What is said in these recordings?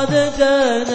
قد كان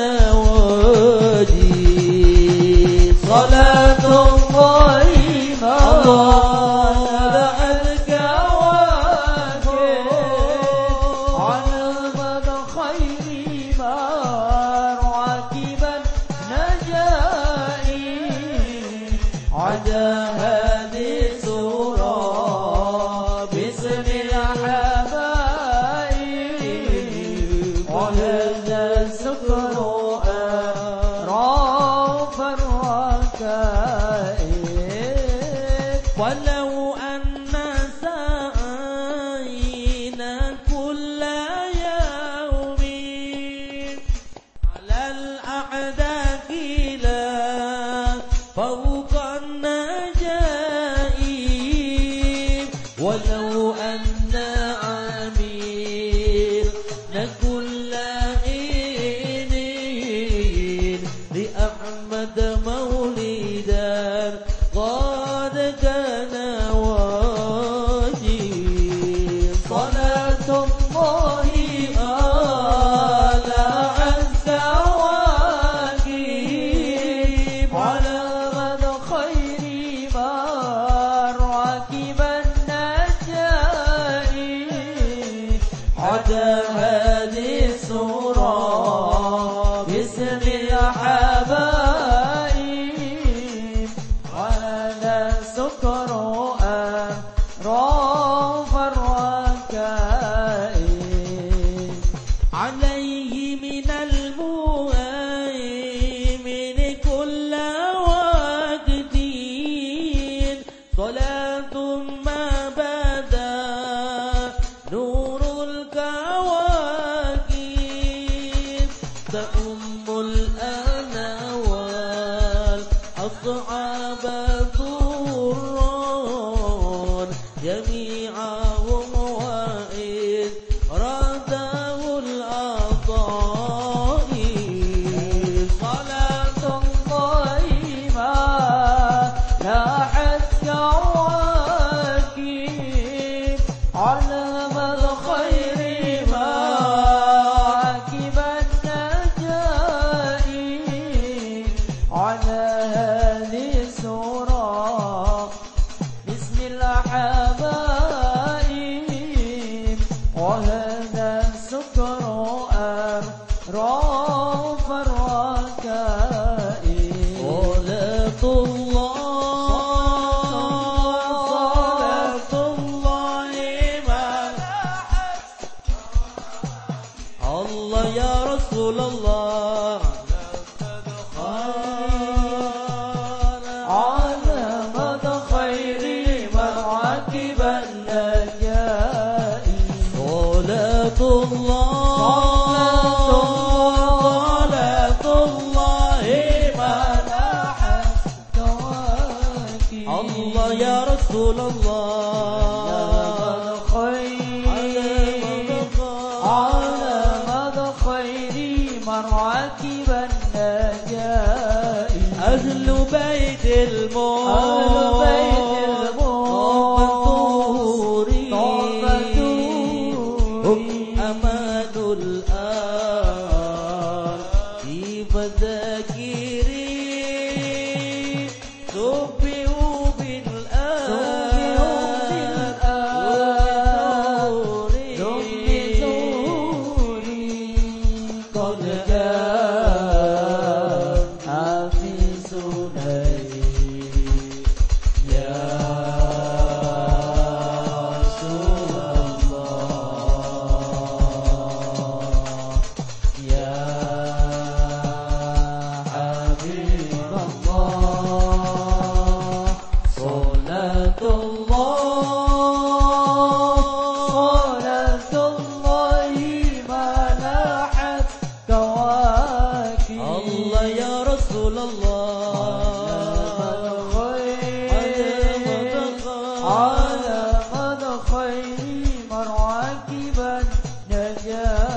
akibat negara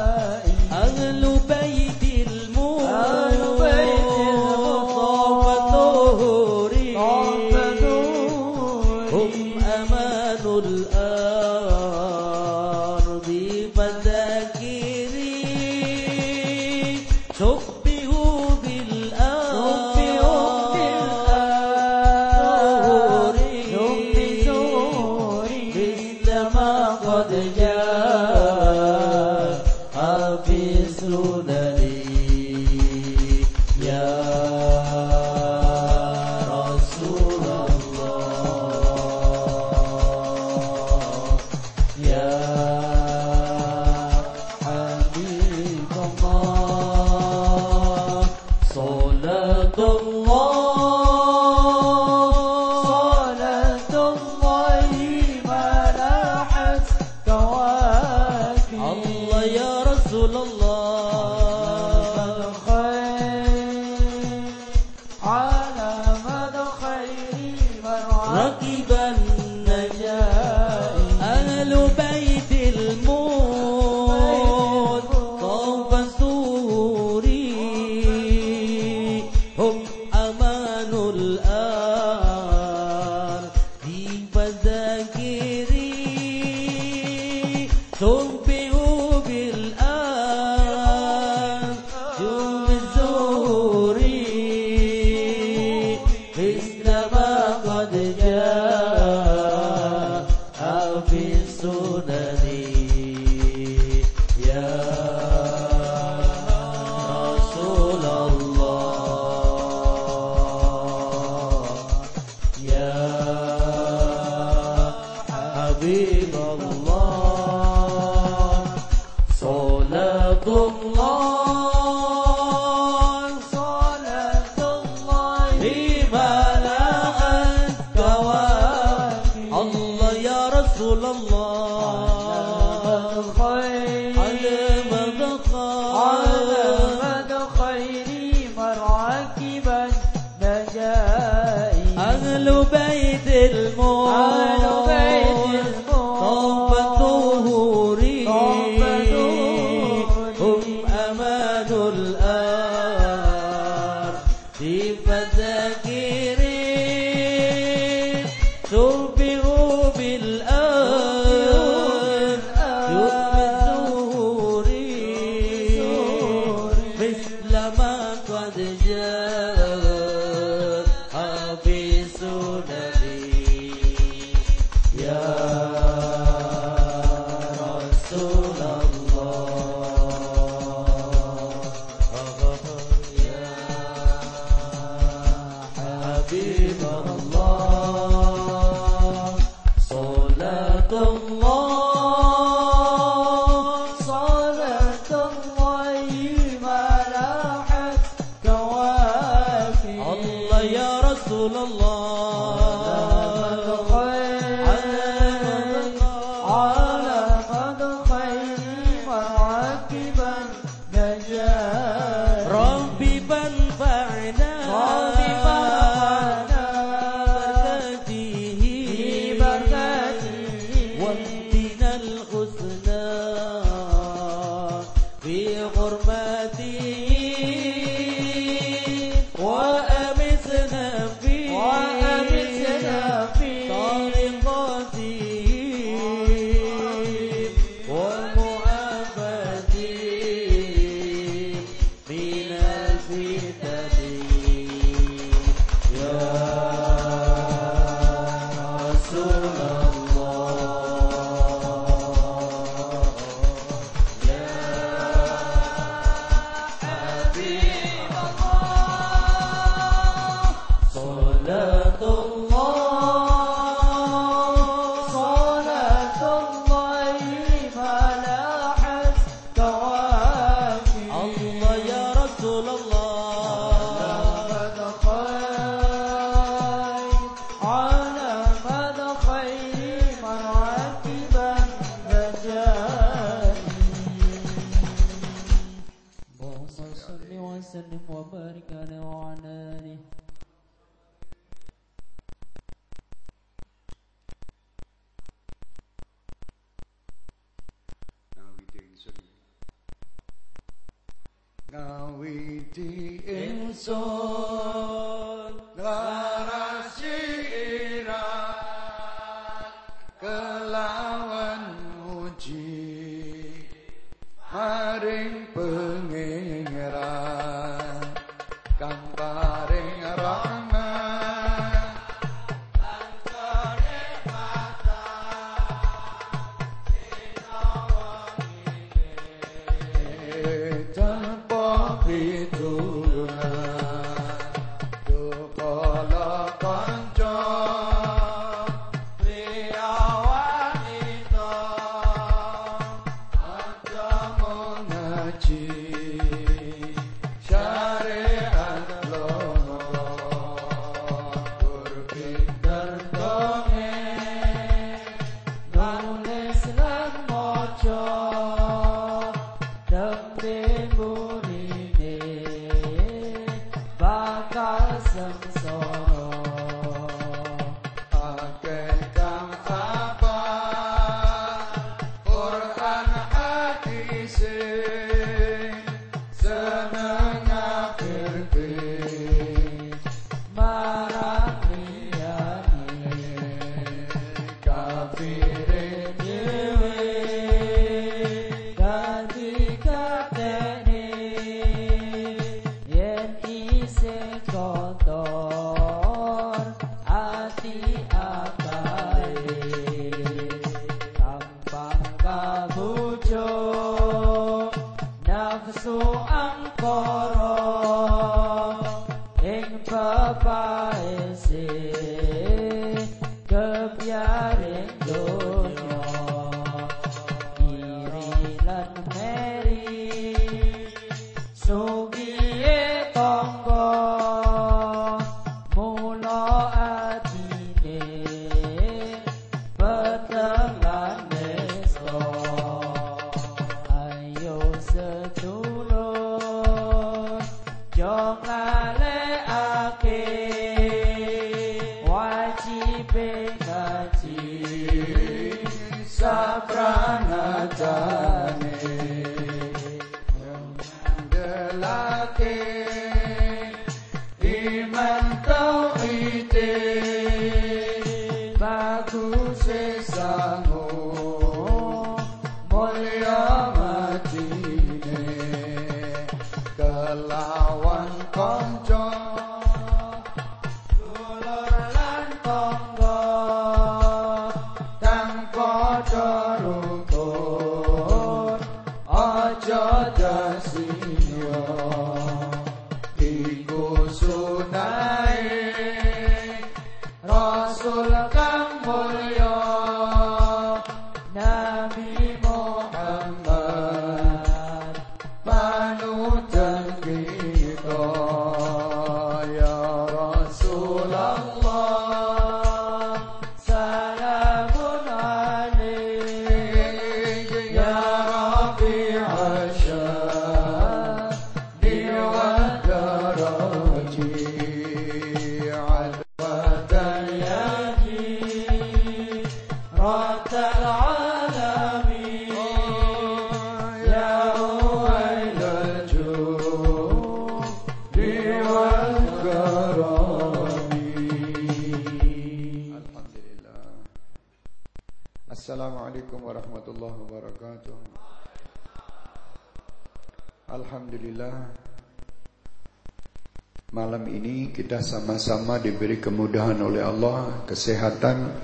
kita sama-sama diberi kemudahan oleh Allah, kesehatan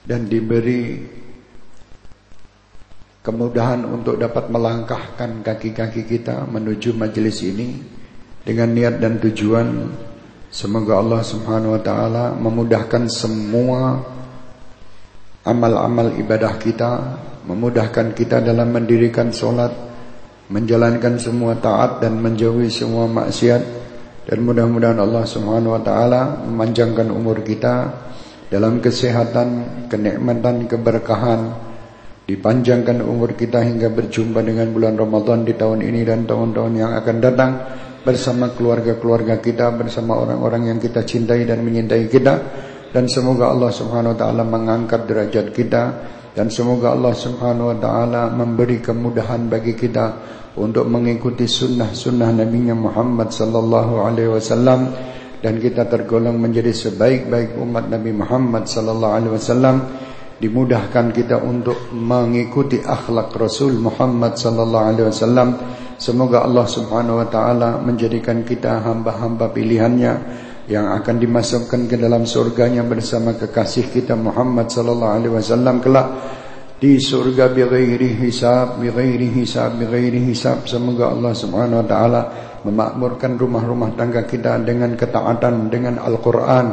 dan diberi kemudahan untuk dapat melangkahkan kaki-kaki kita menuju majelis ini dengan niat dan tujuan. Semoga Allah Subhanahu wa taala memudahkan semua amal-amal ibadah kita, memudahkan kita dalam mendirikan solat, menjalankan semua taat dan menjauhi semua maksiat dan mudah-mudahan Allah Subhanahu wa taala memanjangkan umur kita dalam kesehatan, kenikmatan, keberkahan, dipanjangkan umur kita hingga berjumpa dengan bulan Ramadan di tahun ini dan tahun-tahun yang akan datang bersama keluarga-keluarga kita, bersama orang-orang yang kita cintai dan menyintai kita. Dan semoga Allah Subhanahu wa taala mengangkat derajat kita. Dan semoga Allah Subhanahu wa taala memberi kemudahan bagi kita untuk mengikuti sunnah-sunnah Nabi Muhammad sallallahu alaihi wasallam dan kita tergolong menjadi sebaik-baik umat Nabi Muhammad sallallahu alaihi wasallam dimudahkan kita untuk mengikuti akhlak Rasul Muhammad sallallahu alaihi wasallam. Semoga Allah Subhanahu wa taala menjadikan kita hamba-hamba pilihannya yang akan dimasukkan ke dalam surganya bersama kekasih kita Muhammad sallallahu alaihi wasallam kelak di surga bighairi hisab bighairi hisab bighairi hisab. Semoga Allah Subhanahu wa taala memakmurkan rumah-rumah tangga kita dengan ketaatan dengan Al-Qur'an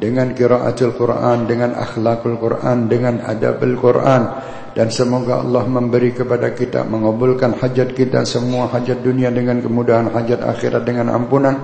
dengan qiraatul Qur'an dengan akhlakul Qur'an dengan adabul Qur'an. Dan semoga Allah memberi kepada kita mengabulkan hajat kita semua hajat dunia dengan kemudahan hajat akhirat dengan ampunan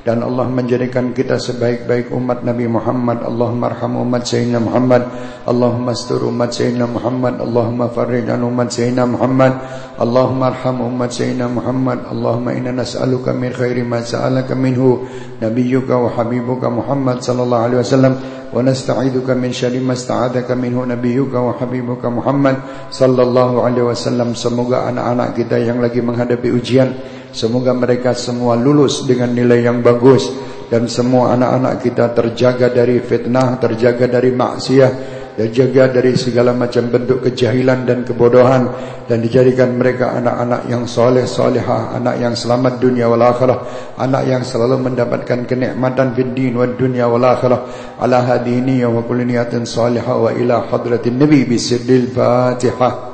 dan Allah menjadikan kita sebaik-baik umat Nabi Muhammad. Allahumma arham umat Sayyidina Muhammad. Allahumma astur umat Sayyidina Muhammad. Allahumma farrij an umat Sayyidina Muhammad. Allahumma arham umat Sayyidina Muhammad. Allahumma inna nas'aluka min khairi ma sa'alaka minhu nabiyyuka wa habibuka Muhammad sallallahu alaihi wasallam wa nasta'iduka min syarri ma sta'adaka minhu nabiyyuka wa habibuka Muhammad sallallahu alaihi wasallam. Semoga anak-anak kita yang lagi menghadapi ujian Semoga mereka semua lulus dengan nilai yang bagus dan semua anak-anak kita terjaga dari fitnah, terjaga dari maksiat, terjaga dari segala macam bentuk kejahilan dan kebodohan dan dijadikan mereka anak-anak yang soleh solehah, anak yang selamat dunia wal akhirah, anak yang selalu mendapatkan kenikmatan fid din wad dunya wal akhirah. Ala hadini wa kulli niyatin salihah wa ila hadratin nabi bisirril Fatihah.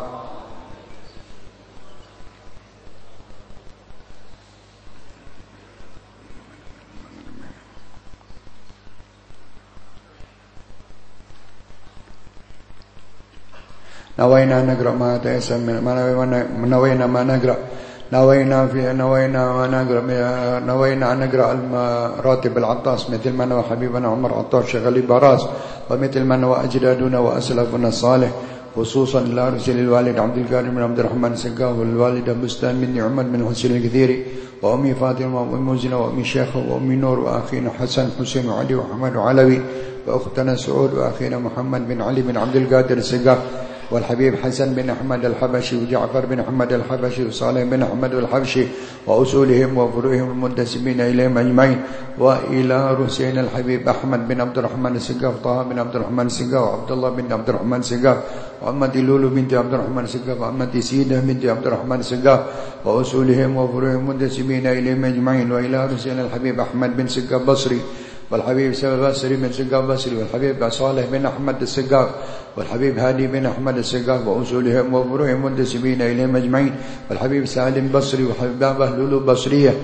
نوينا نقرأ ما تيسر من نوينا ما نقرأ نوينا في نوينا ما نقرأ نوينا نقرأ راتب العطاس مثل ما نوى حبيبنا عمر عطاس شغلي براس ومثل ما نوى أجدادنا وأسلافنا الصالح خصوصا إلى رسل الوالد عبد الكريم بن عبد الرحمن السقاف والوالدة بستان بن عمر بن حسين الكثيري وأمي فاطمة وأمي موزنة وأمي شيخة وأمي نور وأخينا حسن حسين وعلي وحمد وعلوي وأختنا سعود وأخينا محمد بن علي بن عبد القادر السقاف والحبيب حسن بن أحمد الحبشي وجعفر بن أحمد الحبشي وصالح بن أحمد الحبشي وأصولهم وفروعهم المنتسبين إليهم أجمعين وإلى رسين الحبيب أحمد بن عبد الرحمن السقاف طه بن عبد الرحمن السقاف وعبد الله بن عبد الرحمن السقاف وأمتي لولو بنت عبد الرحمن السقاف وأمتي سيدة بنت عبد الرحمن السقاف وأصولهم وفروعهم المنتسبين إليهم أجمعين وإلى رسين الحبيب أحمد بن سقاف بصري. والحبيب سبب بصري بن سقاف بصري والحبيب صالح بن أحمد السقاف والحبيب هادي بن أحمد السقاف وأصولهم وفروعهم منتسبين إليهم أجمعين والحبيب سالم بصري والحبيب بهلول بصرية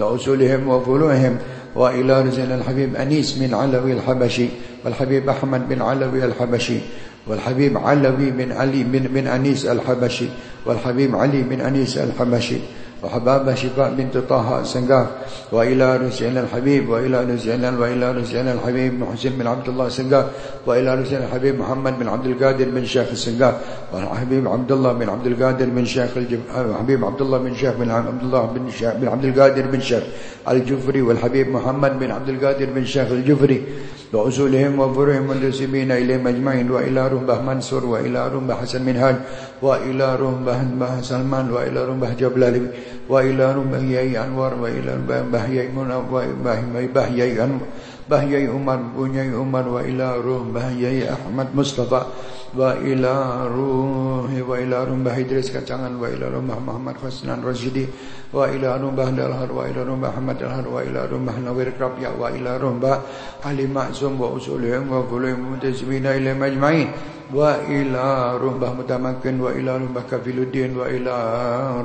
وأصولهم وفروعهم وإلى رجل الحبيب أنيس بن علوي الحبشي والحبيب أحمد بن علوي الحبشي والحبيب علوي بن علي بن, بن أنيس الحبشي والحبيب علي بن أنيس الحبشي وحبابة شفاء بنت طه سنقاف وإلى رسول الحبيب وإلى رسول وإلى رسول الحبيب بن حسين بن عبد الله سنقاف وإلى رسول الحبيب محمد بن عبد القادر بن شيخ السنقاف والحبيب عبد الله بن عبد القادر بن شيخ الحبيب عبد الله بن شيخ بن عبد الله بن شيخ بن عبد القادر بن شيخ الجفري والحبيب محمد بن عبد القادر بن شيخ الجفري وأصولهم وفروعهم منتسبين إليهم أجمعين وإلى رهبة منصور وإلى رهبة حسن منهاج وإلى رهبة سلمان وإلى رهبة جبل وإلى رهبة أنوار وإلى رهبة منى وإلى أنوار Bahyai Umar Bunyai Umar Wa ila ruh Bahyai Ahmad Mustafa Wa ila ruh Wa ila ruh Bah Idris Kacangan Wa ila ruh Muhammad Khasnan Rashidi Wa ila ruh Bah Dalhar Wa ila ruh Muhammad Dalhar Wa ila ruh Bah Nawir Krabya wa ila ruh bah mutamakin wa ila ruh bah kafiluddin wa ila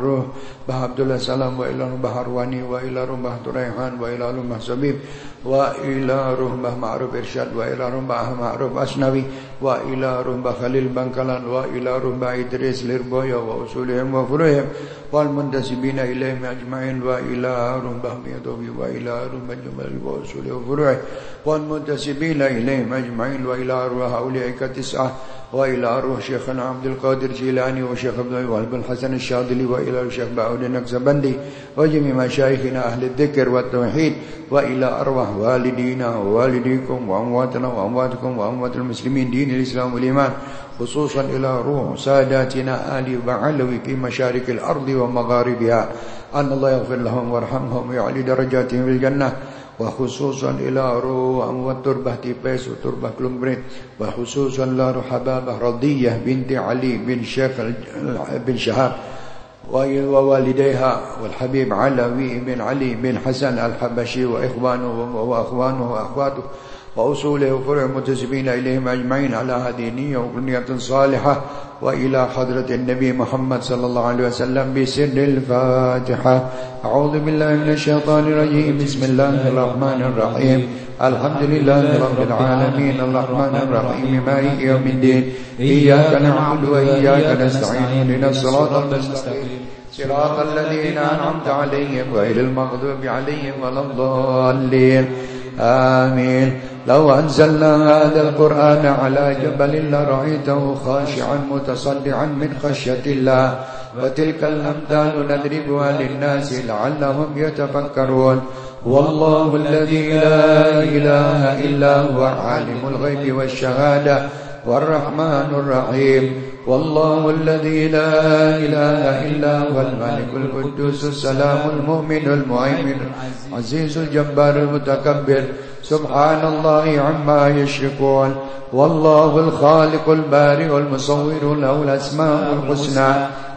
ruh bah Abdullah Salam wa ila ruh bah Harwani wa ila ruh bah Turaihan wa ila ruh bah sabib wa ila ruh bah Ma'ruf Irsyad wa ila ruh bah Ma'ruf Asnawi wa ila ruh bah Khalil Bangkalan wa ila ruh bah Idris Lirboyo wa usulihim wa furuhim والمنتسبين إليهم أجمعين وإلى رهبة ميدوي وإلى رهبة جمال وأصوله وفروعه والمنتسبين إليهم أجمعين وإلى روح أولئك تسعة وإلى روح شيخنا عبد القادر جيلاني وشيخ عبد الوهاب بن حسن الشاذلي وإلى الشيخ بعود النقشبندي وجميع مشايخنا أهل الذكر والتوحيد وإلى أرواح والدينا ووالديكم وأمواتنا وأمواتكم وأموات المسلمين دين الإسلام والإيمان. خصوصا إلى روح ساداتنا آل وعلوي في مشارق الأرض ومغاربها. أن الله يغفر لهم وارحمهم ويعلي درجاتهم في الجنة. وخصوصا إلى روح أموات تربة تيبيس وتربة كلومبريت. وخصوصا إلى روح حبابة رضية بنت علي بن شيخ بن شهاب. ووالديها والحبيب علوي بن علي بن حسن الحبشي وإخوانه وأخوانه وأخواته. وأصوله وفرع متسبين إليهم أجمعين على هذه النية وكل صالحة وإلى حضرة النبي محمد صلى الله عليه وسلم بسر الفاتحة. أعوذ بالله من الشيطان الرجيم. بسم الله الرحمن الرحيم. الحمد لله رب العالمين. الرحمن الرحيم. مالك يوم الدين. إياك نعبد وإياك نستعين. لنا الصراط المستقيم. صراط الذين أنعمت عليهم غير المغضوب عليهم ولا الضالين. آمين. لو أنزلنا هذا القرآن على جبل لرأيته خاشعا متصدعا من خشية الله. وتلك الأمثال نضربها للناس لعلهم يتفكرون. والله الذي لا إله إلا هو عالم الغيب والشهادة. والرحمن الرحيم. والله الذي لا إله إلا هو الملك القدوس السلام المؤمن المهيمن العزيز الجبار المتكبر. سبحان الله عما يشركون. والله الخالق البارئ المصور له الأسماء الحسنى.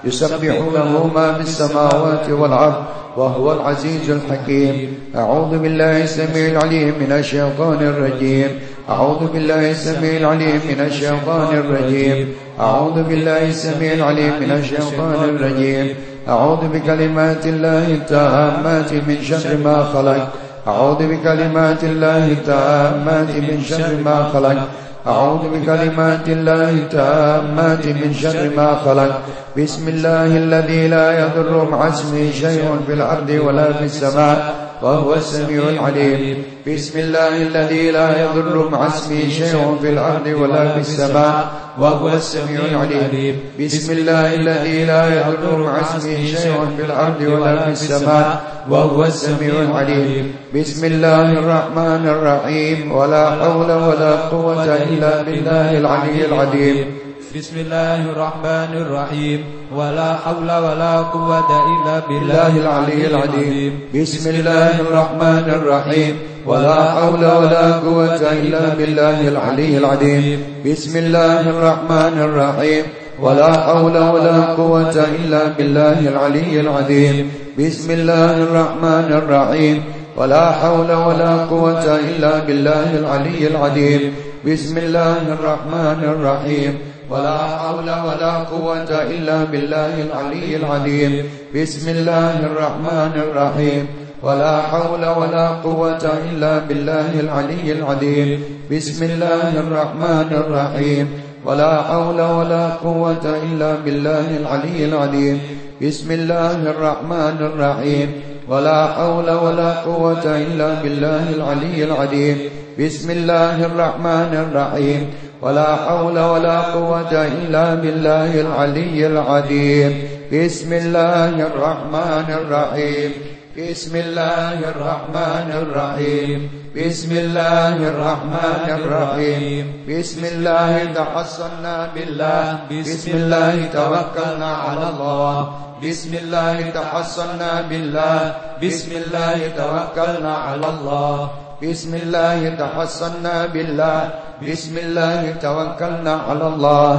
يسبح له ما في السماوات والأرض وهو العزيز الحكيم. أعوذ بالله السميع العليم من الشيطان الرجيم. أعوذ بالله السميع العليم من الشيطان الرجيم. أعوذ بالله السميع العليم من الشيطان الرجيم. أعوذ بكلمات الله التامات من شر ما خلق. أعوذ بكلمات الله التامات من شر ما خلق. أعوذ بكلمات الله التامات من شر ما خلق. بسم الله الذي لا يضر مع اسمه شيء في الأرض ولا في السماء. وهو السميع العليم. بسم الله الذي لا يضر مع اسمه شيء في الأرض ولا في السماء. وهو السميع العليم. بسم الله الذي لا يضر مع اسمه شيء في الأرض ولا في السماء. وهو السميع العليم. بسم الله الرحمن الرحيم. ولا حول ولا قوة إلا بالله العلي العظيم. بسم الله الرحمن الرحيم ولا حول ولا قوة إلا بالله العلي العظيم بسم الله الرحمن الرحيم ولا حول ولا قوة إلا بالله العلي العظيم بسم الله الرحمن الرحيم ولا حول ولا قوة إلا بالله العلي العظيم بسم الله الرحمن الرحيم ولا حول ولا قوة إلا بالله العلي العظيم بسم الله الرحمن الرحيم ولا حول ولا قوة إلا بالله العلي العظيم. بسم الله الرحمن الرحيم. ولا حول ولا قوة إلا بالله العلي العظيم. بسم الله الرحمن الرحيم. ولا حول ولا قوة إلا بالله العلي العظيم. بسم الله الرحمن الرحيم. ولا حول ولا قوة إلا بالله العلي العظيم. بسم الله الرحمن الرحيم. ولا حول ولا قوة إلا بالله العلي العظيم. بسم الله الرحمن الرحيم. بسم الله الرحمن الرحيم. بسم الله الرحمن الرحيم. بسم الله تحصنا بالله. بسم الله توكلنا على الله. بسم الله تحصنا بالله. بسم الله توكلنا على الله. بسم الله تحصنا بالله. بسم الله توكلنا على الله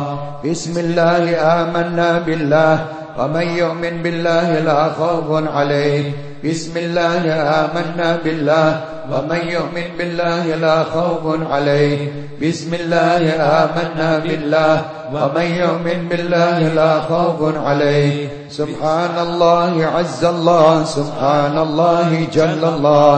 بسم الله آمنا بالله ومن يؤمن بالله لا خوف عليه بسم الله آمنا بالله ومن يؤمن بالله لا خوف عليه. بسم الله آمنا بالله. ومن يؤمن بالله لا خوف عليه. سبحان الله عز الله. سبحان الله جل الله.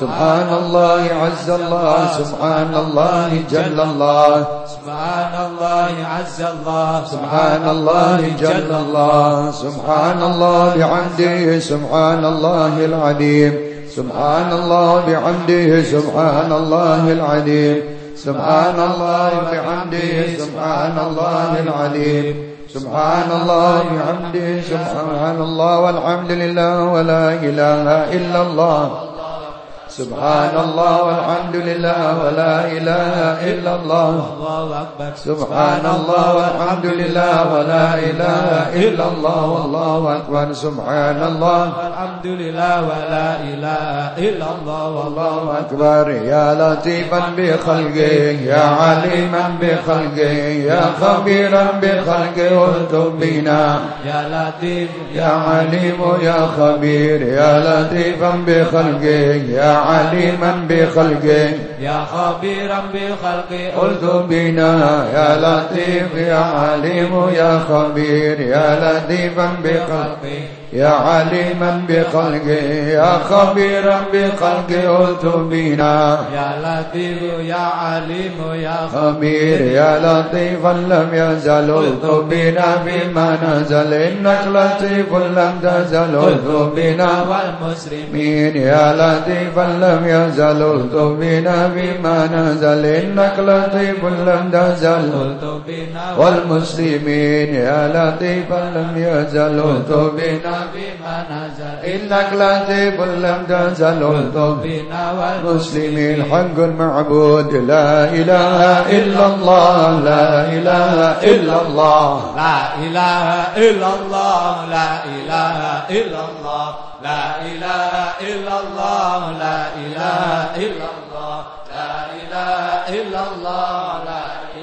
سبحان الله عز الله. سبحان الله جل الله. سبحان الله عز الله. سبحان الله جل الله. سبحان الله بحمده سبحان الله العظيم. سبحان الله بحمده سبحان الله العظيم سبحان الله بحمده سبحان الله العظيم سبحان الله بحمده سبحان الله والحمد لله ولا إله إلا الله. سبحان الله والحمد لله ولا إله إلا الله الله أكبر سبحان الله والحمد لله ولا إله إلا الله والله أكبر سبحان الله والحمد لله ولا إله إلا الله والله الله أكبر يا لطيفا بخلقه يا عليما بخلقه يا خبيرا بخلقه التب بنا يا لطيف يا عليم يا خبير يا لطيفا بخلقه يا عليما بخلقه. يا خبيرا بالخلق قلت بنا يا لطيف يا عليم يا خبير يا لطيفا بخلقي يا عليما بخلقه يا خبيرا بخلقه قلت بنا يا لطيف يا عليم يا خبير يا لطيفا لم يزل. قلت بنا بما نزل إنك لطيف لم تزل. قلت بنا والمسلمين. يا لطيفا لم يزل. قلت بنا بما نزل إنك لطيف لم تزل. قلت بنا والمسلمين يا لطيفا لم يزل. قلت بنا muslimin hangun ma'bud la ilaha illallah la ilaha illallah la ilaha la ilaha La ilaha la ilaha la ilaha la ilaha.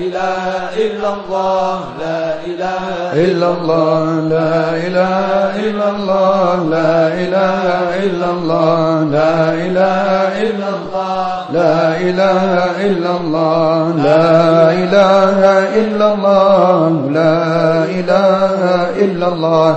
إله إلا الله لا إله إلا الله لا إله إلا الله لا إله إلا الله لا إله إلا الله لا إله إلا الله لا إله إلا الله لا إله إلا الله.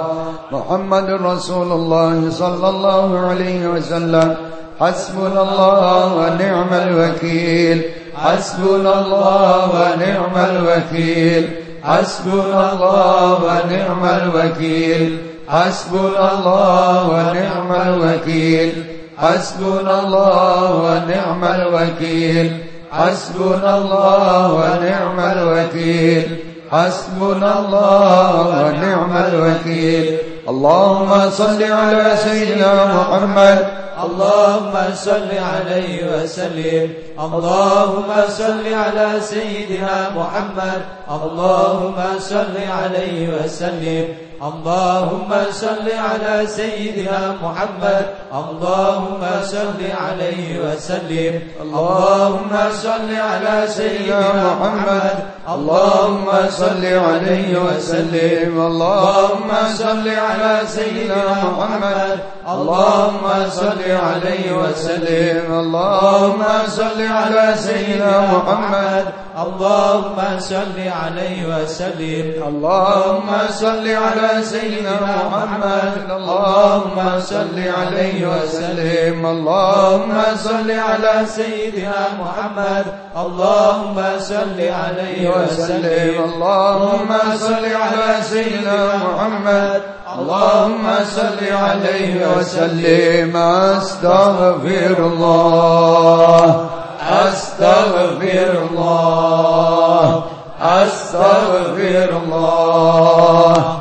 محمد رسول الله صلى الله عليه وسلم. حسبنا الله ونعم الوكيل. حسبنا الله ونعم الوكيل. حسبنا الله ونعم الوكيل. حسبنا الله ونعم الوكيل. حسبنا الله ونعم الوكيل. حسبنا الله ونعم الوكيل. حسبنا الله ونعم الوكيل. اللهم صل على سيدنا محمد اللهم صل عليه وسلم. اللهم صل على سيدنا محمد. اللهم صل عليه وسلم. اللهم صل على سيدنا محمد. اللهم صل عليه وسلم. اللهم صل على سيدنا محمد. اللهم صل عليه وسلم. اللهم صل على سيدنا محمد. اللهم صل عليه وسلم. اللهم صل على سيدنا محمد. اللهم صل عليه وسلم. اللهم صل على سيدنا محمد. اللهم صل عليه وسلم. اللهم صل على سيدنا محمد. اللهم صل عليه وسلم. اللهم صل على سيدنا محمد. اللهم صل عليه وسلم. أستغفر الله أستغفر الله أستغفر الله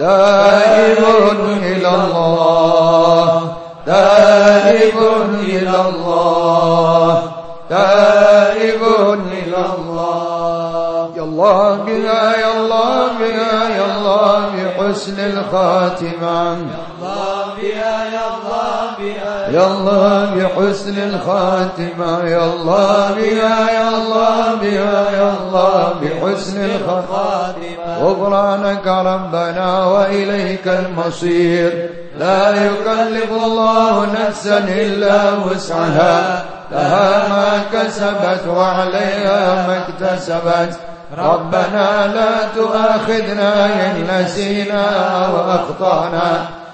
دائب إلى الله دائب إلى الله دائب إلى الله. يا الله بها يا الله بها يا الله بحسن الخاتمة. يا الله بحسن الخاتمة يا الله بها يا الله بها يا الله بحسن الخاتمة. غفرانك ربنا وإليك المصير. لا يكلف الله نفسا إلا وسعها. لها ما كسبت وعليها ما اكتسبت. ربنا لا تؤاخذنا إن نسينا وأخطأنا.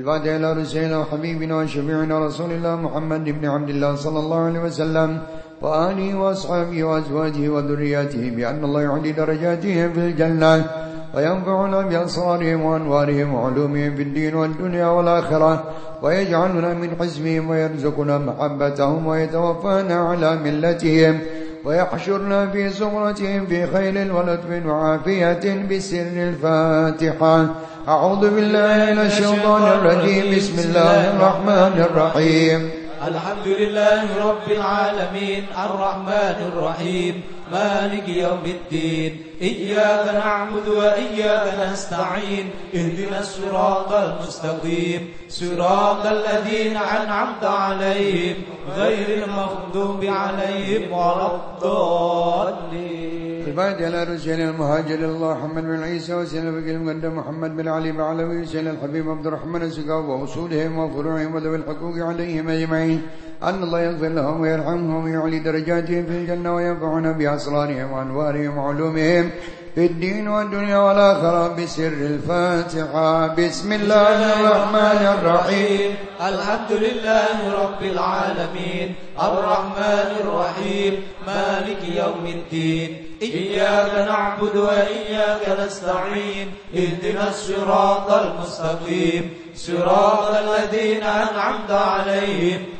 الفاتحة إلى رسولنا وحبيبنا وشفيعنا رسول الله محمد بن عبد الله صلى الله عليه وسلم وآله وأصحابه وأزواجه وذرياته بأن الله يعلي درجاتهم في الجنة وينفعنا بأسرارهم وأنوارهم وعلومهم في الدين والدنيا والآخرة ويجعلنا من حزبهم ويرزقنا محبتهم ويتوفانا على ملتهم ويحشرنا في زمرتهم في خير ولطف وعافية بسر الفاتحة. أعوذ بالله من الشيطان الرجيم. بسم الله الرحمن الرحيم. الحمد لله رب العالمين. الرحمن الرحيم. مالك يوم الدين. إياك نعبد وإياك نستعين. اهدنا الصراط المستقيم. صراط الذين أنعمت عليهم. غير المغضوب عليهم ولا الضالين. الفاتحة على رسول المهاجر محمد بن عيسى وسلم بن المقدم محمد بن علي بن علوي وسلم الحبيب عبد الرحمن السقاف وأصولهم وفروعهم وذوي الحقوق عليهم أجمعين. أن الله يغفر لهم ويرحمهم ويعلي درجاتهم في الجنة وينفعنا بأسرارهم وأنوارهم وعلومهم في الدين والدنيا والآخرة. بسر الفاتحة. بسم الله الرحمن الرحيم. الحمد لله رب العالمين. الرحمن الرحيم. مالك يوم الدين. إياك نعبد وإياك نستعين. اهدنا الصراط المستقيم. صراط الذين أنعمت عليهم.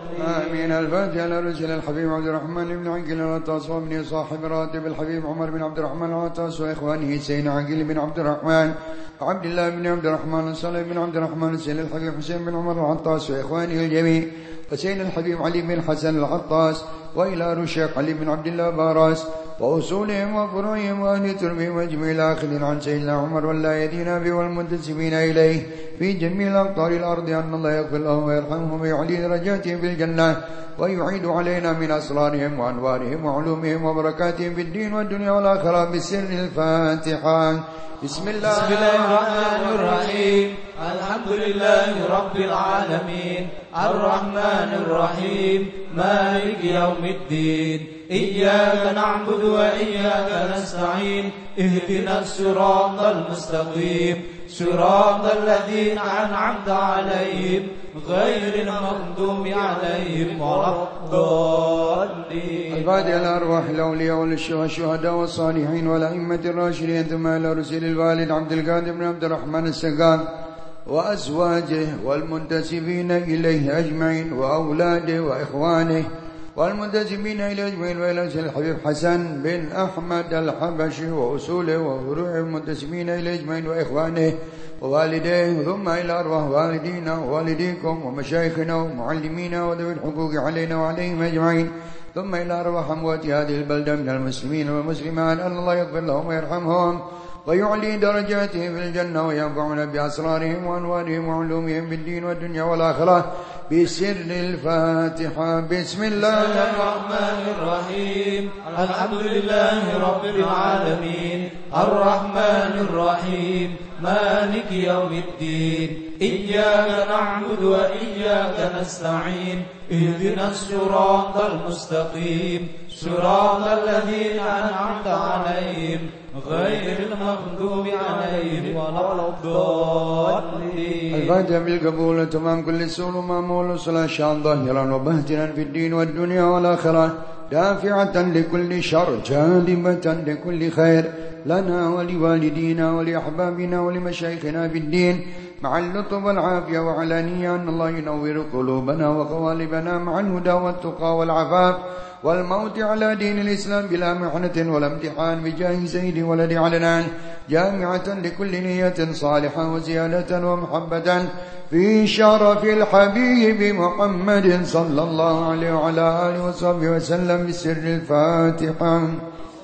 آمين. الفاتحة على رسول الحبيب عبد الرحمن بن عقيل العطاس وابن صاحب راتب الحبيب عمر بن عبد الرحمن العطاس وإخوانه سيدنا عقيل بن عبد الرحمن وعبد الله بن عبد الرحمن صالح بن عبد الرحمن سيد الحبيب حسين بن عمر العطاس وإخوانه الجميع وسيدنا الحبيب علي بن حسن العطاس وإلى رشيق علي بن عبد الله باراس وأصولهم وفروعهم وأهل تربهم وجميع الآخذين عن سيدنا عمر ولا يدينا به والمنتسبين إليه في جميع أقطار الأرض أن الله يغفر لهم ويرحمهم ويعلي درجاتهم في الجنة ويعيد علينا من أسرارهم وأنوارهم وعلومهم وبركاتهم في الدين والدنيا والآخرة بسر الفاتحة. بسم الله, الرحمن الرحيم. الحمد لله رب العالمين. الرحمن الرحيم. مالك يوم الدين. إياك نعبد وإياك نستعين. اهدنا الصراط المستقيم. صراط الذين أنعمت عليهم غير المغضوب عليهم ولا الضالين. الفاتحة الأرواح الأولياء والشهداء والصالحين والأئمة الراشدين ثم إلى رسول الوالد عبد القادر بن عبد الرحمن السقاف وأزواجه والمنتسبين إليه أجمعين وأولاده وإخوانه والمنتسبين إليه أجمعين وإلى الحبيب حسن بن أحمد الحبشي وأصوله وفروعه المنتسبين إليه أجمعين وإخوانه ووالديه ثم إلى أرواح والدينا ووالديكم ومشايخنا ومعلمينا وذوي الحقوق علينا وعليهم أجمعين. ثم إلى أرواح أموات هذه البلدة من المسلمين والمسلمات أن الله يغفر لهم ويرحمهم. ويعلي درجاتهم في الجنة وينفعنا بأسرارهم وأنوارهم وعلومهم في الدين والدنيا والآخرة. بسر الفاتحة. بسم الله الرحمن الرحيم. الحمد لله رب العالمين. الرحمن الرحيم. مالك يوم الدين. إياك نعبد وإياك نستعين. اهدنا الصراط المستقيم. صراط الذين أنعمت عليهم. غير المغضوب عليهم ولا الضالين. الفاتحة بالقبول تمام كل سور مامول صلاة شان ظاهرا وبهتنا في الدين والدنيا والآخرة. دافعة لكل شر جالبة لكل خير. لنا ولوالدينا ولأحبابنا ولمشايخنا في الدين. مع اللطف والعافية وعلانية أن الله ينور قلوبنا وقوالبنا مع الهدى والتقى والعفاف والموت على دين الإسلام بلا محنة ولا امتحان بجاه سيد ولد علنان جامعة لكل نية صالحة وزيادة ومحبة في شرف الحبيب محمد صلى الله عليه وعلى آله وصحبه وسلم بسر الفاتحة.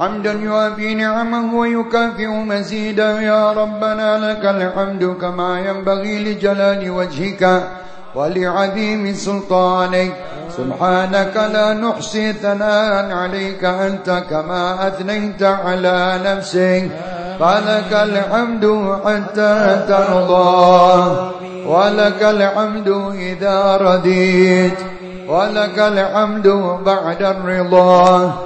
حمدا يوافي نعمه ويكافئ مزيدا يا ربنا لك الحمد كما ينبغي لجلال وجهك ولعظيم سلطانك. سبحانك لا نحصي ثناء عليك أنت كما أثنيت على نفسك. فلك الحمد حتى ترضى. ولك الحمد إذا رديت ولك الحمد بعد الرضا.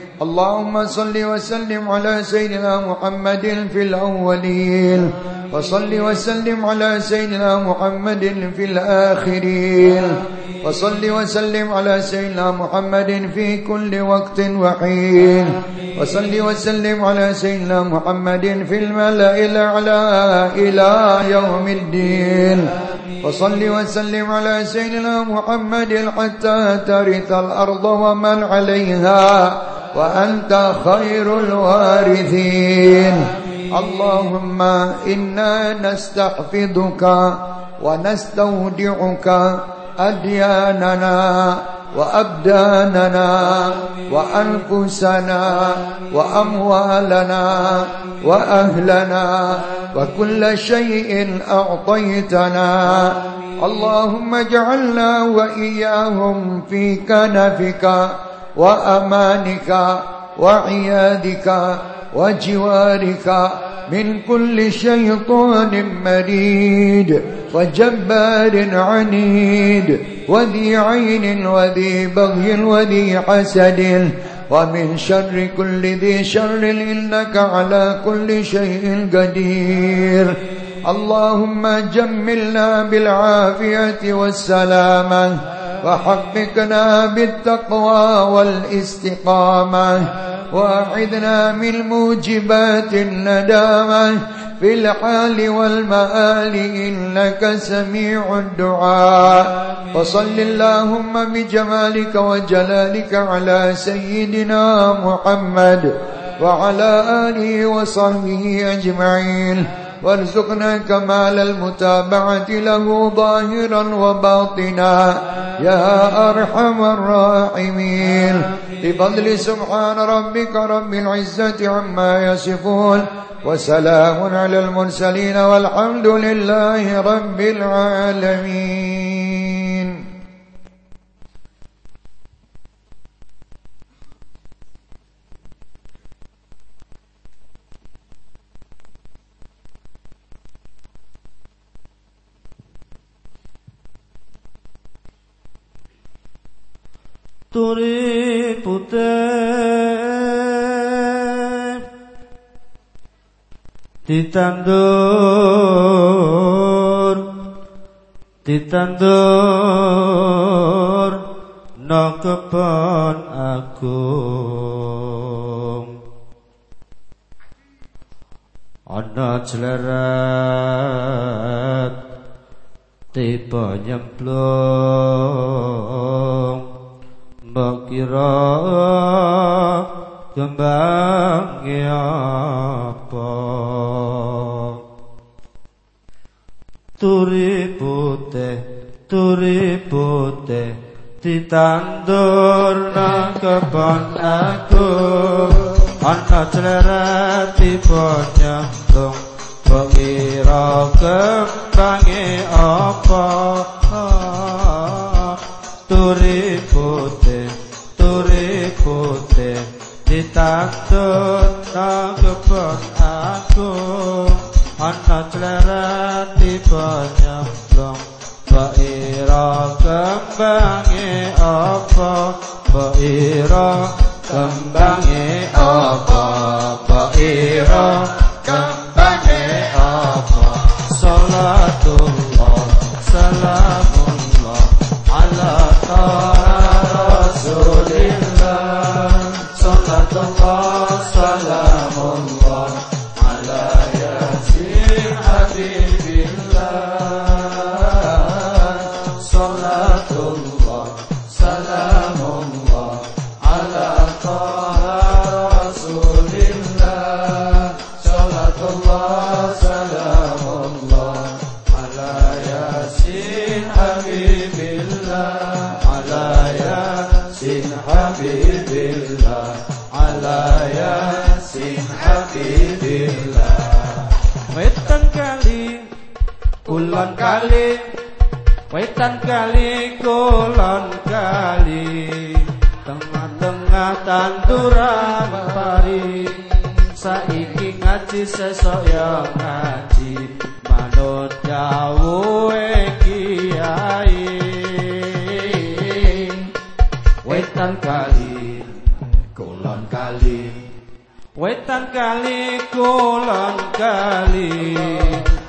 اللهم صل وسلم على سيدنا محمد في الأولين. وصل وسلم على سيدنا محمد في الآخرين. وصل وسلم على سيدنا محمد في كل وقت وحين. وصل وسلم على سيدنا محمد في الملأ الأعلى إلى يوم الدين. وصل وسلم على سيدنا محمد حتى ترث الأرض ومن عليها. وأنت خير الوارثين. اللهم إنا نستحفظك ونستودعك أدياننا وأبداننا وأنفسنا وأموالنا وأهلنا وكل شيء أعطيتنا. اللهم اجعلنا وإياهم في كنفك وأمانك وعيادك وجوارك من كل شيطان مريد وجبار عنيد وذي عين وذي بغي وذي حسد ومن شر كل ذي شر إنك على كل شيء قدير. اللهم جملنا بالعافية والسلامة وحققنا بالتقوى والاستقامة وأعذنا من موجبات الندامة. في الحال والمآل إنك سميع الدعاء. وصل اللهم بجمالك وجلالك على سيدنا محمد وعلى آله وصحبه أجمعين. وارزقنا كمال المتابعة له ظاهرا وباطنا. يا أرحم الراحمين. بفضل سبحان ربك رب العزة عما يصفون. وسلام على المرسلين والحمد لله رب العالمين. Putih Ditandur Ditandur No kebon agung. Ana jelarat Tiba nyemplung mbok kira kembang apa? Turi putih turi putih ditandur nang kebon aku. Ana cleret tiba nyambung pengira kembange apa? Turi putih turi putih ditandur nang kebon aku ana cleret tiba nyambung Baira kembange apa? Baira kembange apa? Baira kembange apa? Salatullah salamullah ala Ulan kali Wetan kali kulon kali. Tengah-tengah tanduran pari Saiki ngaji sesok ya ngaji. Manut jauhe kiai. Wetan kali kulon kali Wetan kali kulon kali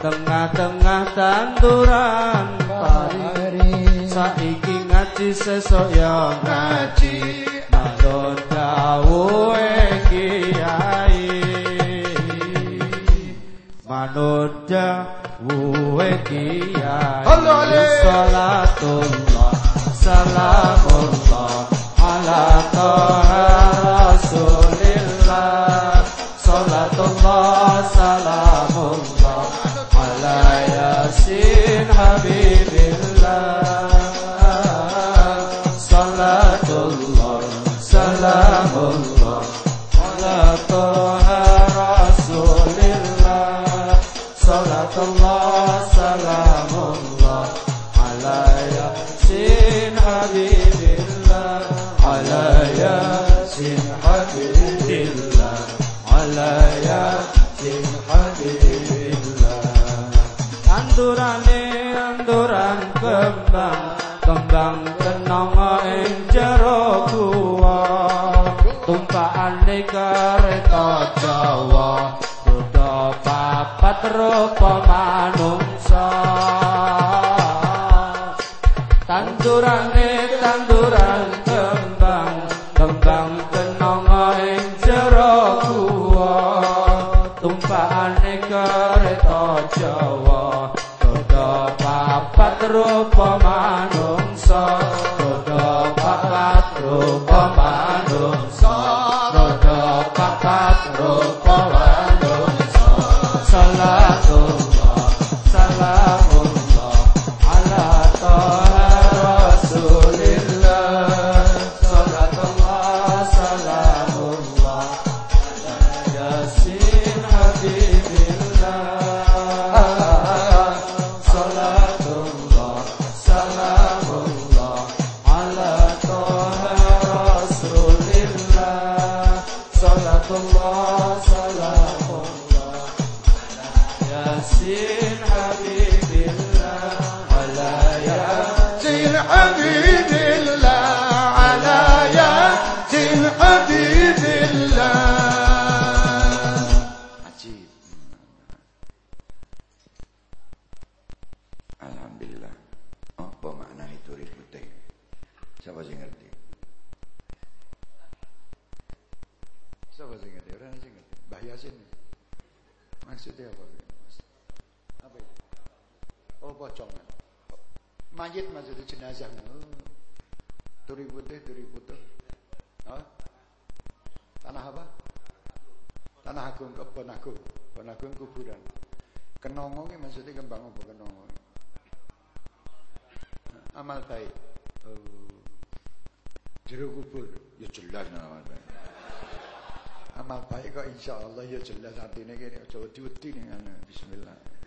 Tengah-tengah tanduran pari. Saiki ngaji sesok ya ngaji Manut dawuhe kiai. Manut dawuhe kiai. Allah kembang Kembang kenong ing jero gua Tumpakane kereta Jawa Roda papat rupa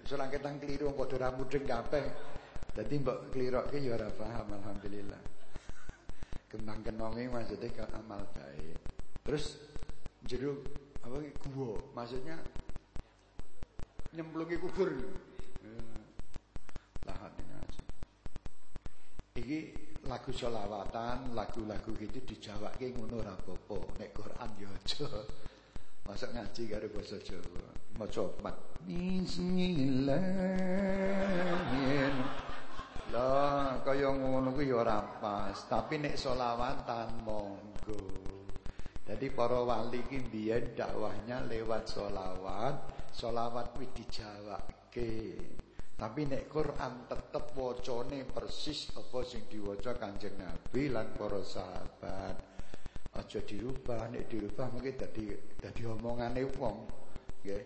bismillah. Solang ketang keliru padha ra mudeng kabeh. Dadi mbok klirokke ya ora paham alhamdulillah. Kembang kenonge maksudnya ke amal baik. Terus jeruk apa gua maksudnya nyemplungi kubur. Eh, lahan aja. Iki lagu solawatan, lagu-lagu gitu dijawake ngono ora apa-apa. Nek Quran ya aja. Masuk ngaji karo basa Jawa. Maca mat. Bismillahirrahmanirrahim. Lah kaya ngono kuwi ya ora pas, tapi nek selawatan monggo. Jadi para wali ki biyen dakwahnya lewat solawat, solawat kuwi dijawabke. Tapi nek Quran tetep wacane persis apa sing diwaca Kanjeng Nabi lan para sahabat. Aja dirubah, nek dirubah mungkin dadi dadi omongane wong. Nggih.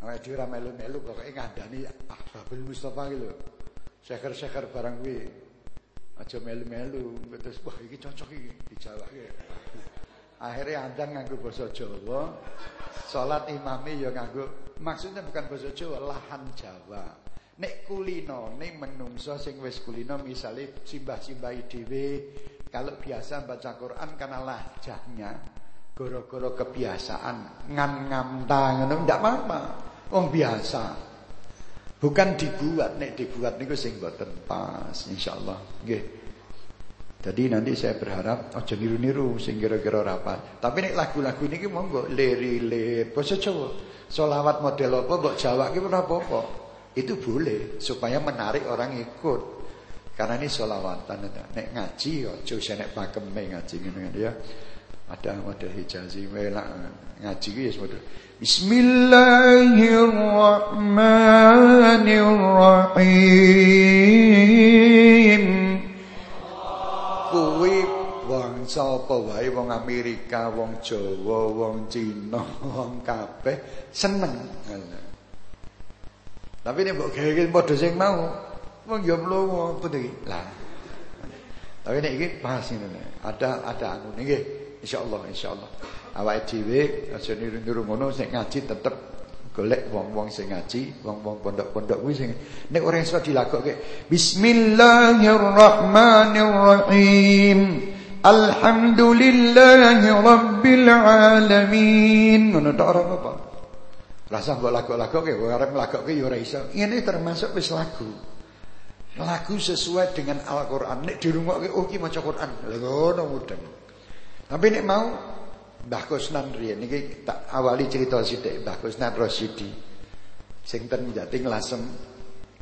Awake dhewe ora melu-melu pokoke ngandani ah Babil Mustafa iki lho. Seker-seker barang kuwi. Aja melu-melu terus wah iki cocok iki dijawake. Akhirnya andan nganggo basa Jawa. Salat imami ya nganggo maksudnya bukan basa Jawa, lahan Jawa. Nek kulino, nek menungso sing wis kulino misalnya simbah-simbah dhewe kalau biasa baca Quran karena lahjahnya goro-goro kebiasaan ngan ngamta ngono ndak apa-apa. Wong biasa. Bukan dibuat, nek dibuat niku sing boten pas insyaallah. Nggih. Jadi nanti saya berharap aja niru-niru sing kira-kira rapat. Tapi nek lagu-lagu niki monggo lere-le basa Jawa. Selawat model apa mbok jawabke ora apa-apa. Itu boleh supaya menarik orang ikut. Karena ini solawatan Nek ngaji aja nek pakeme ngaji ngene ya. Ada model hijazi melak ngaji ku ya model Bismillahirrahmanirrahim. Kuwi bangsa apa wae wong Amerika, wong Jawa, wong Cina, wong kabeh seneng. Tapi nek mbok gawe padha sing mau, wong ya mlowo pundi Lah. Tapi nek iki pas ngene. Ada ada anu nggih. Insyaallah insyaallah awake dhewe aja niru-niru ngono sing ngaji tetep golek wong-wong sing ngaji, wong-wong pondok-pondok kuwi sing nek ora iso dilakokke Bismillahirrahmanirrahim. Alhamdulillahi rabbil alamin. Ngono tok ora apa-apa. Rasa mbok lagu-lagokke, kok arep lagokke ya ora iso. Ini termasuk wis lagu. Lagu sesuai dengan Al-Qur'an. Nek dirungokke oh iki maca Qur'an. Lha ngono mudeng. Tapi nek mau Mbah Kusnan riyen tak awali cerita sithik Mbah Kusnan Rosidi. Sing ten Jating Lasem.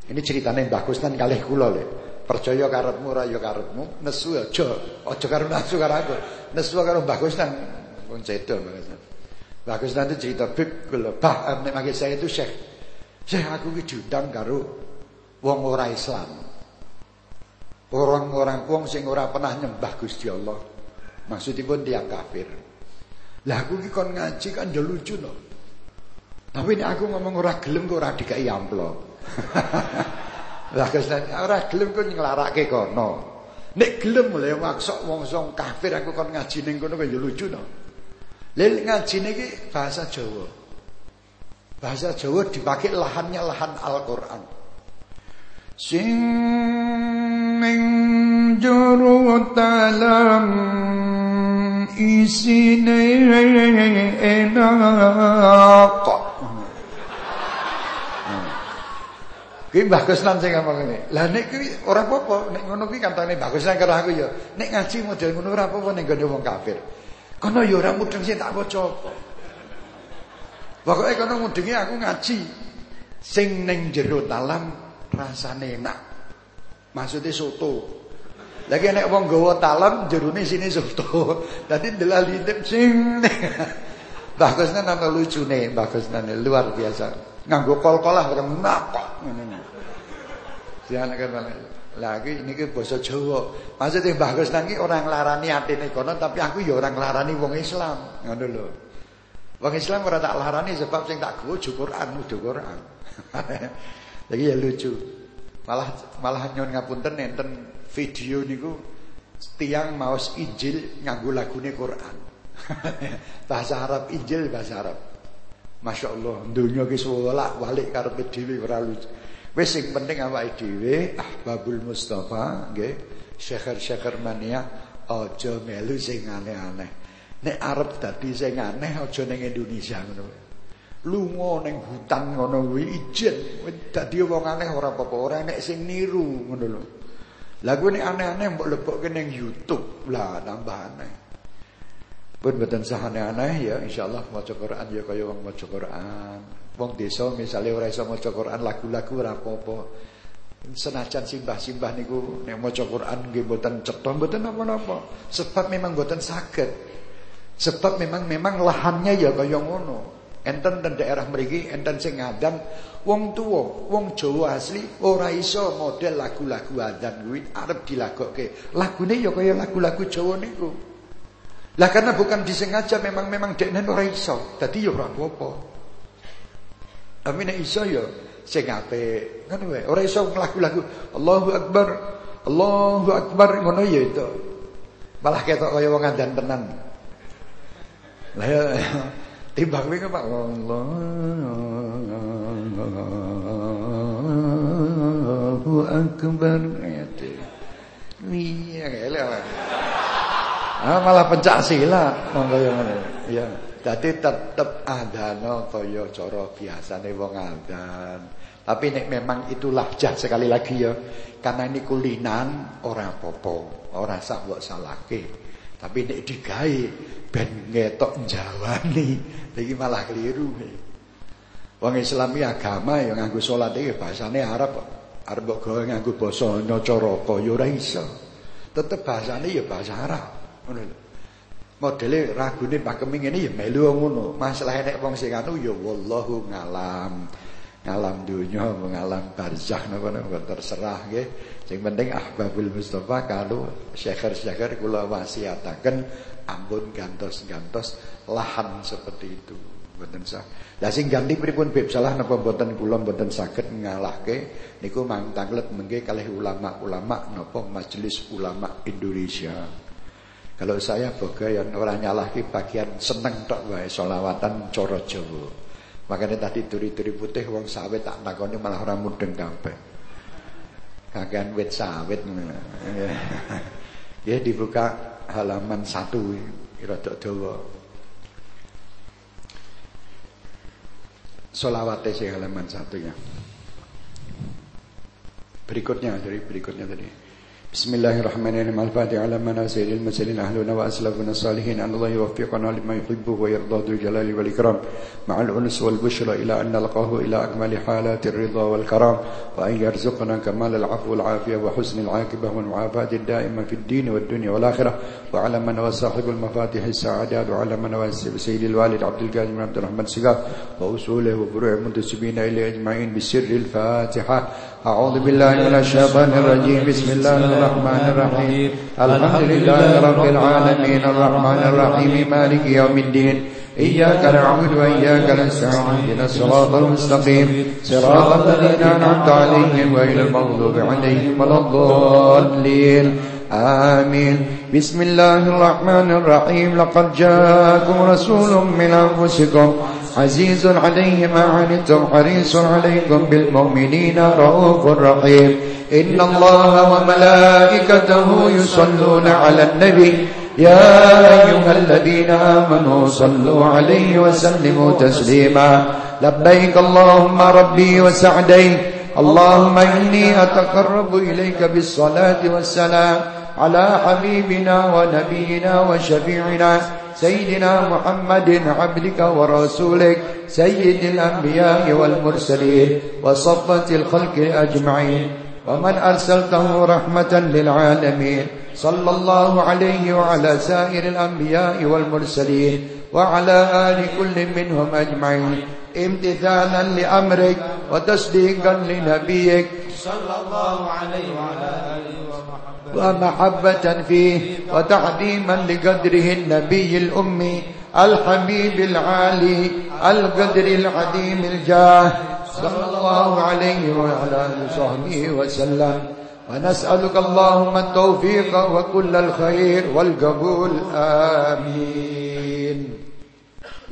Ini ceritane Mbah Kusnan kalih kula lho. Percaya karepmu ora ya karepmu, nesu aja, aja karo nafsu karo aku. Nesu karo Mbah Kusnan. Pun cedo Mbah Kusnan. Mbah Kusnan itu cerita bib kula, "Bah, nek saya itu Syekh. Syekh aku ki diundang karo wong ora Islam." Orang-orang wong sing ora pernah nyembah Gusti Allah. Maksudipun tiang kafir. Lah aku ki kon ngaji kan yo lucu no. Tapi nek aku ngomong ora gelem kok ora dikai amplop. Lah ora gelem kok nglarake kono. Nek gelem lho maksok wong song kafir aku kon ngaji ning kono kok yo lucu no. Lha ngajine iki bahasa Jawa. Bahasa Jawa dipakai lahannya lahan Al-Qur'an. Sing juru talam isine enak. Kuwi Mbah Gusnan sing ngomong ngene. Lah nek kuwi ora apa-apa, nek ngono kuwi kantane aku ya. Nek ngaji model ngono ora apa-apa ning gone wong kafir. Kono ya ora mudeng sing tak waca apa. Pokoke kono mudenge aku ngaji sing ning jero talam rasane enak. Maksudnya soto. Lagi nek wong gawa talam jerune sini soto. Dadi delal intip sing. Bagusnya nama lucune, bagusnya luar biasa. Nganggo kol-kolah orang nakok ngene. Sian kan Lagi ini ke basa Jawa. Maksudnya Mbah Gusnan iki ora nglarani atine kono tapi aku ya ora nglarani wong Islam. Ngono lho. Wong Islam ora tak larani sebab sing tak gowo Quran, udah Quran. Lagi ya lucu. Malah malah nyon ngapunten enten video niku tiang maos Injil nganggo lagune Quran. bahasa Arab Injil bahasa Arab. Masya Allah, dunia ki wolak walik karepe dhewe ora lucu. Wis sing penting awake dhewe Ahbabul Mustafa nggih, syekhar-syekhar mania aja melu sing aneh-aneh. Nek arep dadi sing aneh aja ning Indonesia ngono. Lunga ning hutan ngono kuwi ijen, dadi wong aneh ora apa-apa, ora nek sing niru ngono lho. Lah kuwi aneh-aneh mbok lebokke ning YouTube, lah tambah aneh. Pun mboten sah aneh-aneh ya insyaallah maca Quran ya kaya wong maca Quran. Wong desa misale ora iso maca Quran lagu-lagu ora apa-apa. Senajan simbah-simbah niku nek maca Quran nggih mboten cetha mboten napa-napa. Sebab memang mboten saged. Sebab memang memang lahannya ya kaya ngono. Enten ten daerah mriki enten sing wong tuwa, wong Jawa asli ora iso model lagu-lagu adzan kuwi arep dilagokke. Lagune ya kaya lagu-lagu Jawa niku. Lah karena bukan disengaja memang memang dekne ora iso. Dadi ya ora apa-apa. Tapi iso ya sing apik. Ngono wae. Ora iso lagu-lagu Allahu Akbar. Allahu Akbar ngono ya itu. Malah ketok kaya wong ngandan tenan. Lah ya timbang kuwi Pak Allahu Akbar. Iya, elek. Ah, malah pencak silat monggo. Ya. Dadi tetep adana kaya cara biasane wong adan. Tapi nek memang itu lahjah sekali lagi ya. Karena ini kulinan ora apa-apa, ora sak mbok. Tapi nek digawe ben ngetok njawani, iki malah keliru. Wong Islami agama ya nganggo salat iki bahasane Arab. Arab kok gawe nganggo basa Nyacaraka ya ora iso. Tetep bahasane ya bahasa Arab. Ngono lho. Modele ragune pakem ngene ya melu ngono. Masalah nek wong sing anu ya wallahu ngalam. Ngalam dunya, ngalam barzah napa napa terserah nggih. Sing penting ahbabul Mustafa kalau syekhar-syekhar kula wasiataken ampun gantos-gantos lahan seperti itu. Mboten sah. Lah sing ganti pripun Beb salah napa mboten kula mboten saged ngalahke niku mang tanglet mengke kalih ulama-ulama napa majelis ulama Indonesia. Kalau saya bagian orang nyalahki bagian seneng tok wae selawatan cara Jawa. Makanya tadi turi-turi putih wong sawit tak nakoni malah orang mudeng kabeh. Kakean wit sawit Ya dibuka halaman satu rada dawa. Solawate sing halaman satu ya. Berikutnya dari berikutnya tadi. بسم الله الرحمن الرحيم الفاتحة على منازل المرسلين أهلنا وأسلافنا الصالحين أن الله يوفقنا لما يحبه ويرضى ذو الجلال والإكرام مع الأنس والبشرى إلى أن نلقاه إلى أكمل حالات الرضا والكرام وأن يرزقنا كمال العفو والعافية وحسن العاقبة والمعافاة الدائمة في الدين والدنيا والآخرة وعلى من هو صاحب المفاتيح السعادات وعلى من هو سيد الوالد عبد القادر بن عبد الرحمن سقاف وأصوله وفروع المنتسبين إليه أجمعين بسر الفاتحة أعوذ بالله من الشيطان الرجيم. بسم الله الرحمن الرحيم. الحمد لله رب العالمين الرحمن الرحيم. مالك يوم الدين. إياك نعبد وإياك نستعين. اهدنا الصراط المستقيم. صراط الذين أنعمت عليهم غير المغضوب عليهم ولا الضالين. آمين. بسم الله الرحمن الرحيم. لقد جاءكم رسول من أنفسكم. عزيز عليه ما عنتم حريص عليكم بالمؤمنين رؤوف رحيم. إن الله وملائكته يصلون على النبي. يا أيها الذين آمنوا صلوا عليه وسلموا تسليما. لبيك اللهم ربي وسعديك. اللهم إني أتقرب إليك بالصلاة والسلام. على حبيبنا ونبينا وشفيعنا سيدنا محمد عبدك ورسولك سيد الأنبياء والمرسلين وصفة الخلق أجمعين ومن أرسلته رحمة للعالمين صلى الله عليه وعلى سائر الأنبياء والمرسلين وعلى آل كل منهم أجمعين امتثالا لأمرك وتصديقا لنبيك صلى الله عليه وعلى آله ومحبة فيه وتعظيما لقدره النبي الأمي الحبيب العالي القدر العظيم الجاه صلى الله عليه وعلى آله وصحبه وسلم. ونسألك اللهم التوفيق وكل الخير والقبول. آمين.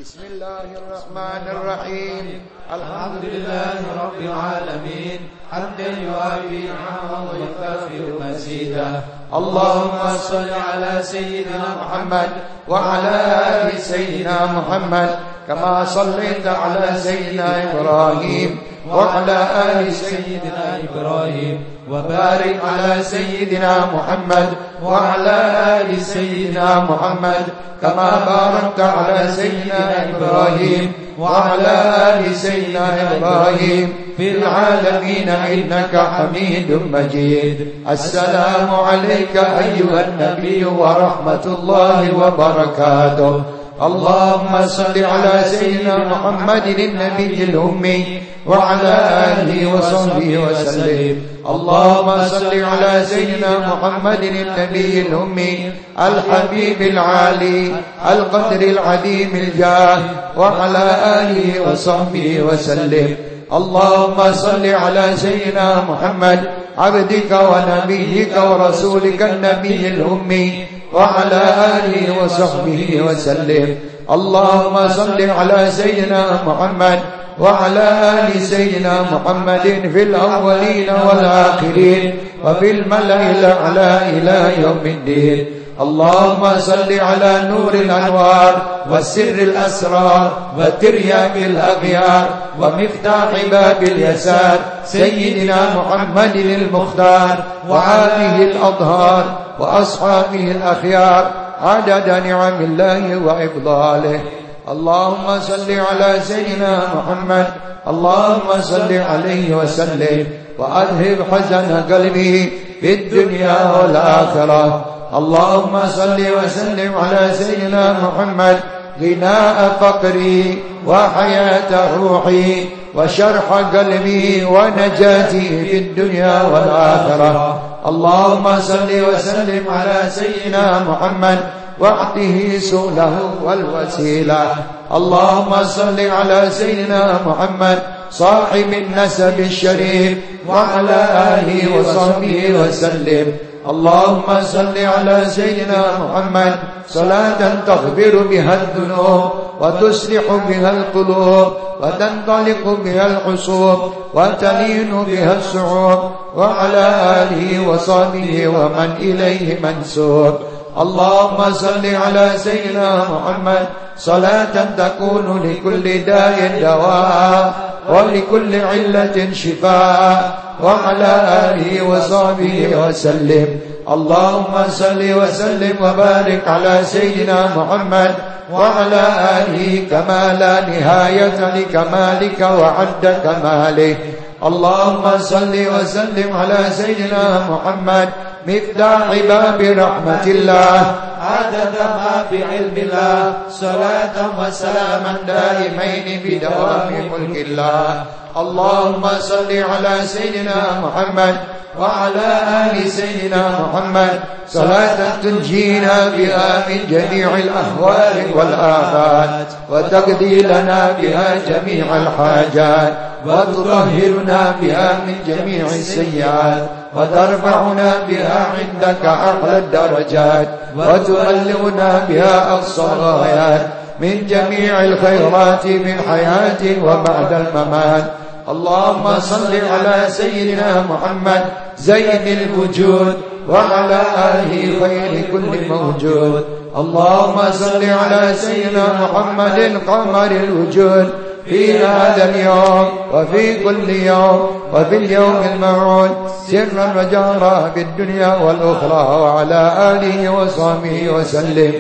بسم الله الرحمن الرحيم. الحمد لله رب العالمين. حمدا يوافي نعمه ويكافئ مزيدا اللهم صل على سيدنا محمد وعلى آل سيدنا محمد. كما صليت على سيدنا إبراهيم وعلى آل سيدنا إبراهيم. وبارك على سيدنا محمد وعلى آل سيدنا محمد كما باركت على سيدنا إبراهيم وعلى آل سيدنا إبراهيم في العالمين إنك حميد مجيد. السلام عليك أيها النبي ورحمة الله وبركاته. اللهم صل على سيدنا محمد النبي الأمي وعلى آله وصحبه وسلم. اللهم صل على سيدنا محمد النبي الأمي الحبيب العالي القدر العديم الجاه وعلى آله وصحبه وسلم. اللهم صل على سيدنا محمد عبدك ونبيك ورسولك النبي الأمي وعلى آله وصحبه وسلم. اللهم صل على سيدنا محمد وعلى آل سيدنا محمد في الأولين والآخرين وفي الملأ الأعلى إلى يوم الدين. اللهم صل على نور الأنوار والسر الأسرار وترياق الأغيار ومفتاح باب اليسار. سيدنا محمد المختار وعاله الأطهار وأصحابه الأخيار عدد نعم الله وإفضاله. اللهم صل على سيدنا محمد. اللهم صل عليه وسلم. وأذهب حزن قلبي في الدنيا والآخرة. اللهم صل وسلم على سيدنا محمد. غناء فقري. وحياة روحي وشرح قلبي ونجاتي في الدنيا والآخرة. اللهم صل وسلم على سيدنا محمد واعطه سؤله والوسيلة. اللهم صل على سيدنا محمد صاحب النسب الشريف وعلى آله وصحبه وسلم. اللهم صل على سيدنا محمد. صلاة تغفر بها الذنوب وتصلح بها القلوب وتنطلق بها الحصوب وتلين بها الصعوب وعلى آله وصحبه ومن إليه منسوب. اللهم صل على سيدنا محمد. صلاة تكون لكل داء دواء ولكل علة شفاء وعلى آله وصحبه وسلم. اللهم صل وسلم وبارك على سيدنا محمد وعلى آله كما لا نهاية لكمالك وعد كماله. اللهم صل وسلم على سيدنا محمد مفتاح باب رحمة الله. عدد ما بعلم الله صلاة وسلاما دائمين بدوام ملك الله. اللهم صل على سيدنا محمد وعلى آل سيدنا محمد. صلاة تنجينا بها من جميع الأهوال والآفات وتقضي لنا بها جميع الحاجات وتطهرنا بها من جميع السيئات وترفعنا بها عندك أعلى الدرجات وتبلغنا بها أقصى الغايات من جميع الخيرات من حياة وبعد الممات. اللهم صل على سيدنا محمد زين الوجود وعلى آله خير كل موجود. اللهم صل على سيدنا محمد قمر الوجود في هذا اليوم وفي كل يوم وفي اليوم الموعود. سرا وجهرا الدنيا والأخرى وعلى آله وصحبه وسلم.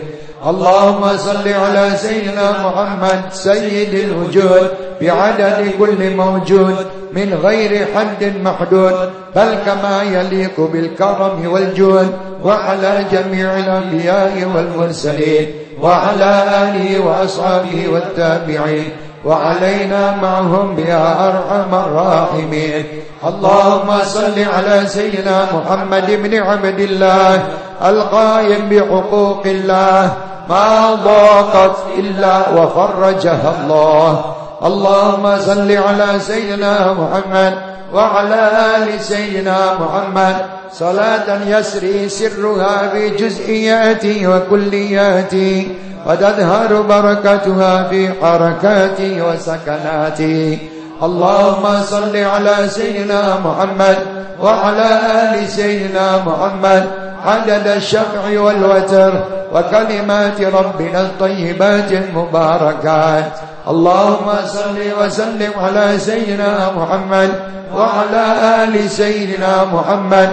اللهم صل على سيدنا محمد سيد الوجود بعدد كل موجود من غير حد محدود بل كما يليق بالكرم والجود وعلى جميع الأنبياء والمرسلين وعلى آله وأصحابه والتابعين وعلينا معهم يا أرحم الراحمين. اللهم صل على سيدنا محمد بن عبد الله القائم بحقوق الله ما ضاقت إلا وفرجها الله. اللهم صل على سيدنا محمد وعلى آل سيدنا محمد. صلاة يسري سرها في جزئياتي وكلياتي وتظهر بركتها في حركاتي وسكناتي. اللهم صل على سيدنا محمد وعلى آل سيدنا محمد. عدد الشفع والوتر وكلمات ربنا الطيبات المباركات. اللهم صل وسلم على سيدنا محمد وعلى آل سيدنا محمد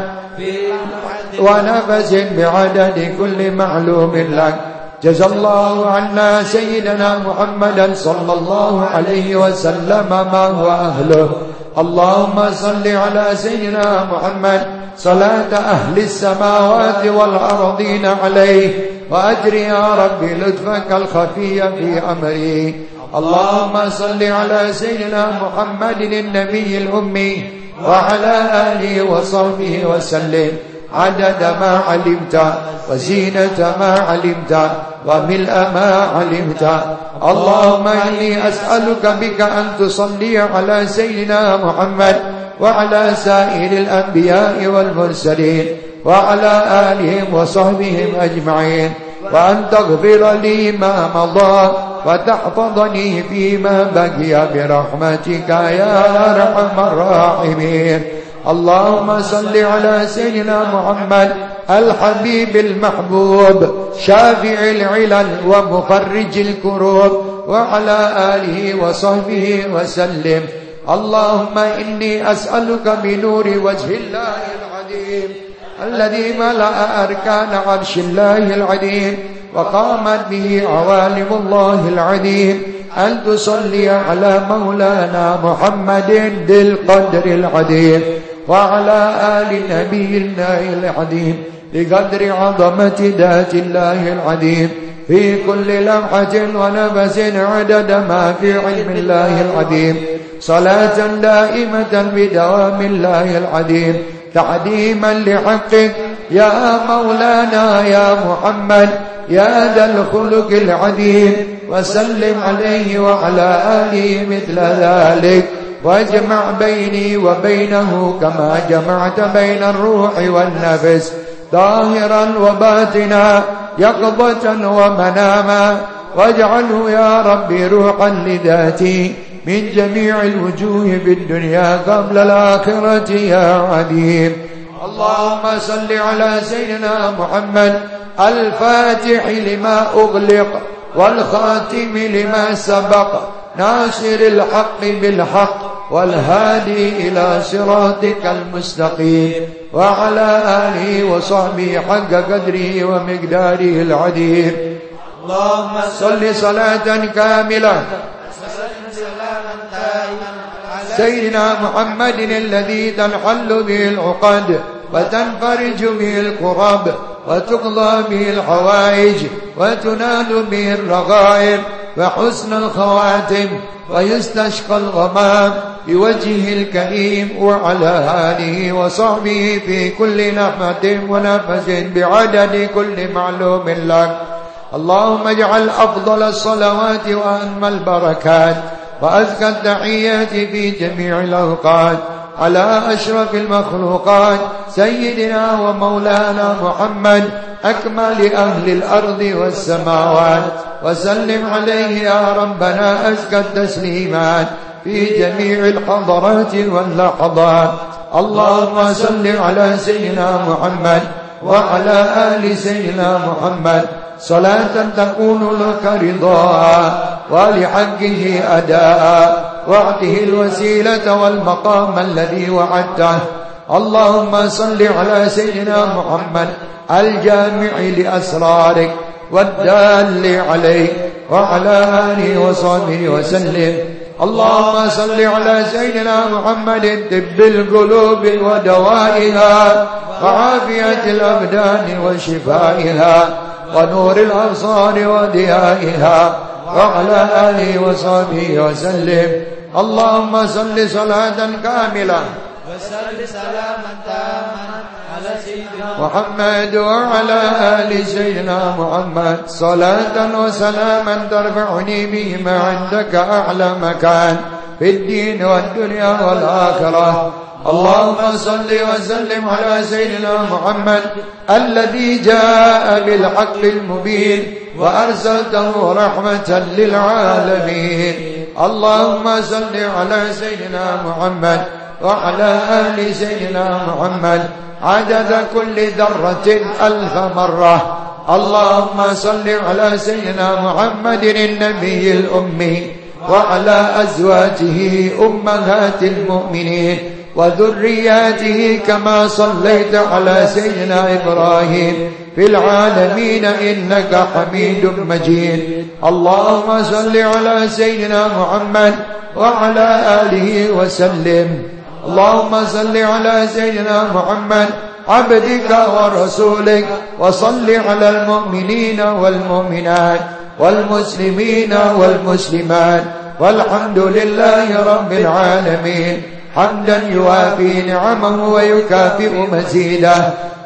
ونفس بعدد كل معلوم لك. جزى الله عنا سيدنا محمدا صلى الله عليه وسلم ما هو أهله. اللهم صل على سيدنا محمد صلاة أهل السماوات والأرضين عليه وأجر يا رب لطفك الخفي في أمري. اللهم صل على سيدنا محمد النبي الأمي وعلى آله وصحبه وسلم. عدد ما علمت وزينة ما علمت وملء ما علمت. اللهم إني أسألك بك أن تصلي على سيدنا محمد وعلى سائر الأنبياء والمرسلين وعلى آلهم وصحبهم أجمعين وأن تغفر لي ما مضى وتحفظني فيما بقي برحمتك يا أرحم الراحمين. اللهم صل على سيدنا محمد الحبيب المحبوب شافع العلل ومخرج الكروب وعلى آله وصحبه وسلم. اللهم إني أسألك بنور وجه الله العظيم الذي ملأ أركان عرش الله العظيم وقامت به عوالم الله العظيم أن تصلي على مولانا محمد ذي القدر العظيم وعلى آل نبي الله العظيم بقدر عظمة ذات الله العظيم. في كل لمحة ونفس عدد ما في علم الله العظيم. صلاة دائمة بدوام الله العظيم. تعديما لحقك يا مولانا يا محمد يا ذا الخلق العظيم. وسلم عليه وعلى آله مثل ذلك. واجمع بيني وبينه كما جمعت بين الروح والنفس. ظاهرا وباطنا. يقظة ومناما واجعله يا ربي روحا لذاتي من جميع الوجوه في الدنيا قبل الآخرة يا عليم. اللهم صل على سيدنا محمد الفاتح لما أغلق والخاتم لما سبق ناصر الحق بالحق والهادي إلى صراطك المستقيم وعلى آله وصحبه حق قدره ومقداره العظيم. اللهم صل صلاة كاملة. سيدنا محمد الذي تنحل به العقد وتنفرج به الكرب وتقضى به الحوائج وتنال به الرغائب وحسن الخواتم ويستشقى الغمام بوجهه الكريم وعلى آله وصحبه في كل نحمة ونفس بعدد كل معلوم لك. اللهم اجعل أفضل الصلوات وأنمى البركات وأزكى التحيات في جميع الأوقات. على أشرف المخلوقات سيدنا ومولانا محمد أكمل أهل الأرض والسماوات. وسلم عليه يا ربنا أزكى التسليمات في جميع الحضرات واللحظات. اللهم صل على سيدنا محمد وعلى آل سيدنا محمد. صلاة تكون لك رضاء ولحقه أداء. واعطه الوسيلة والمقام الذي وعدته. اللهم صل على سيدنا محمد الجامع لأسرارك والدال عليه وعلى آله وصحبه وسلم. اللهم صل على سيدنا محمد طب القلوب ودوائها وعافية الأبدان وشفائها ونور الأبصار وضيائها وعلى آله وصحبه وسلم. اللهم صل صلاة كاملة. وسل سلاما تاما على سيدنا محمد وعلى آل سيدنا محمد. صلاة وسلاما ترفعني بهما عندك أعلى مكان في الدين والدنيا والآخرة. اللهم صل وسلم على سيدنا محمد الذي جاء بالحق المبين وأرسلته رحمة للعالمين. اللهم صل على سيدنا محمد وعلى آل سيدنا محمد. عدد كل ذرة ألف مرة. اللهم صل على سيدنا محمد النبي الأمي وعلى أزواجه أمهات المؤمنين. وذرياته كما صليت على سيدنا إبراهيم في العالمين إنك حميد مجيد. اللهم صل على سيدنا محمد وعلى آله وسلم. اللهم صل على سيدنا محمد عبدك ورسولك وصل على المؤمنين والمؤمنات والمسلمين والمسلمات. والحمد لله رب العالمين. حمدا يوافي نعمه ويكافئ مزيده.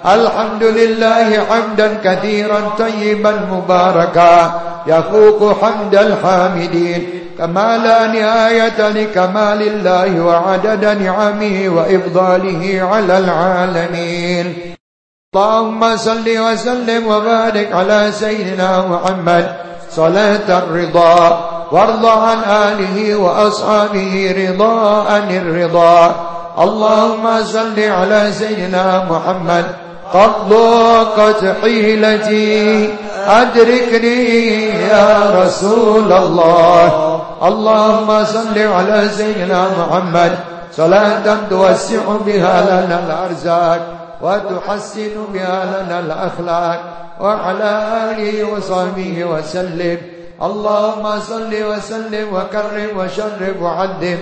الحمد لله حمدا كثيرا طيبا مباركا. يفوق حمد الحامدين. كما لا نهاية لكمال الله وعدد نعمه وإفضاله على العالمين. اللهم صل وسلم وبارك على سيدنا محمد. صلاة الرضا. وارض عن آله وأصحابه رضاء الرضا. اللهم صل على سيدنا محمد. قد ضاقت حيلتي. أدركني يا رسول الله. اللهم صل على سيدنا محمد. صلاة توسع بها لنا الأرزاق وتحسن بها لنا الأخلاق. وعلى آله وصحبه وسلم. اللهم صل وسلم وكرم وشرف وعدم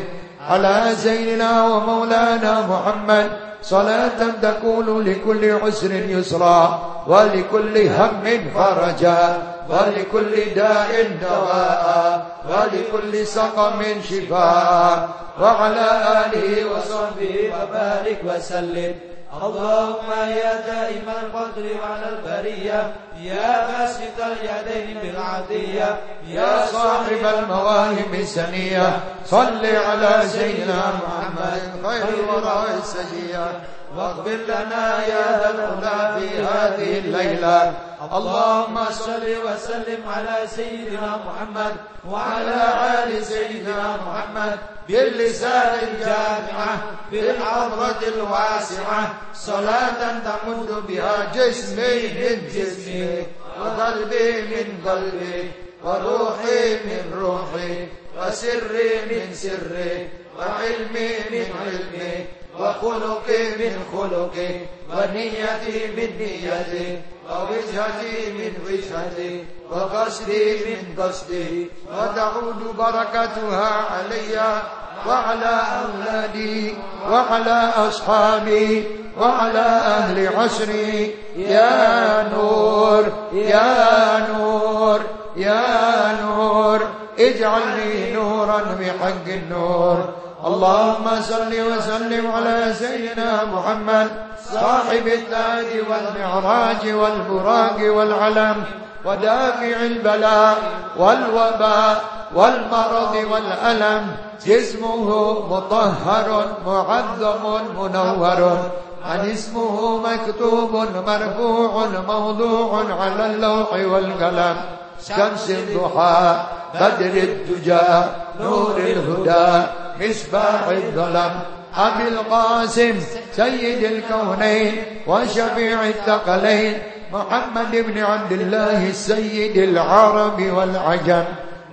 على سيدنا ومولانا محمد صلاة تكون لكل عسر يسرا ولكل هم فرجا ولكل داء دواء ولكل سقم شفاء وعلى آله وصحبه وبارك وسلم اللهم يا دائم القدر على البرية يا باسط اليدين بالعطية يا صاحب المواهب السنية صل على سيدنا محمد خير الورى السجية واغفر لنا يا ذا العلا في هذه الليلة. اللهم صل وسلم على سيدنا محمد وعلى آل سيدنا محمد باللسان الجامعة بالعظمة الواسعة. صلاة تمد بها جسمي من جسمي وقلبي من قلبي وروحي من روحي وسري من سري وعلمي من علمي. وخلقي من خلقي ونيتي من نيتي ووجهتي من وجهتي وقصدي من قصدي وتعود بركتها علي وعلى أولادي وعلى أصحابي وعلى أهل عصري. يا نور يا نور يا نور اجعلني نورا بحق النور. اللهم صل وسلم على سيدنا محمد صاحب التاج والمعراج والبراق والعلم ودافع البلاء والوباء والمرض والألم. جسمه مطهر معظم منور. عن اسمه مكتوب مرفوع موضوع على اللوح والقلم. شمس الضحى بدر الدجى نور الهدى. مصباح الظلم أبي القاسم سيد الكونين وشفيع الثقلين محمد بن عبد الله السيد العرب والعجم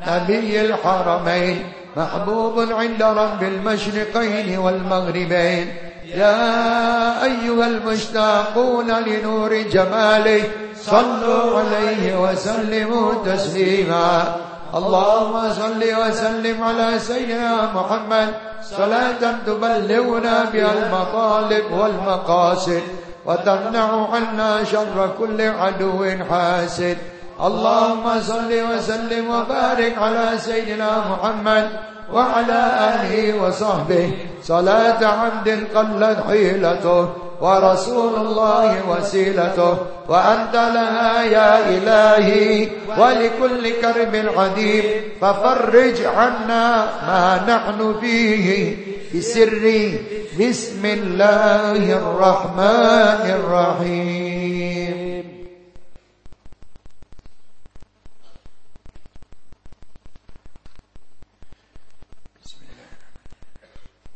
نبي الحرمين محبوب عند رب المشرقين والمغربين. يا أيها المشتاقون لنور جماله صلوا عليه وسلموا تسليما. اللهم صل وسلم على سيدنا محمد. صلاة تبلغنا بها المطالب والمقاصد وتمنع عنا شر كل عدو حاسد. اللهم صل وسلم وبارك على سيدنا محمد وعلى آله وصحبه. صلاة عبد قلت حيلته. ورسول الله وسيلته وأنت لها يا إلهي ولكل كرب عديم ففرج عنا ما نحن فيه بسر بسم الله الرحمن الرحيم.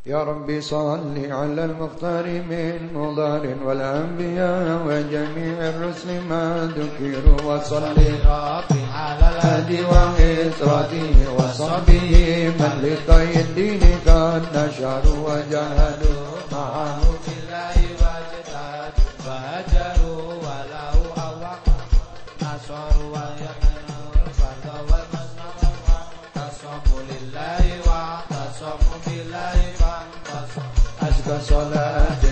يا رب صل على المختار من مضار والأنبياء وجميع الرسل ما ذكروا وصل ربي على الهدي وإسرته وصحبه من لقي الدين قد نشروا وجهدوا معه في الله واجتهدوا فهجروا وله أوقع أصروا ويحنوا الفرد والمسند واعتصموا لله واعتصموا بالله صلاة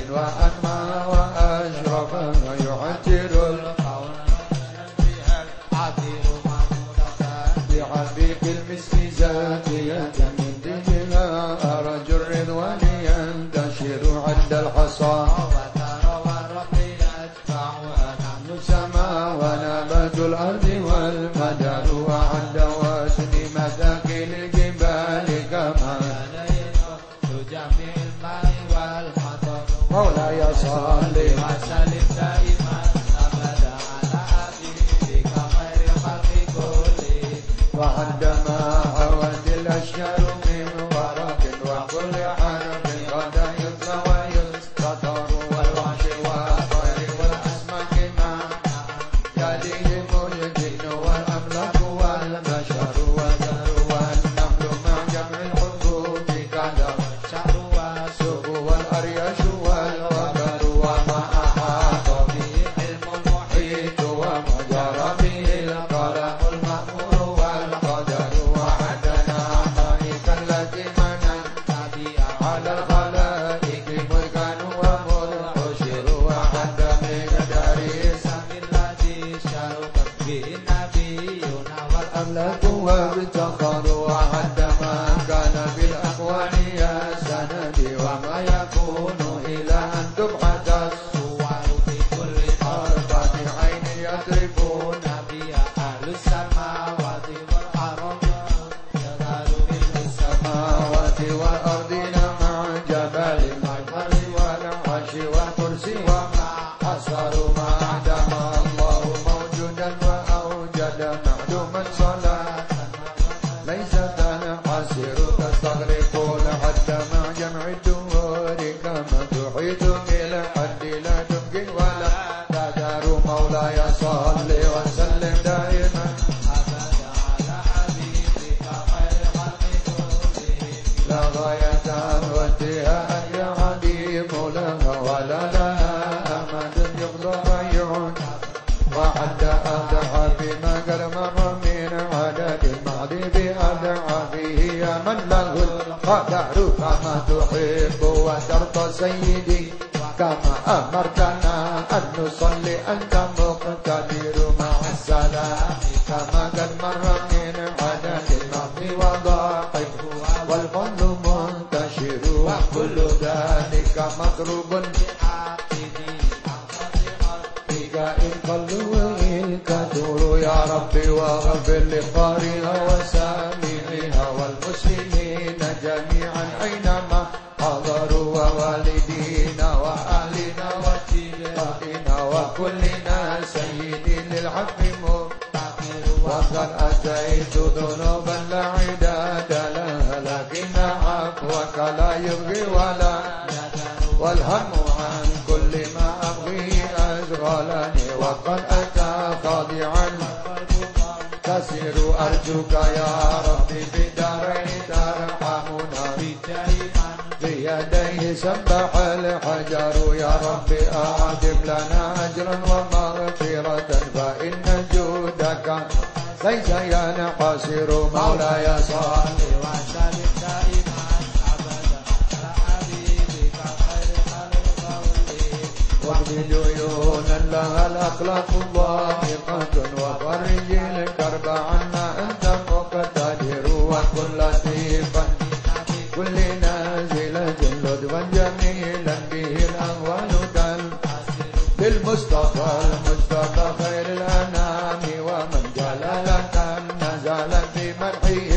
السلام نزل في مرحه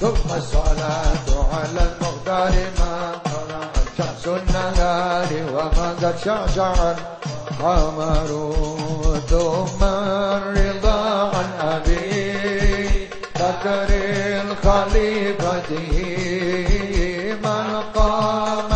ثم الصلاة على المختار ما شمس النهار وما قد شعشعا قمر ثم الرضا عن أبي بكر الخليفة. من قام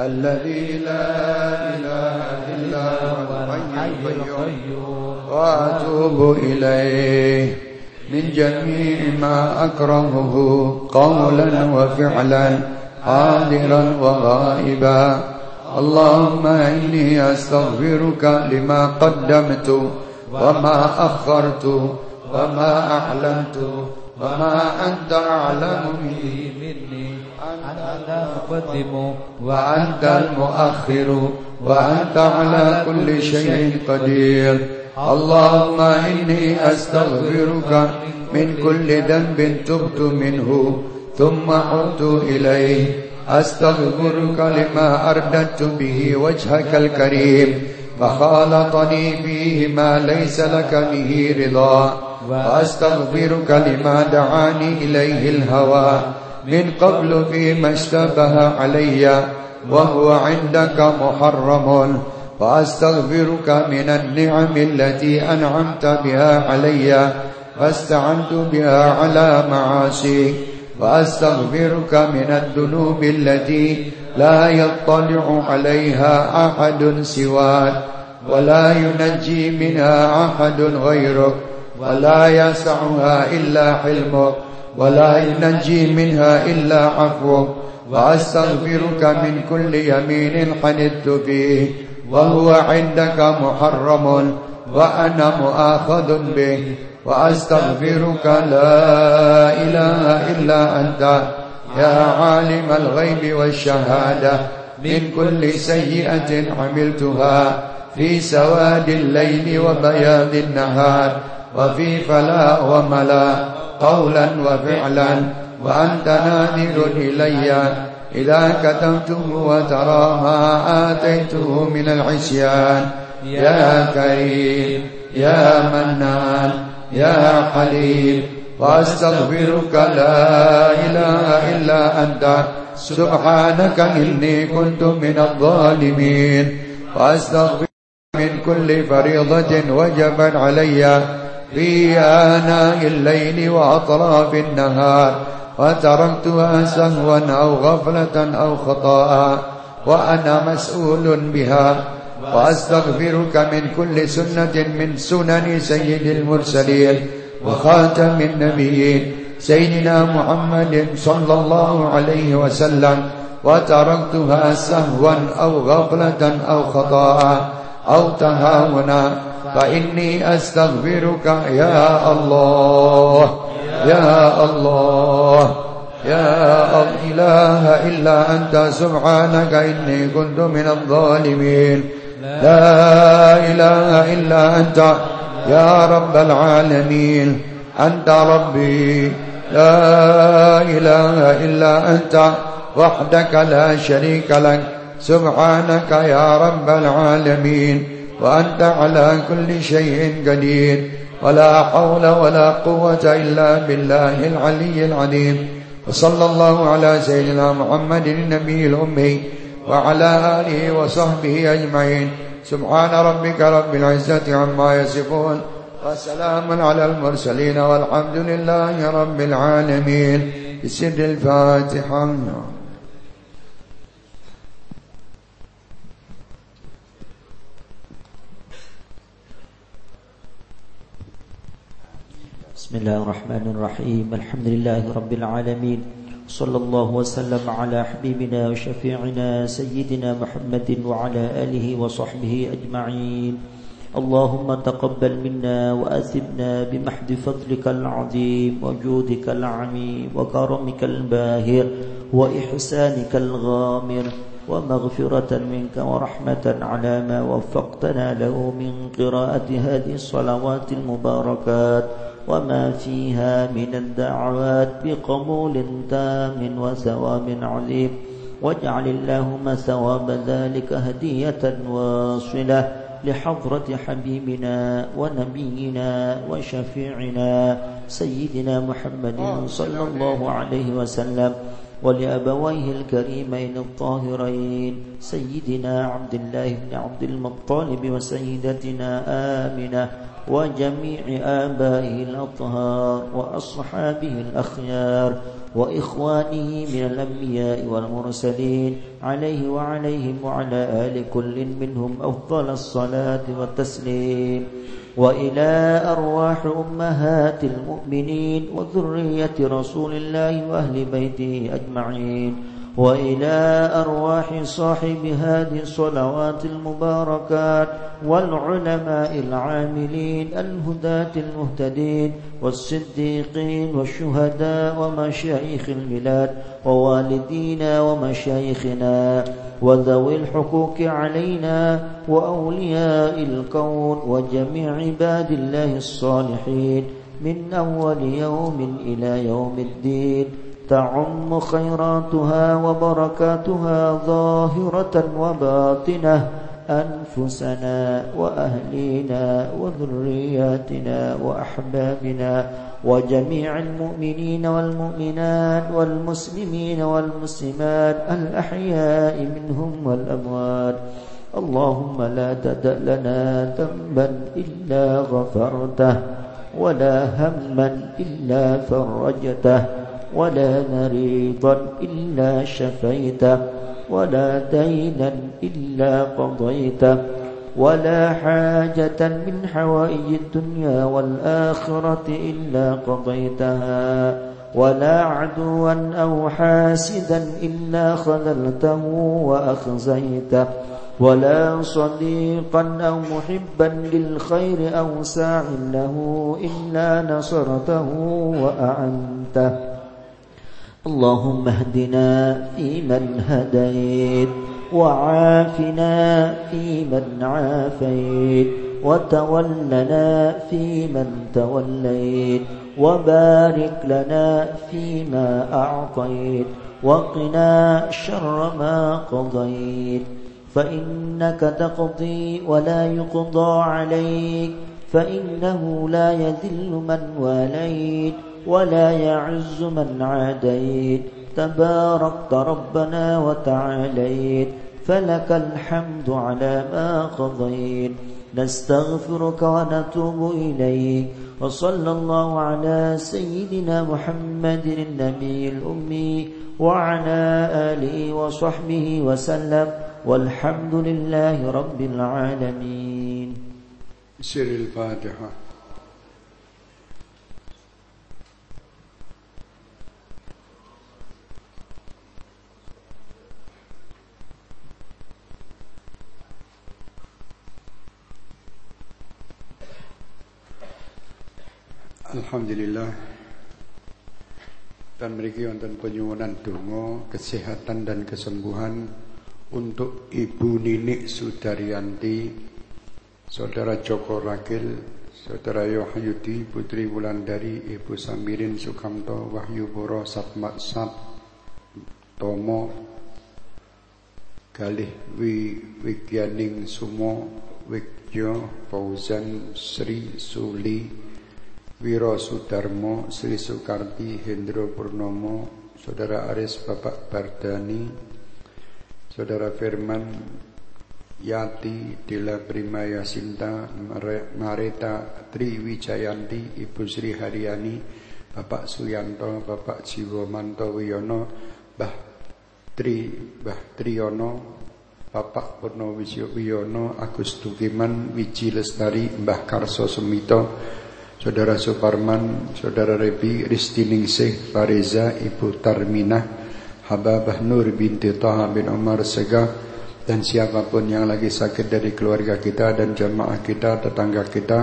الذي لا إله إلا هو الحي القيوم. وأتوب إليه. من جميع ما أكرهه قولا وفعلا حاضرا وغائبا. اللهم إني أستغفرك لما قدمت وما أخرت وما أعلنت وما أنت أعلم به مني أنت المقدم وأنت المؤخر وأنت على كل شيء قدير. اللهم إني أستغفرك من كل ذنب تبت منه ثم عدت إليه. أستغفرك لما أرددت به وجهك الكريم. فخالطني فيه ما ليس لك به رضا. وأستغفرك لما دعاني إليه الهوى. من قبل فيما اشتبه علي وهو عندك محرم. وأستغفرك من النعم التي أنعمت بها علي فاستعنت بها على معاصيك وأستغفرك من الذنوب التي لا يطلع عليها أحد سواك ولا ينجي منها أحد غيرك ولا يسعها إلا حلمك. ولا ينجي منها إلا عفوك وأستغفرك من كل يمين حنثت فيه. وهو عندك محرم وأنا مؤاخذ به. وأستغفرك لا إله إلا أنت. يا عالم الغيب والشهادة. من كل سيئة عملتها. في سواد الليل وبياض النهار. وفي فلاء وملا قولا وفعلا وأنت نادر إلي. إذا كتبته وترى ما آتيته من العصيان. يا كريم يا منان يا حليم وأستغفرك لا إله إلا أنت. سبحانك إني كنت من الظالمين. وأستغفر من كل فريضة وجبت علي. في آناء الليل وأطراف النهار وتركتها سهوا أو غفلة أو خطاء وأنا مسؤول بها وأستغفرك من كل سنة من سنن سيد المرسلين وخاتم النبيين سيدنا محمد صلى الله عليه وسلم وتركتها سهوا أو غفلة أو خطاء أو تهاونا فإني أستغفرك يا الله. يا الله. يا إله إلا أنت. سبحانك إني كنت من الظالمين. لا إله إلا أنت. يا رب العالمين. أنت ربي. لا إله إلا أنت. وحدك لا شريك لك. سبحانك يا رب العالمين. وأنت على كل شيء قدير. ولا حول ولا قوة إلا بالله العلي العظيم. وصلى الله على سيدنا محمد النبي الأمي وعلى آله وصحبه أجمعين. سبحان ربك رب العزة عما يصفون. وسلام على المرسلين والحمد لله رب العالمين. بسر الفاتحة. بسم الله الرحمن الرحيم. الحمد لله رب العالمين. صلى الله وسلم على حبيبنا وشفيعنا سيدنا محمد وعلى آله وصحبه أجمعين. اللهم تقبل منا وأثبنا بمحض فضلك العظيم وجودك العميم وكرمك الباهر وإحسانك الغامر ومغفرة منك ورحمة على ما وفقتنا له من قراءة هذه الصلوات المباركات. وما فيها من الدعوات بقبول تام وثواب عليم واجعل اللهم ثواب ذلك هدية واصلة لحضرة حبيبنا ونبينا وشفيعنا سيدنا محمد صلى الله عليه وسلم ولأبويه الكريمين الطاهرين سيدنا عبد الله بن عبد المطلب وسيدتنا آمنة وجميع آبائه الأطهار وأصحابه الأخيار وإخوانه من الأنبياء والمرسلين عليه وعليهم وعلى آل كل منهم أفضل الصلاة والتسليم. وإلى أرواح أمهات المؤمنين وذرية رسول الله وأهل بيته أجمعين. وإلى أرواح صاحب هذه الصلوات المباركات والعلماء العاملين الهداة المهتدين والصديقين والشهداء ومشايخ البلاد ووالدينا ومشايخنا وذوي الحقوق علينا وأولياء الكون وجميع عباد الله الصالحين من أول يوم إلى يوم الدين. تعم خيراتها وبركاتها ظاهرة وباطنة أنفسنا وأهلينا وذرياتنا وأحبابنا وجميع المؤمنين والمؤمنات والمسلمين والمسلمات الأحياء منهم والأموات اللهم لا تدع لنا ذنبا إلا غفرته ولا هما إلا فرجته ولا مريضا إلا شفيته ولا دينا إلا قضيته ولا حاجة من حوائج الدنيا والآخرة إلا قضيتها ولا عدوا أو حاسدا إلا خذلته وأخزيته ولا صديقا أو محبا للخير أو ساع له إلا نصرته وأعنته. اللهم اهدنا فيمن هديت وعافنا فيمن عافيت وتولنا فيمن توليت وبارك لنا فيما أعطيت وقنا شر ما قضيت فإنك تقضي ولا يقضى عليك فإنه لا يذل من واليت ولا يعز من عاديت. تباركت ربنا وتعاليت. فلك الحمد على ما قضيت. نستغفرك ونتوب إليك. وصلى الله على سيدنا محمد النبي الأمي وعلى آله وصحبه وسلم. والحمد لله رب العالمين. سر الفاتحة. Alhamdulillah. Dan mereka wonten penyuwunan donga kesehatan dan kesembuhan untuk Ibu Ninik Sudaryanti, Saudara Joko Rakil, Saudara Yohayudi, Putri Wulandari, Ibu Samirin Sukamto, Wahyu Boro Satmat Sat, Tomo, Galih Wi Wigyaning Sumo, Wigyo, Fauzan, Sri Suli, Wiro Sudarmo, Sri Soekarti, Hendro Purnomo, Saudara Aris Bapak Bardani, Saudara Firman, Yati, Dila Prima Yasinta, Mareta Tri Wijayanti, Ibu Sri Haryani, Bapak Suyanto, Bapak Jiwo Manto Wiyono, Bah Tri, Bah Triyono, Bapak Purno Wiyono, Agus Tukiman, Wiji Lestari, Mbah Karso Semito, Saudara Suparman, Saudara Rebi, Risti Ningsih, Fariza, Ibu Tarminah, Hababah Nur binti Taha bin Umar Sega, dan siapa pun yang lagi sakit dari keluarga kita dan jamaah kita, tetangga kita,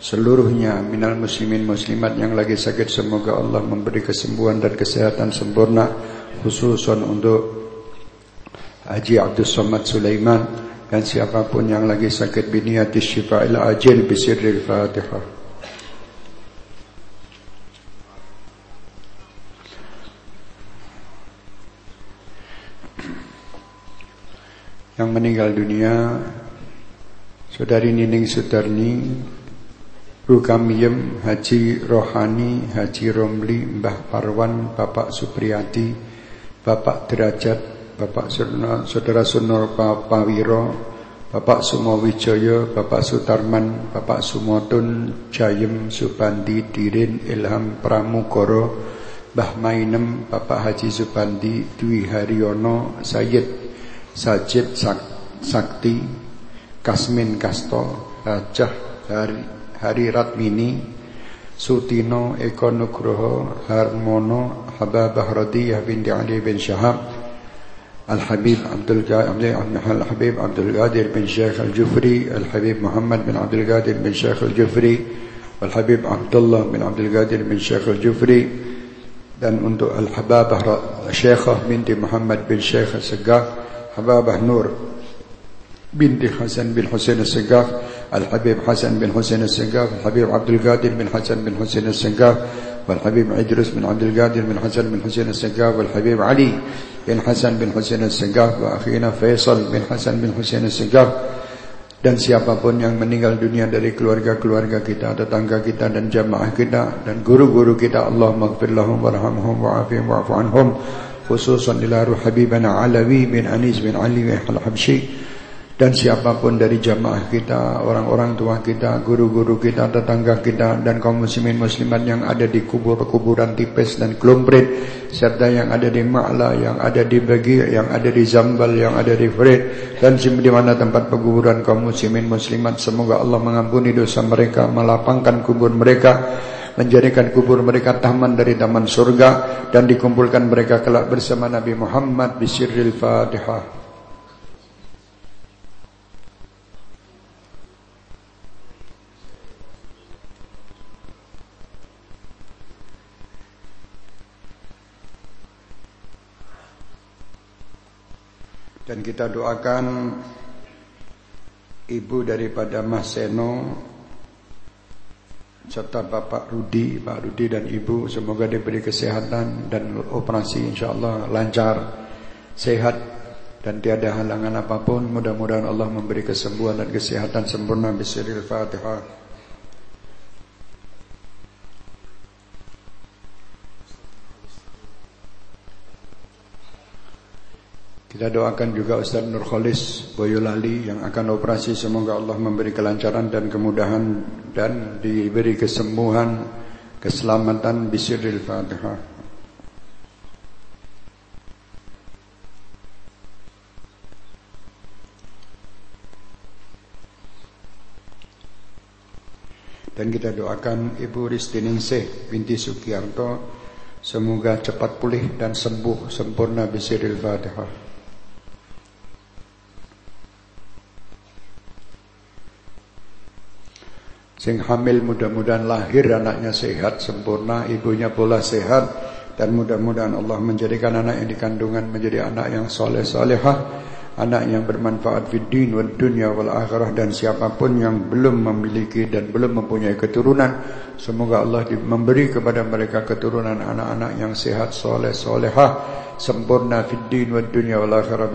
seluruhnya minal muslimin muslimat yang lagi sakit semoga Allah memberi kesembuhan dan kesehatan sempurna khususon untuk Haji Abdul Somad Sulaiman dan siapa pun yang lagi sakit biniatis syifa'il ajil bisirril fatihah yang meninggal dunia Saudari Nining Sudarni Rukamiyem Haji Rohani Haji Romli Mbah Parwan Bapak Supriyati Bapak Derajat, Bapak Saudara Sunor Pawiro, Bapak Sumowijaya, Bapak Sutarman, Bapak Sumotun, Jayem, Subandi, Dirin, Ilham, Pramukoro, Mbah Mainem, Bapak Haji Subandi, Dwi Haryono, Sayyid, Sajid sak, Sakti Kasmin Kasto Rajah Hari, Hari Ratmini Sutino Eko Nugroho Harmono Hababah Bahradiyah bin Ali bin Syahab Al-Habib Abdul Al-Habib Abdul Qadir bin Syekh Al-Jufri Al-Habib Muhammad bin Abdul Qadir bin Syekh Al-Jufri Al-Habib Abdullah bin Abdul Qadir bin Syekh Al-Jufri dan untuk Al-Hababah Syekhah binti Muhammad bin Syekh Segah Hababah Nur binti Hasan bin Husain Segaf Al-Habib Hasan bin Husain Segaf Al-Habib Abdul Qadir bin Hasan bin Husain Segaf والحبيب عدرس بن عبد القادر بن حسن بن حسين السقاف والحبيب علي بن حسن بن حسين السقاف وأخينا فيصل بن حسن بن حسين السقاف dan siapapun yang meninggal dunia dari keluarga-keluarga kita, tetangga kita dan jamaah kita dan guru-guru kita Allah maghfir lahum warhamhum wa'afihim wa'fu anhum khususan ila ruh habibana Alawi bin Anis bin Ali al-Habsyi dan siapa pun dari jamaah kita, orang-orang tua kita, guru-guru kita, tetangga kita dan kaum muslimin muslimat yang ada di kubur-kuburan tipes dan klumprit serta yang ada di Ma'la, yang ada di Bagi, yang ada di Zambal, yang ada di Fred dan di mana tempat penguburan kaum muslimin muslimat semoga Allah mengampuni dosa mereka, melapangkan kubur mereka menjadikan kubur mereka taman dari taman surga dan dikumpulkan mereka kelak bersama Nabi Muhammad bisirril Fatihah. Dan kita doakan ibu daripada Mas Seno serta Bapak Rudi, Pak Rudi dan Ibu semoga diberi kesehatan dan operasi insyaallah lancar, sehat dan tiada halangan apapun. Mudah-mudahan Allah memberi kesembuhan dan kesehatan sempurna bismillahirrahmanirrahim. Kita doakan juga Ustaz Nur Khalis Boyolali yang akan operasi semoga Allah memberi kelancaran dan kemudahan dan diberi kesembuhan, keselamatan bisiril Fatihah. Dan kita doakan Ibu Ristiningsih binti Sukiarto semoga cepat pulih dan sembuh sempurna bisiril Fatihah. Sing hamil mudah-mudahan lahir anaknya sehat sempurna, ibunya pula sehat. Dan mudah-mudahan Allah menjadikan anak yang dikandungan menjadi anak yang soleh solehah, anak yang bermanfaat di din wal dunya wal akhirah dan siapa pun yang belum memiliki dan belum mempunyai keturunan, semoga Allah memberi kepada mereka keturunan anak-anak yang sehat soleh solehah, sempurna di din wal dunya wal akhirah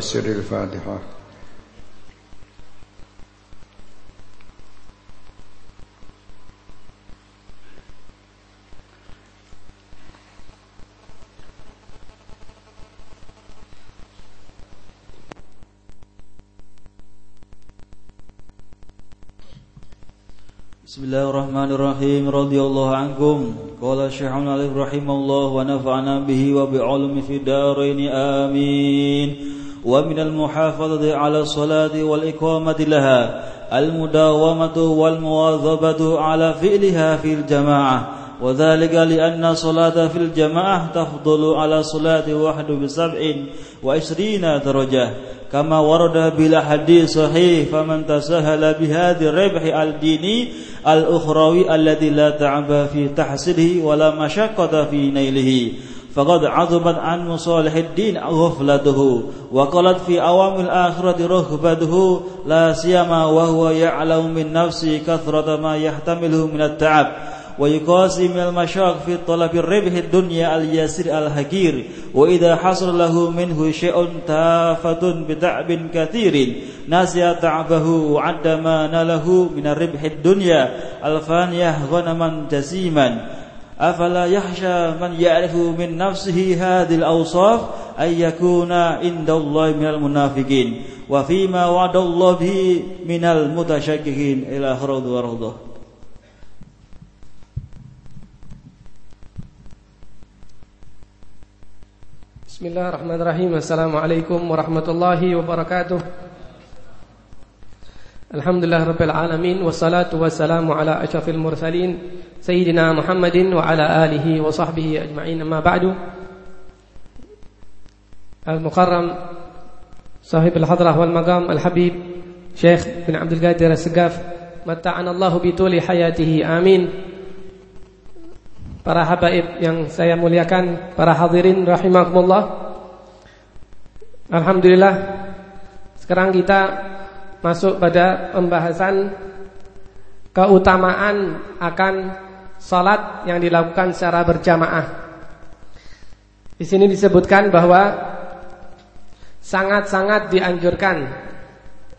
Bismillahirrahmanirrahim. Radhiyallahu ankum qala syekhuna alif rahimahullah wa nafa'ana bihi wa bi ulumi fid dharain amin. Wa minal muhafazati ala salati wal iqamati laha. Al mudawamatu wal muwazabatu ala fi'liha fil jamaah. Wa dhalika li anna salata fil jamaah tafdulu ala salati wahdu bi sab'in wa 20 darajah. كما ورد بلا حديث صحيح فمن تسهل بهذه الربح الديني الأخروي الذي لا تعب في تحصيله ولا مشقة في نيله. فقد عظمت عن مصالح الدين غفلته وقالت في أوام الآخرة رغبته لا سيما وهو يعلم من نفسه كثرة ما يحتمله من التعب. ويقاسي من المشاق في طلب الربح الدنيا اليسير الحقير وإذا حصل له منه شيء تافة بتعب كثير نسي تعبه وعد ما ناله من الربح الدنيا الفانية غنما جسيما أفلا يخشى من يعرف من نفسه هذه الأوصاف ay yakuna indallahi minal munafiqin wa fima wa'adallahu bihi minal mutasyakkikin ila بسم الله الرحمن الرحيم السلام عليكم ورحمة الله وبركاته الحمد لله رب العالمين والصلاة والسلام على أشرف المرسلين سيدنا محمد وعلى آله وصحبه أجمعين ما بعد المقرم صاحب الحضرة والمقام الحبيب شيخ بن عبد القادر السقاف متعنا الله بطول حياته آمين para habaib yang saya muliakan, para hadirin rahimakumullah. Alhamdulillah sekarang kita masuk pada pembahasan keutamaan akan salat yang dilakukan secara berjamaah. Di sini disebutkan bahwa sangat-sangat dianjurkan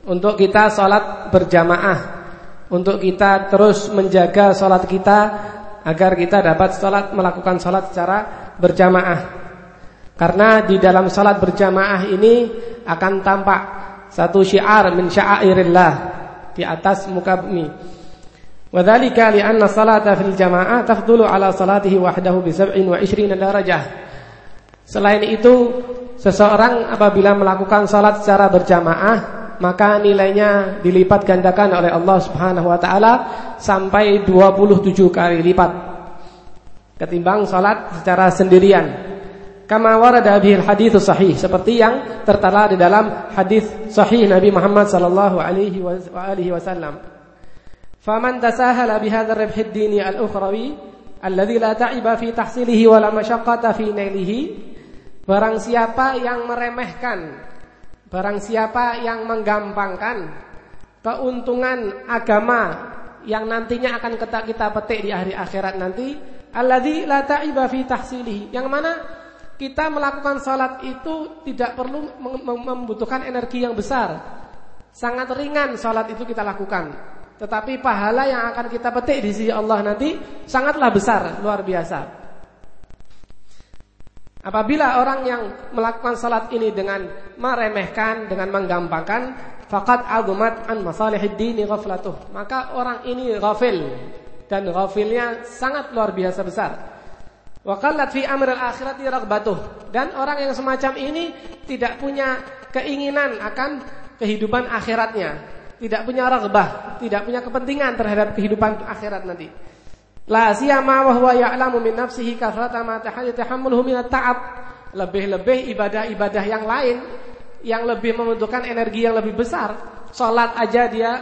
untuk kita salat berjamaah, untuk kita terus menjaga salat kita agar kita dapat salat melakukan salat secara berjamaah. Karena di dalam salat berjamaah ini akan tampak satu syiar min sya'airillah di atas muka bumi. Wadzalika li'anna salata fil jamaah tafdulu ala salatihi wahdahu bi 27 darajah. Selain itu, seseorang apabila melakukan salat secara berjamaah maka nilainya dilipat gandakan oleh Allah Subhanahu wa taala sampai 27 kali lipat ketimbang salat secara sendirian. Kama warada bihil hadits sahih seperti yang tertera di dalam hadis sahih Nabi Muhammad sallallahu alaihi wa alihi wasallam. Faman tasahala bihadha ribh ad-dini al-ukhrawi alladhi la ta'iba fi tahsilihi wa la masyaqqata fi nailihi barang siapa yang meremehkan Barang siapa yang menggampangkan keuntungan agama yang nantinya akan kita petik di hari akhirat nanti, alladzi la ta'iba fi tahsilihi. Yang mana kita melakukan salat itu tidak perlu membutuhkan energi yang besar. Sangat ringan salat itu kita lakukan. Tetapi pahala yang akan kita petik di sisi Allah nanti sangatlah besar, luar biasa. Apabila orang yang melakukan salat ini dengan meremehkan, dengan menggampangkan, faqad azumat an masalihid dini ghaflatuh. Maka orang ini ghafil dan ghafilnya sangat luar biasa besar. Wa qallat fi amril akhirati raghbatuh. Dan orang yang semacam ini tidak punya keinginan akan kehidupan akhiratnya, tidak punya raghbah, tidak punya kepentingan terhadap kehidupan akhirat nanti. La siyama wa huwa ya'lamu min nafsihi kathrata ma tahammuluhu min at-ta'ab. Lebih-lebih ibadah-ibadah yang lain yang lebih membutuhkan energi yang lebih besar. Salat aja dia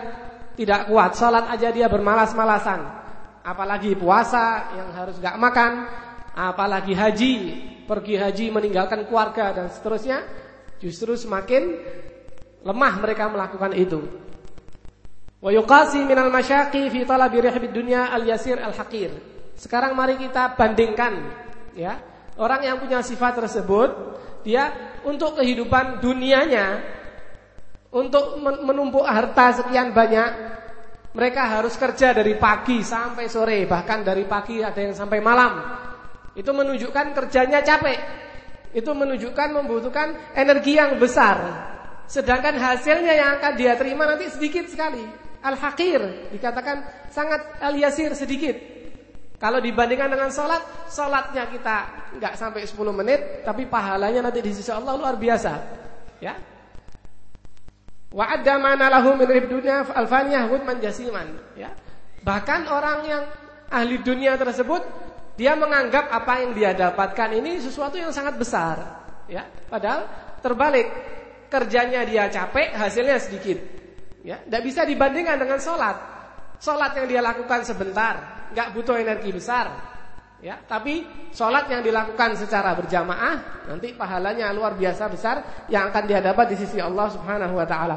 tidak kuat, salat aja dia bermalas-malasan. Apalagi puasa yang harus gak makan, apalagi haji, pergi haji meninggalkan keluarga dan seterusnya, justru semakin lemah mereka melakukan itu. Wa yuqasi minal masyaqi fi talabi rihbid dunya al-yasir al-haqir. Sekarang mari kita bandingkan ya. Orang yang punya sifat tersebut, dia untuk kehidupan dunianya untuk menumpuk harta sekian banyak, mereka harus kerja dari pagi sampai sore, bahkan dari pagi ada yang sampai malam. Itu menunjukkan kerjanya capek. Itu menunjukkan membutuhkan energi yang besar. Sedangkan hasilnya yang akan dia terima nanti sedikit sekali al-haqir dikatakan sangat al-yasir sedikit. Kalau dibandingkan dengan sholat, sholatnya kita nggak sampai 10 menit, tapi pahalanya nanti di sisi Allah luar biasa. Ya. Wa adda mana lahu min dunya alfaniyah man jasiman. Ya. Bahkan orang yang ahli dunia tersebut dia menganggap apa yang dia dapatkan ini sesuatu yang sangat besar. Ya. Padahal terbalik kerjanya dia capek, hasilnya sedikit. Ya, tidak bisa dibandingkan dengan sholat. Sholat yang dia lakukan sebentar, nggak butuh energi besar. Ya, tapi sholat yang dilakukan secara berjamaah nanti pahalanya luar biasa besar yang akan dia dapat di sisi Allah Subhanahu wa taala.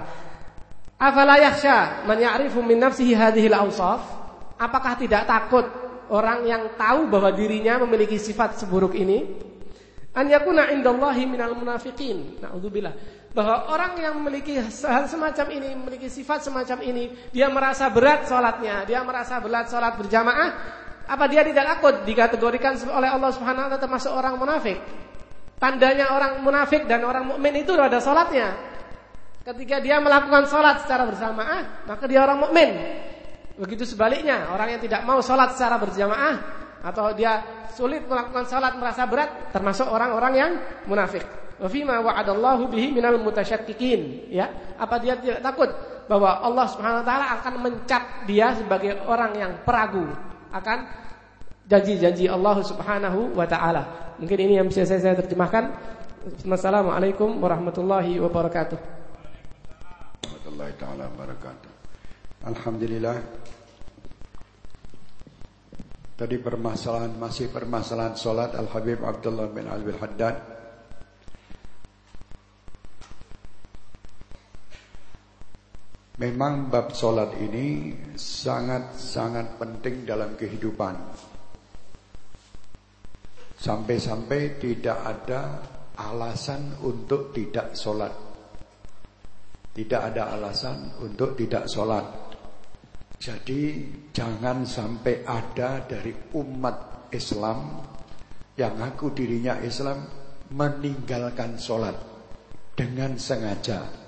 Afala yakhsha min nafsihi hadhil awsaf? Apakah tidak takut orang yang tahu bahwa dirinya memiliki sifat seburuk ini? An yakuna indallahi minal munafiqin. Nauzubillah bahwa orang yang memiliki hal semacam ini, memiliki sifat semacam ini, dia merasa berat sholatnya, dia merasa berat sholat berjamaah, apa dia tidak takut dikategorikan oleh Allah Subhanahu Wa Taala termasuk orang munafik? Tandanya orang munafik dan orang mukmin itu ada sholatnya. Ketika dia melakukan sholat secara berjamaah, maka dia orang mukmin. Begitu sebaliknya, orang yang tidak mau sholat secara berjamaah atau dia sulit melakukan sholat merasa berat, termasuk orang-orang yang munafik. Wafima wa'adallahu bihi minal mutasyakkikin. Ya, apa dia tidak takut bahwa Allah Subhanahu wa taala akan mencap dia sebagai orang yang peragu akan janji-janji Allah Subhanahu wa taala. Mungkin ini yang bisa saya, saya terjemahkan. Wassalamualaikum warahmatullahi wabarakatuh. Warahmatullahi taala wabarakatuh. Alhamdulillah. Tadi permasalahan masih permasalahan solat Al Habib Abdullah bin Al Haddad Memang bab solat ini sangat-sangat penting dalam kehidupan. Sampai-sampai tidak ada alasan untuk tidak solat. Tidak ada alasan untuk tidak solat. Jadi jangan sampai ada dari umat Islam yang aku dirinya Islam meninggalkan solat dengan sengaja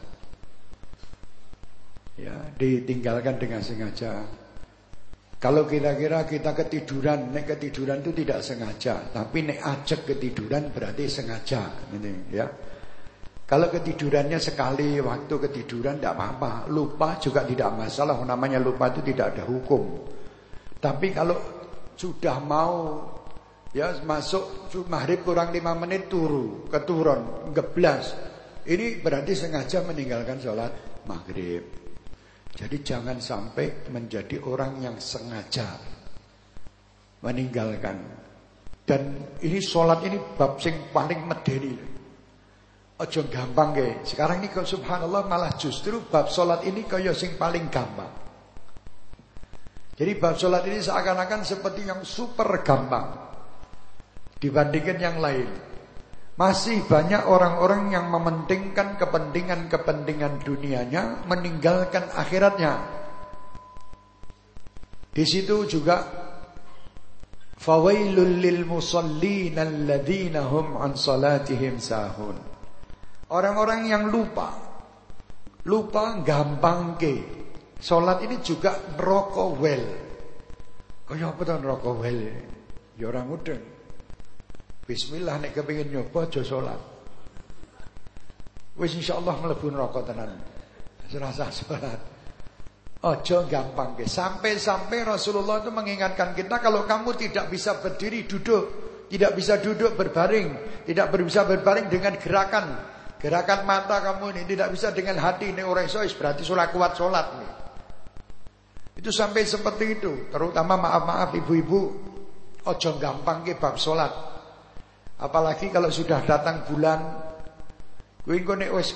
ya ditinggalkan dengan sengaja. Kalau kira-kira kita ketiduran, nek ketiduran itu tidak sengaja, tapi nek ajak ketiduran berarti sengaja, ini ya. Kalau ketidurannya sekali waktu ketiduran tidak apa-apa, lupa juga tidak masalah, namanya lupa itu tidak ada hukum. Tapi kalau sudah mau ya masuk maghrib kurang lima menit turu, keturun, geblas, ini berarti sengaja meninggalkan sholat maghrib. Jadi jangan sampai menjadi orang yang sengaja meninggalkan. Dan ini sholat ini bab sing paling medeni. Ojo gampang ke. Sekarang ini subhanallah malah justru bab sholat ini kaya sing paling gampang. Jadi bab sholat ini seakan-akan seperti yang super gampang dibandingkan yang lain. Masih banyak orang-orang yang mementingkan kepentingan-kepentingan dunianya meninggalkan akhiratnya. Di situ juga fawailul lil musallin alladzina hum an salatihim sahun. Orang-orang yang lupa lupa gampang ke. Salat ini juga rokok well. Kaya apa to rokok well? Ya orang mudeng. Bismillah nek kepengin nyoba aja salat. Wis insyaallah mlebu neraka tenan. Serasa salat. Ojo gampang ke. Sampai-sampai Rasulullah itu mengingatkan kita kalau kamu tidak bisa berdiri duduk, tidak bisa duduk berbaring, tidak bisa berbaring dengan gerakan. Gerakan mata kamu ini tidak bisa dengan hati ini orang iso berarti sholat kuat sholat nih. Itu sampai seperti itu. Terutama maaf-maaf ibu-ibu ojo gampang ke bab sholat. Apalagi kalau sudah datang bulan kuwi nek wis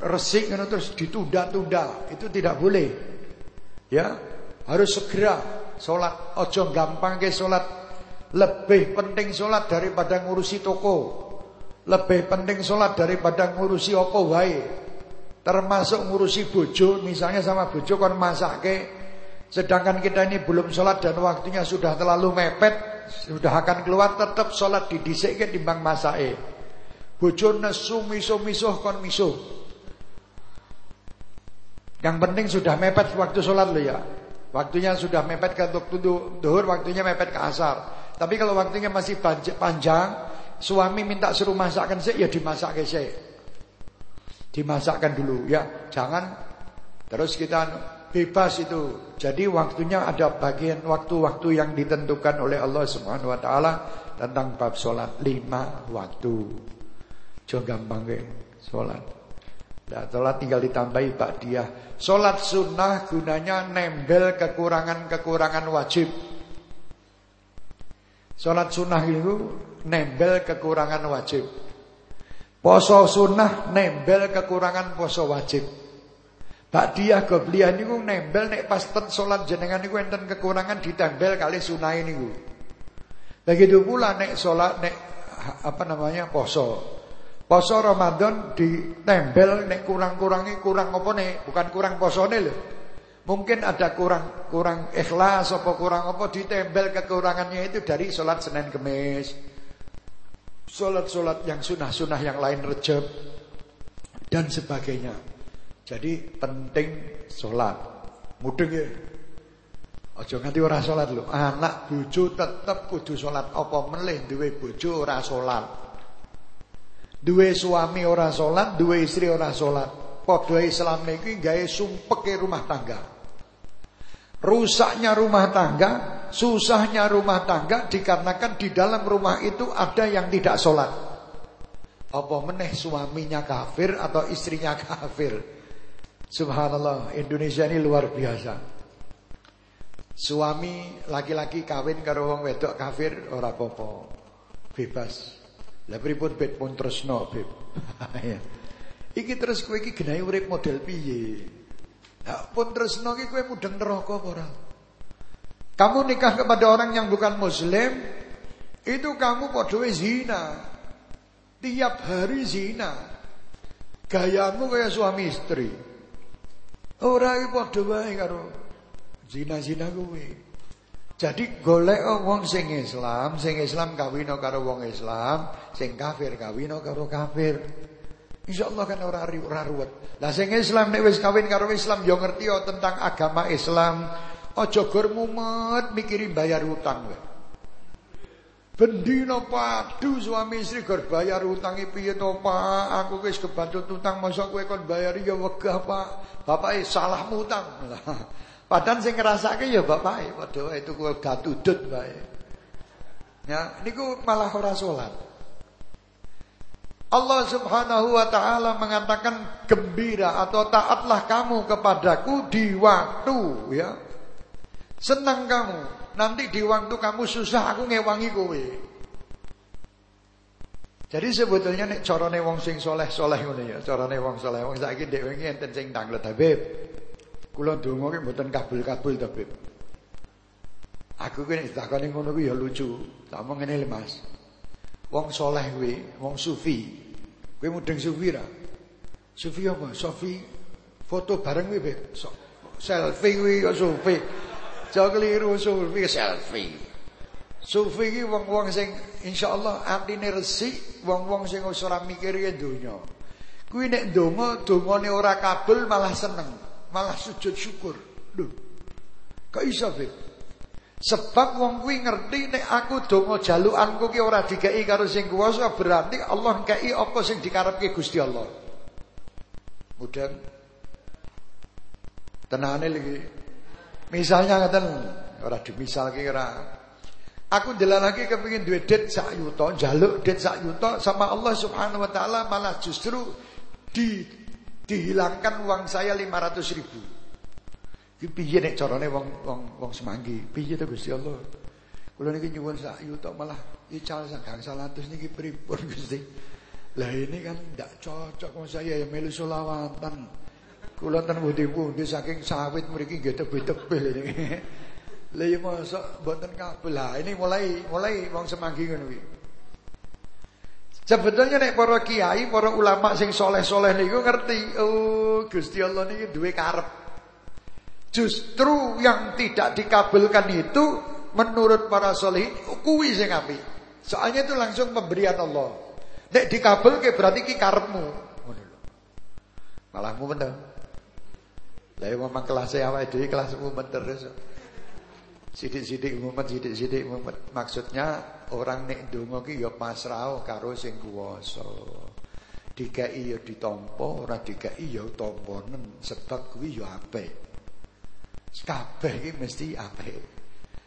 resik ngono terus ditunda-tunda, itu tidak boleh. Ya, harus segera salat, ojo gampang ke salat. Lebih penting salat daripada ngurusi toko. Lebih penting salat daripada ngurusi apa wae. Termasuk ngurusi bojo, misalnya sama bojo kon masakke sedangkan kita ini belum sholat dan waktunya sudah terlalu mepet sudah akan keluar tetap sholat didhisikke timbang masake. Bojo nesu miso-miso kon miso. Yang penting sudah mepet waktu sholat lo ya. Waktunya sudah mepet ke waktu duhur, waktunya mepet ke asar. Tapi kalau waktunya masih panjang, suami minta suruh masakkan sih, ya dimasakkan sih. Dimasakkan dulu ya. Jangan terus kita bebas itu. Jadi waktunya ada bagian waktu-waktu yang ditentukan oleh Allah Subhanahu wa taala tentang bab salat lima waktu. Jangan gampang ke salat. Nah, salat tinggal ditambahi dia. Salat sunnah gunanya nembel kekurangan-kekurangan wajib. Salat sunnah itu nembel kekurangan wajib. Poso sunnah nembel kekurangan poso wajib. Ba'diyah gobliyah niku nembel nek pas ten salat jenengan niku enten kekurangan ditembel kali sunah niku. Begitu pula nek salat nek apa namanya poso. Poso Ramadan ditembel nek kurang-kurangi kurang apa nih? Bukan kurang posone lho. Mungkin ada kurang kurang ikhlas apa kurang apa ditembel kekurangannya itu dari salat Senin Kemis. Solat-solat yang sunah-sunah yang lain rejab dan sebagainya. Jadi penting solat. Mudeng ya. Aja nganti ora salat lho. Anak bojo tetep kudu salat apa melih duwe bojo ora salat. Duwe suami ora salat, duwe istri ora salat. Padha Islam iki gawe sumpeke rumah tangga. Rusaknya rumah tangga, susahnya rumah tangga dikarenakan di dalam rumah itu ada yang tidak sholat. Apa meneh suaminya kafir atau istrinya kafir. Subhanallah, Indonesia ini luar biasa. Suami laki-laki kawin karo wong wedok kafir ora apa-apa. Bebas. Lah pripun bet pun tresno, Beb. Ya. Iki terus kowe iki genahe urip model piye? Ya pun tresno iki kowe mudeng neraka apa? Kamu nikah kepada orang yang bukan muslim, itu kamu padha zina. Tiap hari zina. Gayamu kayak suami istri. Ora iki padha wae karo zina-zina kuwi. Jadi golek wong sing Islam, sing Islam kawino karo wong Islam, sing kafir kawino karo kafir. Insyaallah kan ora ora ruwet. Lah sing Islam nek wis kawin karo Islam yo ngerti yo tentang agama Islam. Aja gur mumet mikiri bayar utang kowe. Bendina padu suami istri gur bayar utangi piye to Pak? Aku wis kebantu utang masa kowe kon bayar ya wegah Pak. Bapake salah utang. Padahal sing ngrasake ya bapake padha wae itu kowe gatudut wae. Ya, niku malah ora salat. Allah Subhanahu wa taala mengatakan gembira atau taatlah kamu kepadaku di waktu ya. Senang kamu. Nanti di waktu kamu susah aku ngewangi kowe. Jadi sebetulnya nek carane wong sing soleh-soleh ngono ya, carane wong soleh. Wong saiki ndek wingi enten sing tanglet Habib. Kula ndonga ki mboten kabul-kabul to, Habib. Aku ki nek takoni ngono kuwi ya lucu. Tak omong ngene Mas. Wong soleh kuwi, wong sufi. Kowe mudeng sufi ra? Sufi apa? Sufi foto bareng kuwi, Beb. Selfie kuwi kok sufi. Keliru sufi selfie. Sufi ki wong-wong sing insyaallah atine resik, wong-wong sing ora mikire donya. Kuwi nek ndonga, dongane ora kabul malah seneng, malah sujud syukur. Lho. Kok iso, Beb? Sebab wong kuwi ngerti nek aku donga jalukanku ki ora dikeki karo sing kuwasa berarti Allah ngkeki apa sing dikarepke Gusti Allah. Mudeng. Tenane lagi. Misalnya ngeten, ora dimisalke ora. Aku lagi kepengin duwe det sak yuta, njaluk det sak yuta sama Allah Subhanahu wa taala malah justru di dihilangkan uang saya 500 ribu. Iki piye nek carane wong wong wong semanggi? Piye to Gusti Allah? Kula niki nyuwun sak yuta malah ical sak gangsal atus niki pripun Gusti? Lah ini kan ndak cocok wong saya ya melu selawatan. Kula ten pundi-pundi saking sawit mriki nggih tebih-tebih niki. Lah ya mosok mboten kabel. Lah ini mulai mulai wong semanggi ngono kuwi. Sebetulnya nek para kiai, para ulama sing soleh-soleh niku ngerti, oh Gusti Allah niki duwe karep. Justru yang tidak dikabulkan itu menurut para soleh kuwi sing apik. Soalnya itu langsung pemberian Allah. Nek dikabulke berarti ki karepmu. Ngono lho. Malah bener. Lah memang kelas awake dhewe kelas mumet terus. Sidik-sidik mumet, sidik-sidik mumet. Maksudnya orang nek ndonga ki ya pasrah karo sing kuwasa. Dikai ya ditampa, ora dikai ya tamponen sebab kuwi ya apik. Kabeh iki mesti apik.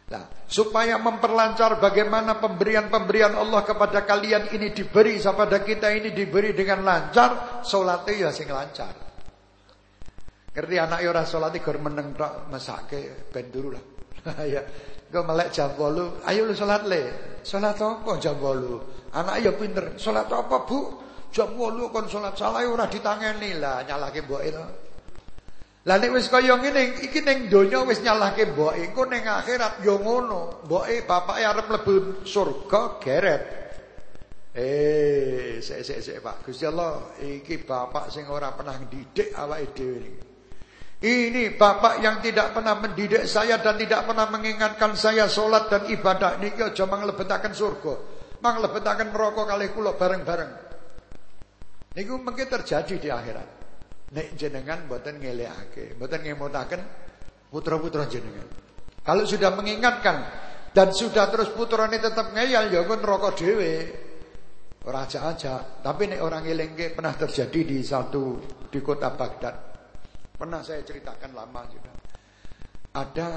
Nah, supaya memperlancar bagaimana pemberian-pemberian Allah kepada kalian ini diberi kepada kita ini diberi dengan lancar, salatnya ya sing lancar. Ngerti anak ya ora salate gor meneng tok mesake ben turu lah. ya. Engko melek jam 8, ayo lu salat le. Salat apa jam 8? Anak ya pinter. Salat apa, Bu? Jam 8 kon salat salah ora ditangeni lah nyalahke mboke to. Lah nek wis kaya ngene, iki ning donya wis nyalahke mboke, engko ning akhirat yo ngono. Mboke bapake arep mlebu surga geret. Eh, sik sik sik Pak. Gusti Allah, iki bapak sing ora pernah didik awake iki. Ini bapak yang tidak pernah mendidik saya dan tidak pernah mengingatkan saya solat dan ibadah. Ini aja lebetakan surga. Mang lebetaken neraka kalih kula bareng-bareng. Niku mungkin terjadi di akhirat. Nek jenengan mboten ngelekake, mboten ngemutaken putra-putra jenengan. Kalau sudah mengingatkan dan sudah terus putrane tetap ngeyel ya kon neraka dhewe. Ora aja-aja, tapi nek orang ngelingke pernah terjadi di satu di kota Baghdad. Pernah saya ceritakan lama sudah. Ada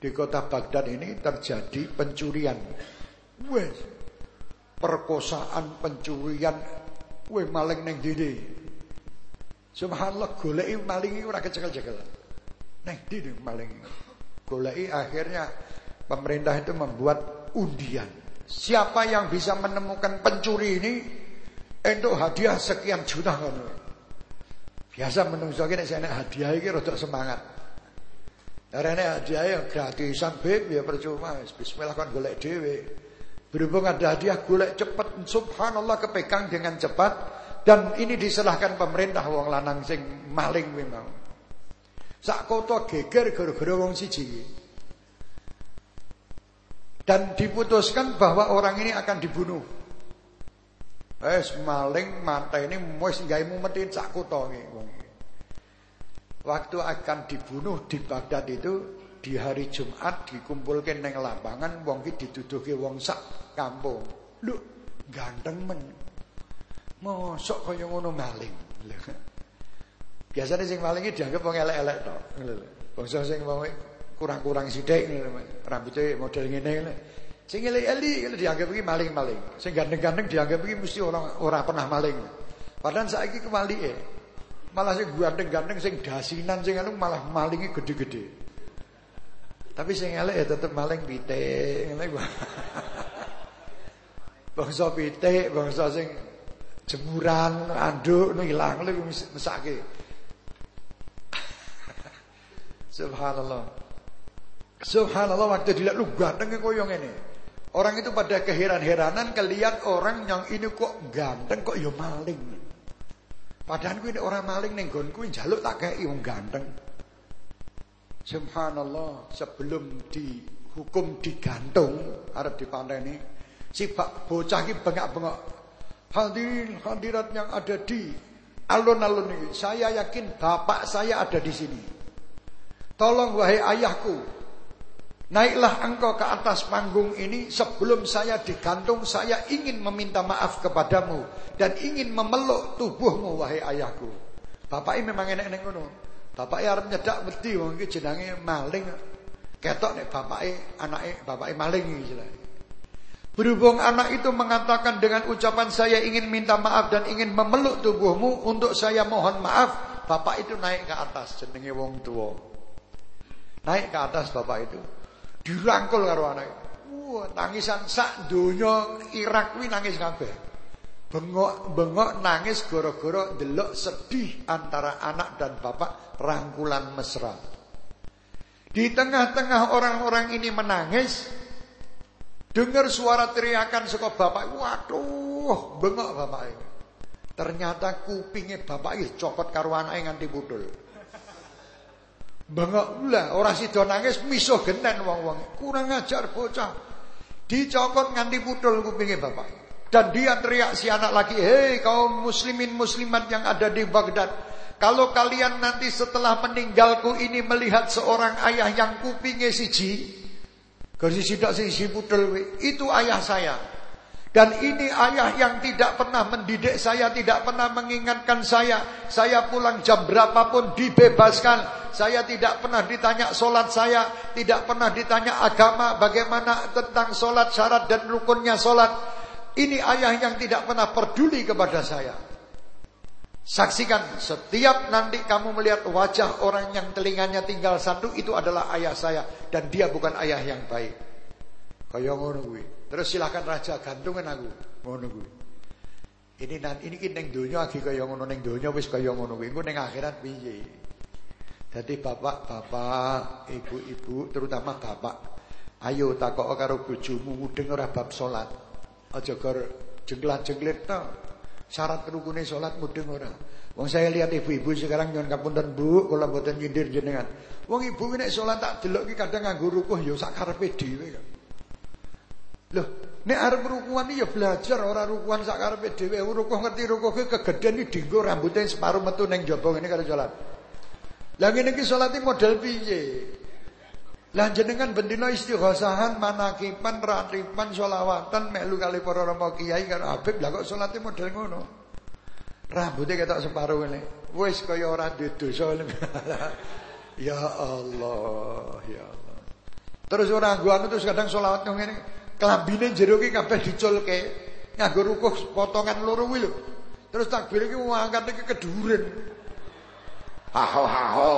di kota Baghdad ini terjadi pencurian. Wes. Perkosaan, pencurian, weh maling neng didi. Subhanallah goleki maling ora kecekel-cekel. Neng didi maling. Goleki akhirnya pemerintah itu membuat undian. Siapa yang bisa menemukan pencuri ini untuk hadiah sekian juta kan. Biasa menungso kene saya hadiah iki rada semangat. Karena hadiah yang gratisan beb ya percuma. Bismillah kan golek dhewe. Berhubung ada hadiah golek cepet subhanallah kepegang dengan cepat dan ini diserahkan pemerintah wong lanang sing maling memang. Sak kota geger gara-gara wong siji. Dan diputuskan bahwa orang ini akan dibunuh. Eh maling mata ini wis gawe mumetin sak wong Waktu akan dibunuh di Baghdad itu di hari Jumat dikumpulkan neng lapangan wong ki dituduhke wong sak kampung. Lho, ganteng men. Mosok kaya ngono maling. Biasanya sing maling dianggap wong elek-elek tok. Bangsa sing wong kurang-kurang sithik rambutnya model ngene Sing elek-elek dianggap iki maling-maling. Sing ganteng-ganteng dianggap iki mesti orang ora pernah maling. Padahal saiki kewalike. Malah sing ganteng-ganteng sing dasinan sing anu malah malingi gede-gede. Tapi sing elek ya tetep maling pitik, ngene Bangsa pitik, bangsa sing jemuran, anduk nu ilang lho mesake. Subhanallah. Subhanallah waktu dilihat lu ganteng koyo ngene. Orang itu pada keheran-heranan kelihat orang yang ini kok ganteng kok ya maling. Padahal kuwi orang maling ning nggonku njaluk tak kei wong ganteng. Subhanallah, sebelum dihukum digantung arep dipanteni, si pak bocah iki bengak-bengok. Hadirin hadirat yang ada di alun-alun ini, saya yakin bapak saya ada di sini. Tolong wahai ayahku, Naiklah engkau ke atas panggung ini sebelum saya digantung saya ingin meminta maaf kepadamu dan ingin memeluk tubuhmu wahai ayahku. Bapak ini memang enak neng ngono. Bapak arep nyedak wedi wong iki jenenge maling. Ketok nek bapake anake bapake maling iki Berhubung anak itu mengatakan dengan ucapan saya ingin minta maaf dan ingin memeluk tubuhmu untuk saya mohon maaf, bapak itu naik ke atas jenenge wong tua. Naik ke atas bapak itu. Dirangkul karo anake. Wah, tangisan sak donya Irak kuwi nangis kabeh. Bengok-bengok nangis gara-gara ndelok sedih antara anak dan bapak rangkulan mesra. Di tengah-tengah orang-orang ini menangis, dengar suara teriakan saka bapak, waduh, bengok bapak ini. Ternyata kupingnya bapak ini copot karo anake nganti putul. Bengok lah ora sida nangis misuh genen wong-wong. Kurang ajar bocah. Dicokot nganti putul kupinge bapak. Dan dia teriak si anak lagi, "Hei kaum muslimin muslimat yang ada di Baghdad, kalau kalian nanti setelah meninggalku ini melihat seorang ayah yang kupingnya siji, Kasi sidak siji putul itu ayah saya. Dan ini ayah yang tidak pernah mendidik saya, tidak pernah mengingatkan saya. Saya pulang jam berapapun dibebaskan. Saya tidak pernah ditanya solat saya, tidak pernah ditanya agama, bagaimana tentang solat, syarat dan rukunnya solat. Ini ayah yang tidak pernah peduli kepada saya. Saksikan setiap nanti kamu melihat wajah orang yang telinganya tinggal satu itu adalah ayah saya dan dia bukan ayah yang baik. Kaya ngono kuwi. Terus silakan raja gantungan aku. Ngono kuwi. Ini nan ini ki ning donya lagi kaya ngono ning donya wis kaya ngono kuwi. Engko ning akhirat piye? Jadi bapak-bapak, ibu-ibu, terutama bapak, ayo takok karo bojomu mudeng ora bab salat. Aja gar jenglat-jenglit to. Syarat rukune salat mudeng ora. Wong saya lihat ibu-ibu sekarang nyon kapunten Bu, kula mboten nyindir jenengan. Wong ibu nek salat tak delok ki kadang nganggo rukuh ya kok. Loh, Nek arep rukuan ya belajar ora rukuan sak karepe. Rukuh ngerti rukuh ki kegeden iki dinggo rambutnya separuh metu ning jaba ngene karo salat. Lah ngene iki salate model piye? Lah jenengan bendina istighosahan, manakipan, ratipan, sholawatan, melu kali para rama kiai karo Habib. Lah kok salate model ngono? Rambutnya ketok separuh ngene. Wis kaya ora duwe dosa. ya Allah, ya Allah. Terus orang gua terus kadang sholawat ngene. Kelambine jero ki kabeh diculke nganggo rukuh potongan loro kuwi lho. Terus takbir iki ngangkat iki keduren. Haho haho.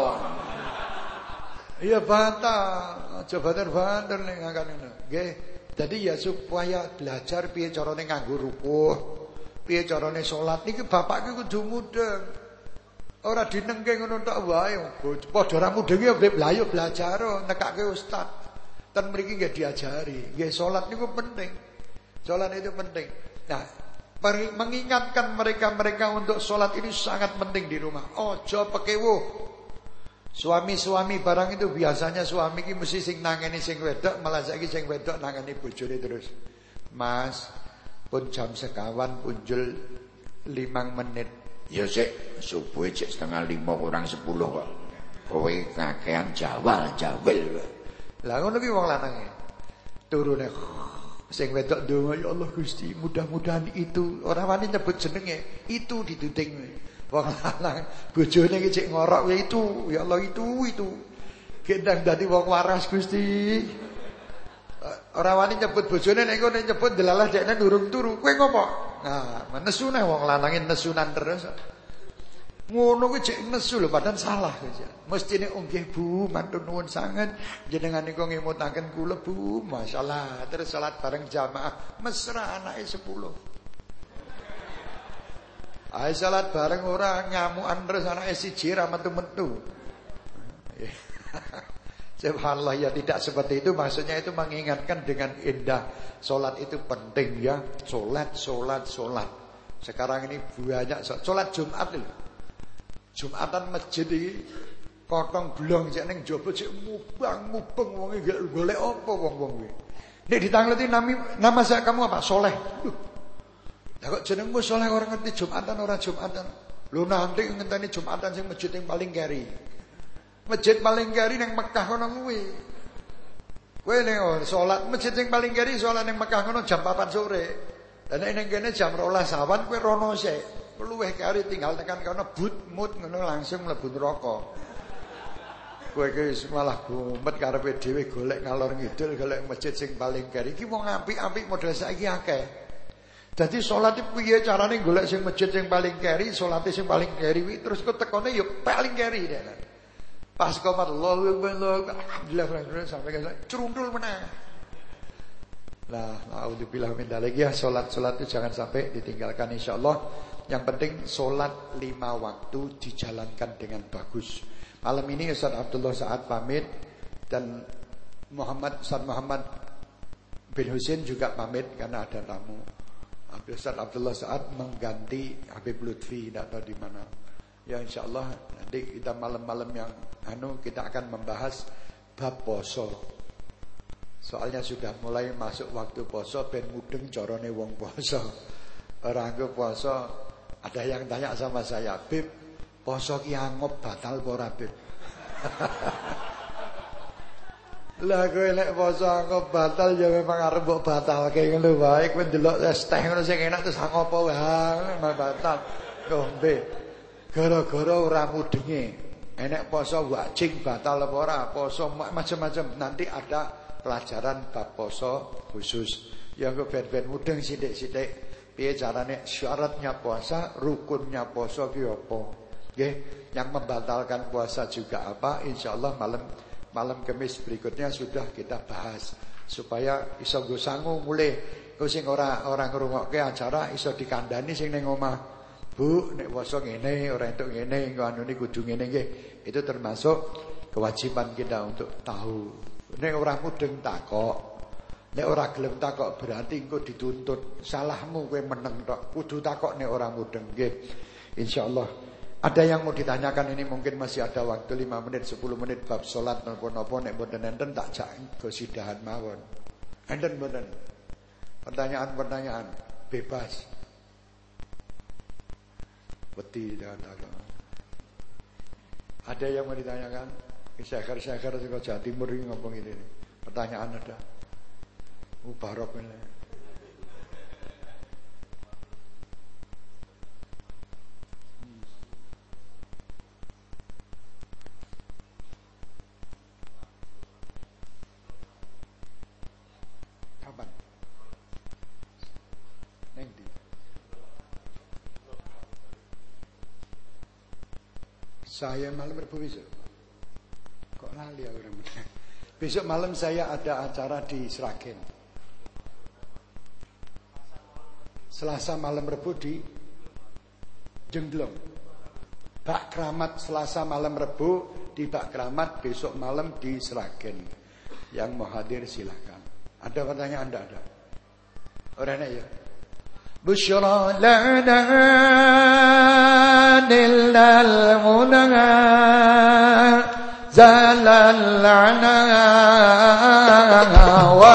Iya bantah, aja banter-banter nek ngangkat ngono. Nggih. Dadi ya supaya belajar piye carane nganggo rukuh, piye carane salat niki bapak ki kudu mudeng. Ora dinengke ngono tok wae. Padha ora mudeng ya belajar nekake ustaz. Dan mereka nggak diajari. Ya sholat itu penting. Sholat itu penting. Nah, mengingatkan mereka-mereka untuk sholat ini sangat penting di rumah. Ojo pekewo. Suami-suami barang itu biasanya suami ki mesti sing nangani sing wedok, malah saiki sing wedok nangani bojone terus. Mas, pun jam sekawan punjul limang menit. Ya sik, subuh cek setengah lima kurang sepuluh kok. Kowe kakean jawal jawil. Lah ngono ki wong lanange. Turune sing wedok ndonga ya Allah Gusti, mudah-mudahan itu ora wani nyebut jenenge, itu dituting. Wong lanang bojone iki cek ngorok ya itu, ya Allah itu itu. Gendang dadi wong waras Gusti. Ora wani nyebut bojone nek nek nyebut delalah dekne durung turu. Kowe ngopo? Nah, nesu nih wong lanange nesunan terus. Ngono kuwi cek nesu lho padahal salah aja. Mestine nggih Bu, matur nuwun sanget jenengan niku ngemutaken kula Bu. Masyaallah. Terus salat bareng jamaah mesra anake 10. Ae salat bareng ora ngamukan terus anake siji ra metu-metu. Subhanallah ya tidak seperti itu maksudnya itu mengingatkan dengan indah Solat itu penting ya Solat, solat, solat Sekarang ini banyak solat Jumat loh Jumatan masjid iki kotong blong cek ning jaba cek mubang mubeng wong iki golek apa wong-wong kuwi. Nek ditangleti nami nama saya kamu apa? Soleh. Lah kok jenengmu soleh orang ngerti Jumatan ora Jumatan. Lu nanti ngenteni Jumatan sing masjid yang paling keri. Masjid paling keri ning Mekah kono kuwi. Kowe nek oh, salat masjid sing paling keri salat ning Mekah kono jam 4 sore. Dan nek ning kene jam 12 awan kowe rono sik. Luweh kari tinggal tekan kono but mut ngono langsung mlebu neraka. Kowe iki malah gumet karepe dhewe golek ngalor ngidul golek masjid sing paling keri. Iki wong apik-apik model saiki akeh. Salat iki piye carane golek sing masjid sing paling keri, salate sing paling kuwi terus kok tekone ya paling keri deh. Pas komat Allahu Akbar, alhamdulillah sampai cerundul menang. Nah, naudzubillah min dzalik ya salat-salat itu jangan sampai ditinggalkan insyaallah. Yang penting sholat lima waktu dijalankan dengan bagus. Malam ini Ustaz Abdullah Saad pamit dan Muhammad Ustaz Muhammad bin Husin juga pamit karena ada tamu. Ustaz Abdullah Saad mengganti Habib Lutfi tidak tahu di mana. Ya insya Allah nanti kita malam-malam yang anu kita akan membahas bab poso. Soalnya sudah mulai masuk waktu poso ben mudeng corone wong poso. Orang ke poso ada yang tanya sama saya, Bib, poso ki angop batal apa Bib? Lah kowe lek poso angop batal ya memang arep mbok batalke ngono wae. Kowe ndelok es teh ngono sing enak terus angop wae batal. Ngombe. Gara-gara ora mudenge. Enek poso wajib batal apa ora? Poso macam-macam. Nanti ada pelajaran bab poso khusus. Ya kok ben-ben mudeng sithik-sithik. Piye carane syaratnya puasa, rukunnya puasa ki apa? Nggih, yang membatalkan puasa juga apa? Insyaallah malam malam Kamis berikutnya sudah kita bahas supaya iso go sangu mulai kau sing ora ora ngrungokke acara iso dikandani sing ning omah. Bu, nek puasa ngene, ora entuk ngene, engko anu kudu ngene nggih. Itu termasuk kewajiban kita untuk tahu. Nek ora mudeng takok, Nek ora gelem takok berarti engko dituntut. Salahmu kowe meneng tok. Kudu takok nek ora mudeng nggih. Insyaallah. Ada yang mau ditanyakan ini mungkin masih ada waktu 5 menit 10 menit bab salat napa-napa nek mboten enten tak jak gosidahan mawon. Enten mboten. Pertanyaan-pertanyaan bebas. Beti dan Ada yang mau ditanyakan? Syekhar-syekhar di Jawa Timur ini ngomong ini. Pertanyaan ada. Mubarok ini. Saya malam besok. Kok lali orang Besok malam saya ada acara di Sragen. Selasa malam Rebu di Jengglong. Bak keramat Selasa malam Rebu di Bak keramat besok malam di Seragen. Yang mau hadir silahkan. Ada pertanyaan? Anda ada. Orang ya. Bushra lana munaha zalal wa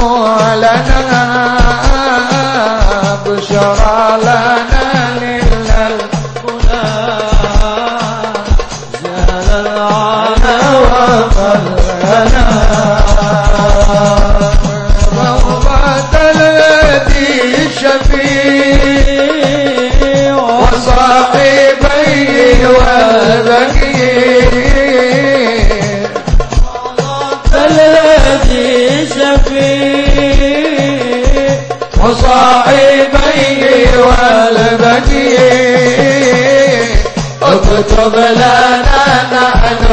لنا بشرى لنا لله الكنا زال العنا وقلنا روضة الذي الشفيع وصاحبيه وذكي. اكتب لنا نحن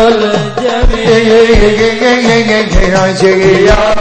الجميع.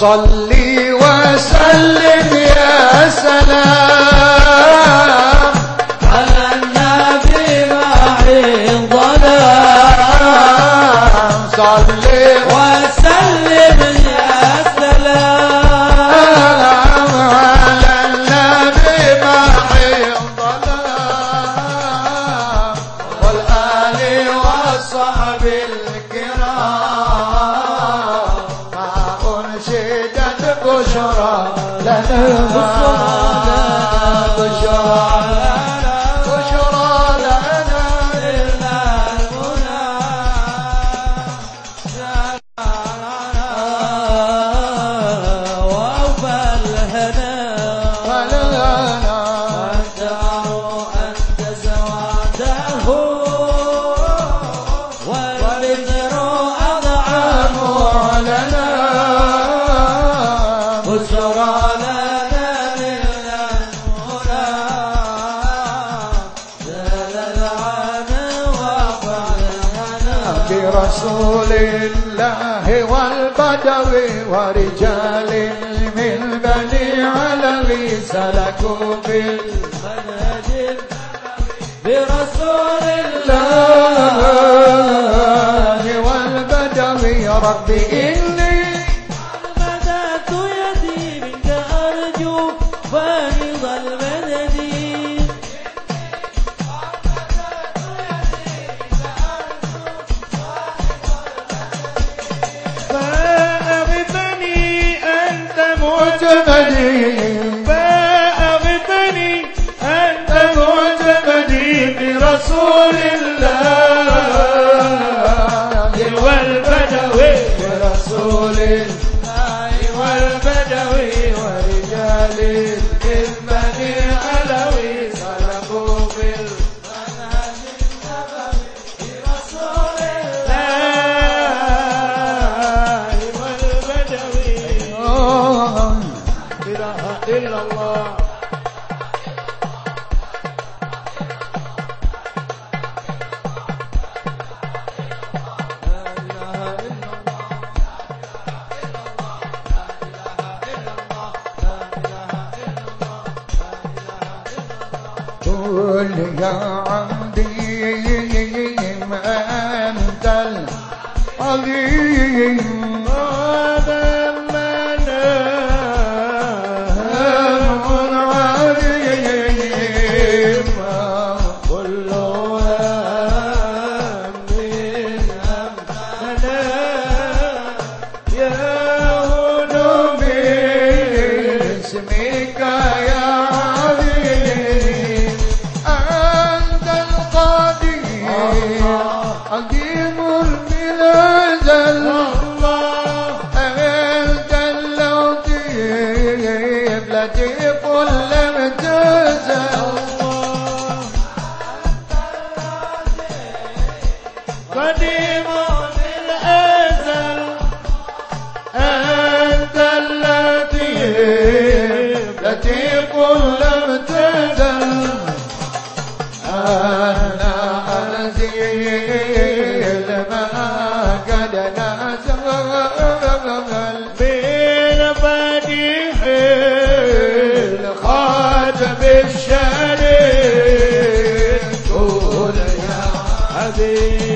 صلى الشريك قول يا حبيبي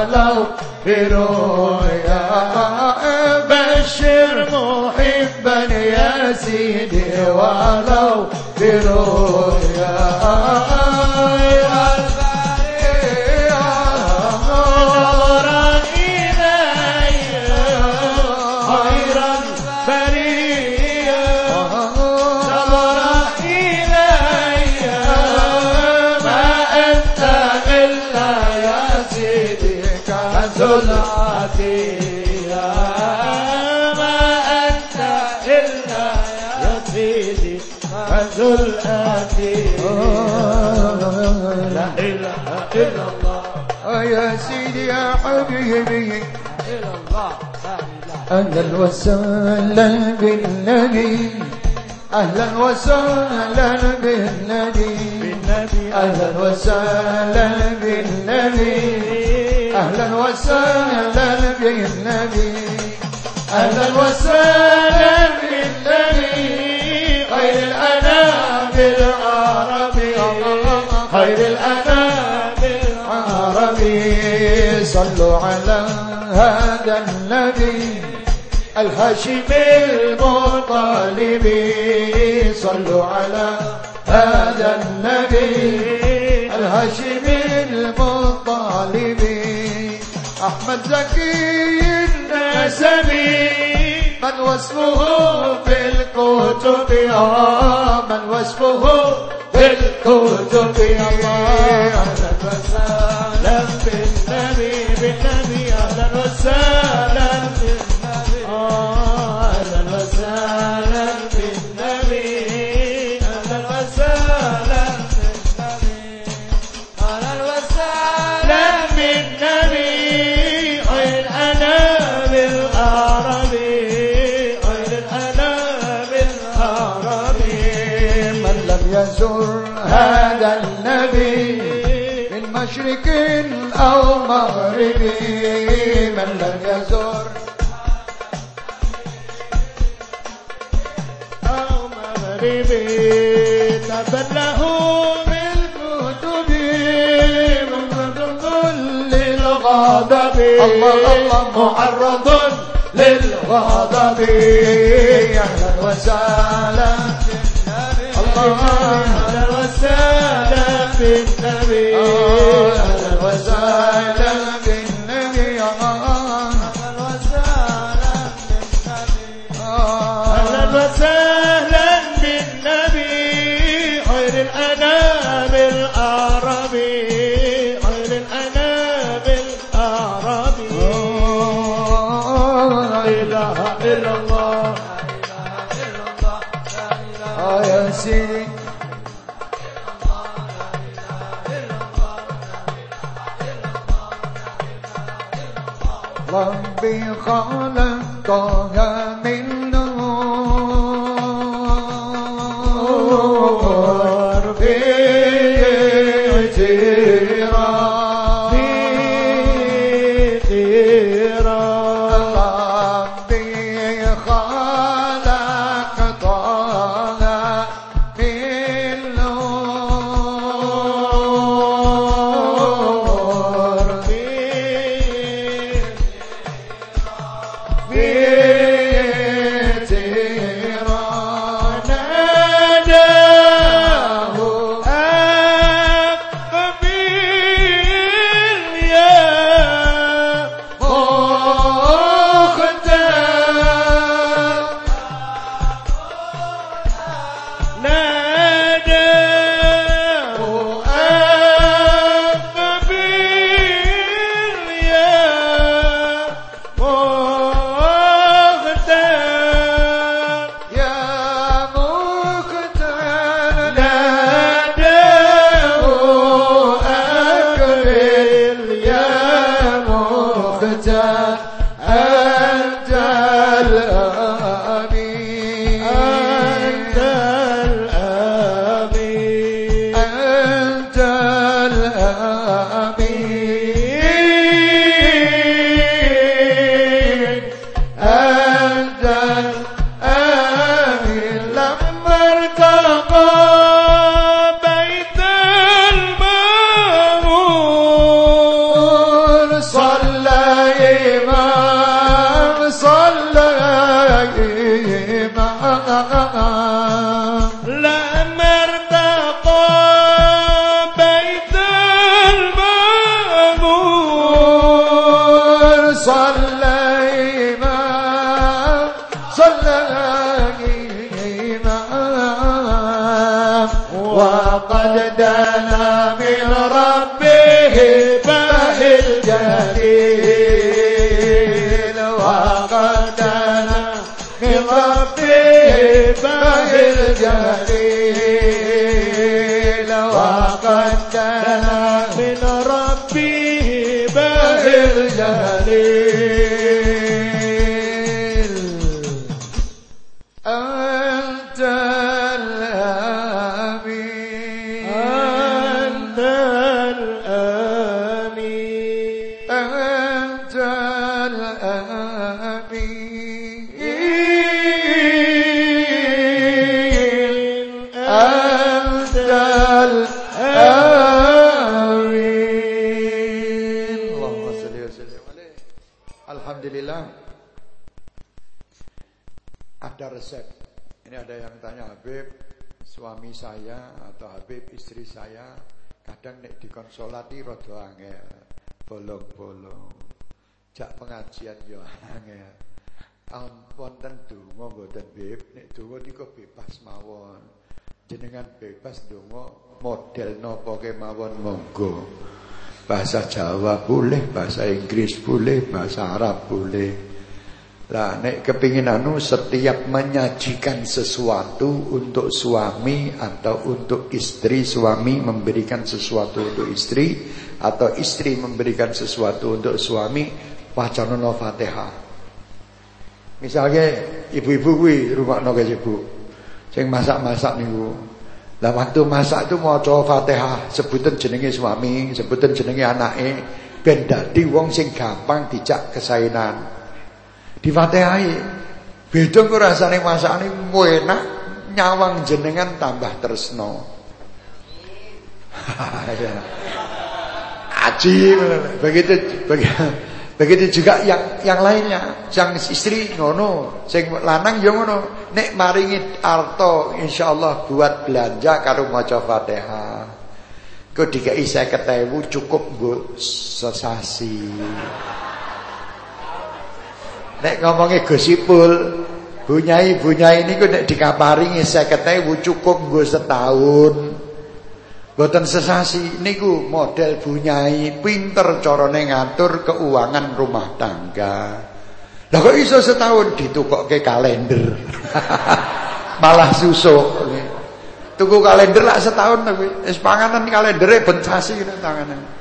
ولو برؤيا. بشر محبا يا سيدي ولو برؤيا. أهلا وسهلا بالنبي. أهلا وسهلا بالنبي. أهلا وسهلا بالنبي. أهلا وسهلا بالنبي. أهلا وسهلا صلوا على هذا النبي الهاشمي المطالبي صلوا على هذا النبي الهاشمي المطالبي أحمد زكي النسبي من وصفه في الكتب من وصفه في الكتب الله أهلا وسهلا بالنبي أهلا وسهلا بالنبي أهلا وسهلا بالنبي أهلا وسهلا بالنبي خير الأنام الأعربي خير الأنام الأعربي من لم يزر هذا النبي من مشرق أو مغرب من لم يزر. أو مغربي تبله بالكتب معرض للغضب الله الله معرض للغضب. أهلا وسهلا الله. أهلا وسهلا بالنبي أهلا ربي خلقها من جهلي وقد دنا من ربه بغير جهلي saya atau Habib istri saya kadang nek dikonsolati rada angel, bolong-bolong. Jak pengajian yo angel. Ampun tentu mboten Habib, nek donga niku bebas mawon. Jenengan bebas donga model napa kemawon monggo. Bahasa Jawa boleh, bahasa Inggris boleh, bahasa Arab boleh. Lah nek kepingin anu setiap menyajikan sesuatu untuk suami atau untuk istri, suami memberikan sesuatu untuk istri atau istri memberikan sesuatu untuk suami, wacana Fatihah. Misalnya ibu-ibu kuwi rumakno guys ibu. Sing masak-masak niku. Lah waktu masak itu maca Fatihah, sebutan jenenge suami, sebutan jenenge anake, ben dadi wong sing gampang dijak kesainan. Di Fatihah beda kok rasane masakane enak, nyawang jenengan tambah tresno. Aji begitu begitu juga yang yang lainnya, sang istri ngono, sing lanang yo ngono. Nek maringi arto insyaallah buat belanja karo maca Fatihah. Kok dikai 50.000 cukup nggo sesasi. Nek ngomongnya gosipul, bunyai-bunyai ini kok nek dikaparingi 50.000 cukup nggo setahun. Boten sesasi niku model bunyai pinter carane ngatur keuangan rumah tangga. Lah kok iso setahun ditukokke kalender. Malah susuk. Tuku kalender lah setahun tapi wis panganan kalendere ben sasi tanganan.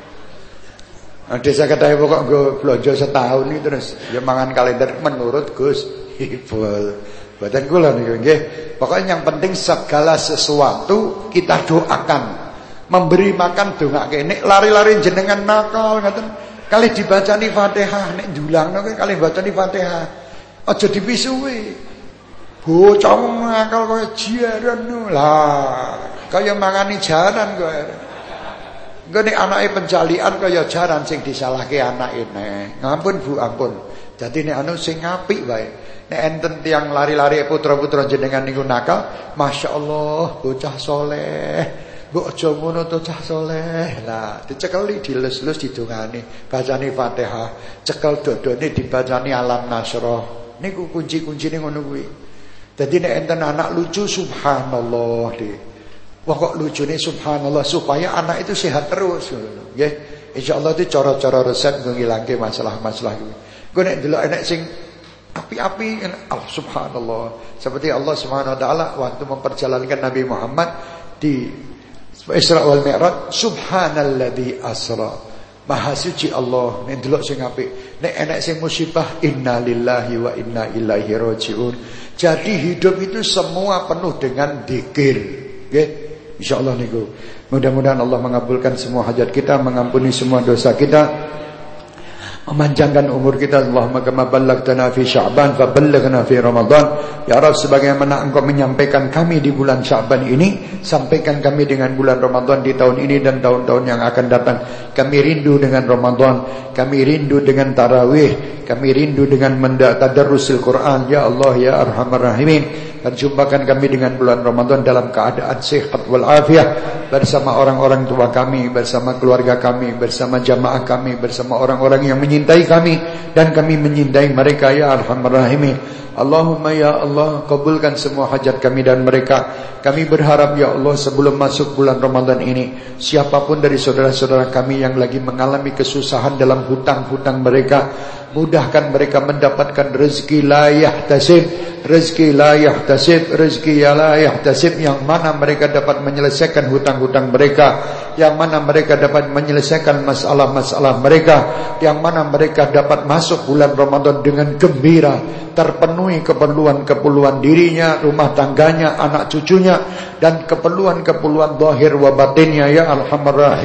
Nah, desa ketahe pokok nggo blonjo setahun iki terus. Ya mangan kalender menurut Gus Ibul. Boten kula niku nggih. Pokoknya yang penting segala sesuatu kita doakan. Memberi makan dongake. Nek lari-lari jenengan nakal ngoten. Kali dibacani Fatihah nek ndulangno kali bacani Fatihah aja dipisuwi bocah nakal kaya jaran lah kaya mangani jaran kaya Engko nek anake pencalian kaya jaran sing disalahke anake nek. Ngampun Bu, ampun. Dadi nek anu sing apik wae. Nek enten tiang lari-lari putra-putra jenengan niku nakal, masyaallah bocah soleh. Mbok aja ngono to cah soleh. Lah, dicekeli dilus-lus didongani, bacani Fatihah, cekel dodone dibacani alam nasroh. Niku kunci-kuncine ngono kuwi. Dadi nek enten anak lucu subhanallah deh. Wah kok lucune subhanallah supaya anak itu sehat terus nggih. Insyaallah itu cara-cara resep ngilangke masalah-masalah kuwi. Engko nek delok enek sing api-api oh, subhanallah seperti Allah Subhanahu wa taala waktu memperjalankan Nabi Muhammad di Isra wal Mi'raj subhanalladzi asra. Maha suci Allah nek delok sing apik. Nek enek sing musibah innalillahi wa inna ilaihi rajiun. Jadi hidup itu semua penuh dengan zikir. Nggih. Insyaallah niku. Mudah-mudahan Allah mengabulkan semua hajat kita, mengampuni semua dosa kita memanjangkan umur kita Allahumma kama ballaghtana fi Sya'ban faballighna fi Ramadan ya Rabb sebagaimana engkau menyampaikan kami di bulan Sya'ban ini sampaikan kami dengan bulan Ramadan di tahun ini dan tahun-tahun yang akan datang. Kami rindu dengan Ramadan kami rindu dengan tarawih kami rindu dengan tadarrusil Quran. Ya Allah ya arhamar rahimin dan jumpakan kami dengan bulan Ramadan dalam keadaan sehat walafiat. Bersama orang-orang tua kami, bersama keluarga kami, bersama jamaah kami, bersama orang-orang yang menyintai kami dan kami menyintai mereka ya arhamar rahimin. Allahumma ya Allah kabulkan semua hajat kami dan mereka. Kami berharap ya Allah sebelum masuk bulan Ramadan ini siapa pun dari saudara-saudara kami yang lagi mengalami kesusahan dalam hutang-hutang mereka mudahkan mereka mendapatkan rezeki la yahtasib rezeki la yahtasib rezeki ya la yahtasib yang mana mereka dapat menyelesaikan hutang-hutang mereka yang mana mereka dapat menyelesaikan masalah-masalah mereka yang mana mereka dapat masuk bulan Ramadan dengan gembira terpenuhi keperluan-keperluan dirinya rumah tangganya anak cucunya dan keperluan-keperluan zahir wa batinnya ya alhamdulillah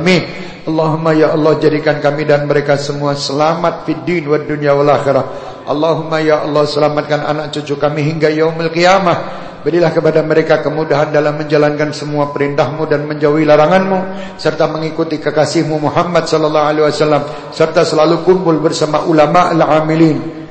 Allahumma ya Allah jadikan kami dan mereka semua selamat fid din wa dunya wal akhirah. Allahumma ya Allah selamatkan anak cucu kami hingga yaumil qiyamah. Berilah kepada mereka kemudahan dalam menjalankan semua perintahmu dan menjauhi laranganmu serta mengikuti kekasihmu Muhammad sallallahu alaihi wasallam serta selalu kumpul bersama ulama al-amilin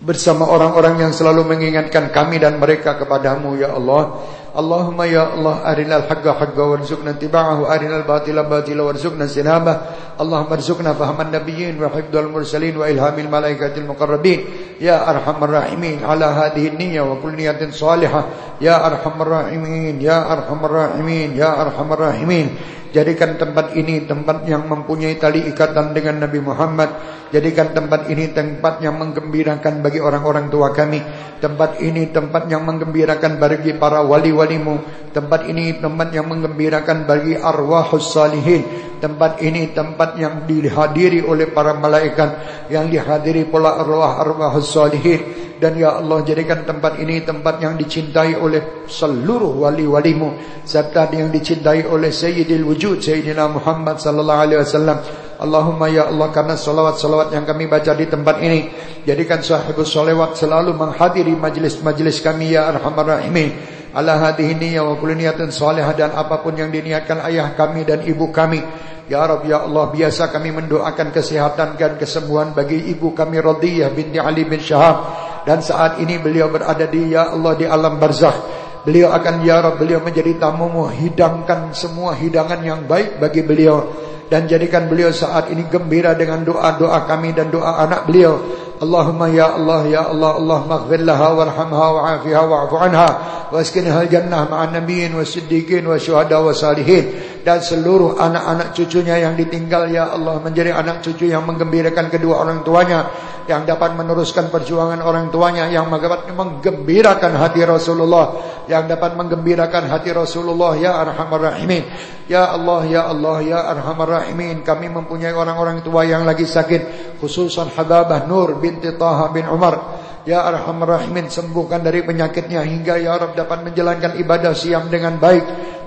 bersama orang-orang yang selalu mengingatkan kami dan mereka kepadamu ya Allah. Allahumma ya Allah arinal haqqa haqqa warzuqna tiba'ahu arinal batila batila warzuqna sinabah اللهم ارزقنا فهم النبيين وحفظ المرسلين وإلهام الملائكة المقربين يا أرحم الراحمين على هذه النية وكل نية صالحة يا أرحم الراحمين يا أرحم الراحمين يا أرحم الراحمين Jadikan tempat ini tempat yang mempunyai tali ikatan dengan Nabi Muhammad Jadikan tempat ini tempat yang menggembirakan bagi orang-orang tua kami Tempat ini tempat yang menggembirakan bagi para wali-walimu Tempat ini tempat yang menggembirakan bagi arwahus salihin Tempat ini tempat yang dihadiri oleh para malaikat Yang dihadiri pula arwah-arwahus salihin. Dan ya Allah jadikan tempat ini tempat yang dicintai oleh seluruh wali-walimu. Serta yang dicintai oleh Sayyidil Wujud Sayyidina Muhammad sallallahu alaihi wasallam. Allahumma ya Allah karena salawat-salawat yang kami baca di tempat ini jadikan sahibus salawat selalu menghadiri majlis-majlis kami ya arhamar rahimin ala hadhihi niyyah wa kulli niyatin salihah dan apa pun yang diniatkan ayah kami dan ibu kami. Ya rab ya Allah biasa kami mendoakan kesehatan dan kesembuhan bagi ibu kami Radiyah binti Ali bin Syahab. Dan saat ini beliau berada di ya Allah di alam barzakh. Beliau akan ya Rab beliau menjadi tamumu hidangkan semua hidangan yang baik bagi beliau. Dan jadikan beliau saat ini gembira dengan doa-doa kami dan doa anak beliau. اللهم يا الله يا الله اللهم اغفر لها وارحمها وعافها واعف عنها واسكنها الجنة مع النبيين والصديقين والشهداء والصالحين dan seluruh anak-anak cucunya yang ditinggal ya Allah menjadi anak cucu yang menggembirakan kedua orang tuanya yang dapat meneruskan perjuangan orang tuanya yang dapat menggembirakan hati Rasulullah yang dapat menggembirakan hati Rasulullah ya arhamar rahimin. Ya Allah ya Allah ya arhamar rahimin kami mempunyai orang-orang tua yang lagi sakit khususan Hababah Nur binti Taha bin Umar. Ya Arhamar Rahimin sembuhkan dari penyakitnya hingga Ya Rab dapat menjalankan ibadah siam dengan baik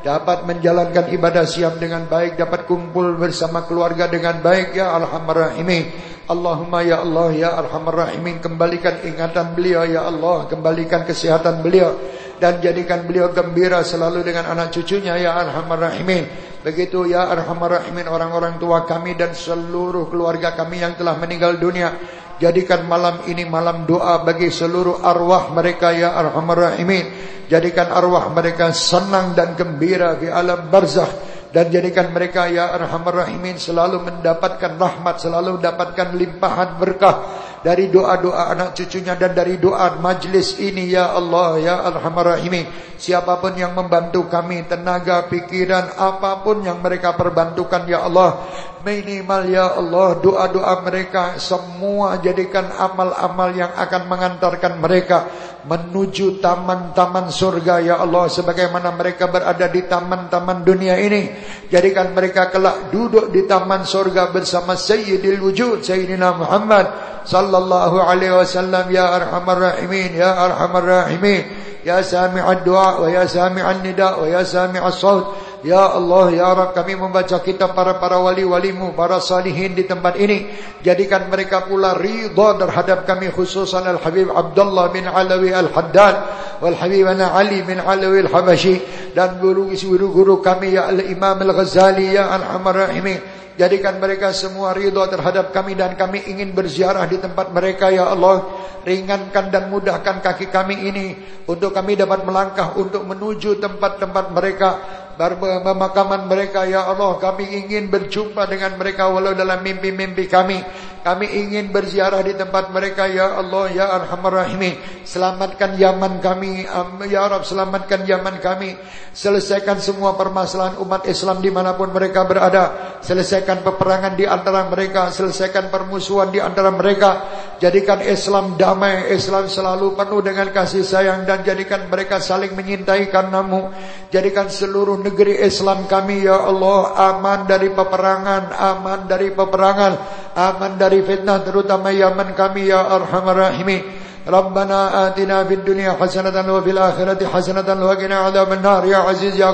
dapat menjalankan ibadah siam dengan baik dapat kumpul bersama keluarga dengan baik Ya Rahimin Allahumma ya Allah ya Rahimin kembalikan ingatan beliau ya Allah kembalikan kesehatan beliau dan jadikan beliau gembira selalu dengan anak cucunya ya Rahimin Begitu ya Arhamar Rahimin orang-orang tua kami dan seluruh keluarga kami yang telah meninggal dunia. Jadikan malam ini malam doa bagi seluruh arwah mereka ya Arhamar Rahimin. Jadikan arwah mereka senang dan gembira di alam barzakh dan jadikan mereka ya Arhamar Rahimin selalu mendapatkan rahmat, selalu mendapatkan limpahan berkah dari doa-doa anak cucunya dan dari doa majlis ini. Ya Allah ya Arhamar Rahimin siapa pun yang membantu kami tenaga pikiran apa pun yang mereka perbantukan ya Allah minimal ya Allah doa-doa mereka semua jadikan amal-amal yang akan mengantarkan mereka menuju taman-taman surga ya Allah. Sebagaimana mereka berada di taman-taman dunia ini jadikan mereka kelak duduk di taman surga bersama Sayyidil Wujud Sayyidina Muhammad sallallahu alaihi wasallam. Ya arhamar rahimin ya arhamar rahimin ya sami'ad du'a wa ya sami'an nida wa ya sami'as saut Ya Allah, Ya Rab kami membaca kitab para para wali-walimu, para salihin di tempat ini. Jadikan mereka pula ridha terhadap kami khususan Al-Habib Abdullah bin Alawi Al-Haddad. Wal-Habib Ali bin Alawi Al-Habashi. Dan guru-guru kami ya Al-Imam Al-Ghazali ya Al-Hamar Rahimi. Jadikan mereka semua ridha terhadap kami dan kami ingin berziarah di tempat mereka ya Allah. Ringankan dan mudahkan kaki kami ini untuk kami dapat melangkah untuk menuju tempat-tempat mereka pemakaman mereka ya Allah kami ingin berjumpa dengan mereka walau dalam mimpi-mimpi kami kami ingin berziarah di tempat mereka ya Allah ya Arhamar Rahimin. Selamatkan Yaman kami ya Rabb selamatkan Yaman kami. Selesaikan semua permasalahan umat Islam di mana pun mereka berada. Selesaikan peperangan di antara mereka. Selesaikan permusuhan di antara mereka. Jadikan Islam damai. Islam selalu penuh dengan kasih sayang. Dan jadikan mereka saling menyintai karenamu. Jadikan seluruh negeri Islam kami ya Allah aman dari peperangan, aman dari peperangan, aman dari fitnah terutama Yaman kami ya Arhamar Rahimin. Rabbana atina fid dunya hasanatan wa fil akhirati hasanatan wa qina adzaban nar ya aziz ya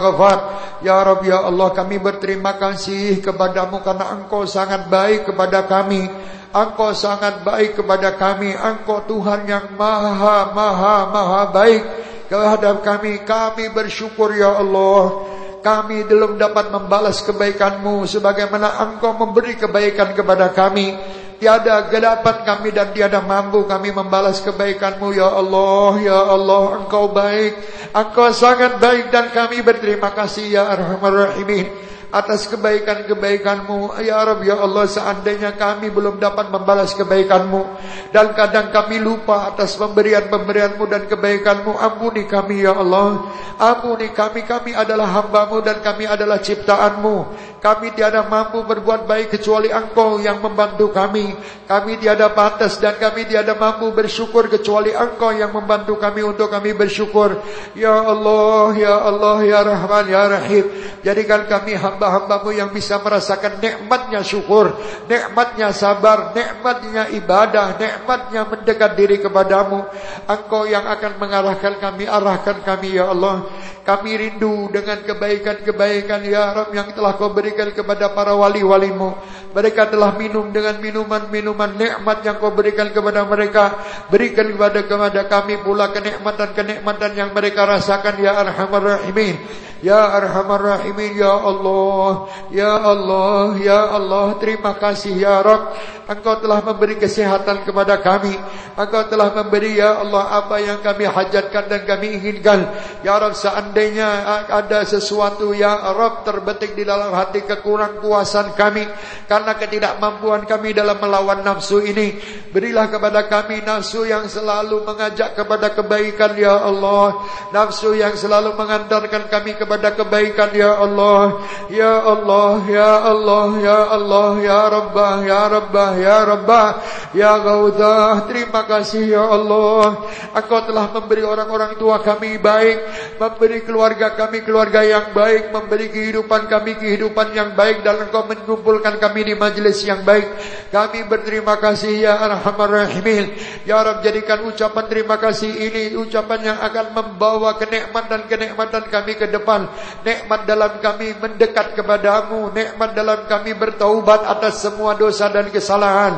ya rab ya Allah kami berterima kasih kepadamu karena engkau sangat baik kepada kami. Engkau sangat baik kepada kami. Engkau Tuhan yang maha maha maha baik. Kehadap kami kami bersyukur ya Allah kami belum dapat membalas kebaikanmu sebagaimana engkau memberi kebaikan kepada kami. Tiada dapat kami dan tiada mampu kami membalas kebaikanmu. Ya Allah ya Allah engkau baik. Engkau sangat baik dan kami berterima kasih ya Arhamar Rahimin atas kebaikan-kebaikanmu. Ya Rabb, Ya Allah, seandainya kami belum dapat membalas kebaikanmu. Dan kadang kami lupa atas pemberian-pemberianmu dan kebaikanmu. Ampuni kami, Ya Allah. Ampuni kami, kami adalah hambamu dan kami adalah ciptaanmu. Kami tiada mampu berbuat baik kecuali engkau yang membantu kami. Kami tiada pantas dan kami tiada mampu bersyukur kecuali engkau yang membantu kami untuk kami bersyukur. Ya Allah, Ya Allah, Ya Rahman, Ya Rahim. Jadikan kami hamba hamba-hambamu yang bisa merasakan nikmatnya syukur, nikmatnya sabar, nikmatnya ibadah, nikmatnya mendekat diri kepadamu. Engkau yang akan mengarahkan kami, arahkan kami ya Allah. Kami rindu dengan kebaikan-kebaikan ya Rabb yang telah kau berikan kepada para wali-walimu. Mereka telah minum dengan minuman-minuman nikmat yang kau berikan kepada mereka. Berikan kepada kepada kami pula kenikmatan-kenikmatan yang mereka rasakan ya Arhamar Rahimin. Ya Arhamar Rahimin Ya Allah Ya Allah Ya Allah Terima kasih Ya Rabb Engkau telah memberi kesehatan kepada kami. Engkau telah memberi Ya Allah Apa yang kami hajatkan dan kami inginkan. Ya Rabb seandainya ada sesuatu Ya Rabb terbetik di dalam hati kekurang kuasaan kami Karena ketidakmampuan kami dalam melawan nafsu ini Berilah kepada kami nafsu yang selalu mengajak kepada kebaikan Ya Allah. Nafsu yang selalu mengantarkan kami kepada kepada kebaikan ya Allah ya Allah ya Allah ya Allah ya Rabbah ya Rabbah ya Rabbah. Ya Gaudah terima kasih ya Allah. Engkau telah memberi orang-orang tua kami baik memberi keluarga kami keluarga yang baik memberi kehidupan kami kehidupan yang baik dan Engkau mengumpulkan kami di majlis yang baik. Kami berterima kasih ya Arhamar Rahimin. Ya Rabb jadikan ucapan terima kasih ini ucapan yang akan membawa kenikmatan-kenikmatan kami ke depan Tuhan Nikmat dalam kami mendekat kepadamu Nikmat dalam kami bertaubat atas semua dosa dan kesalahan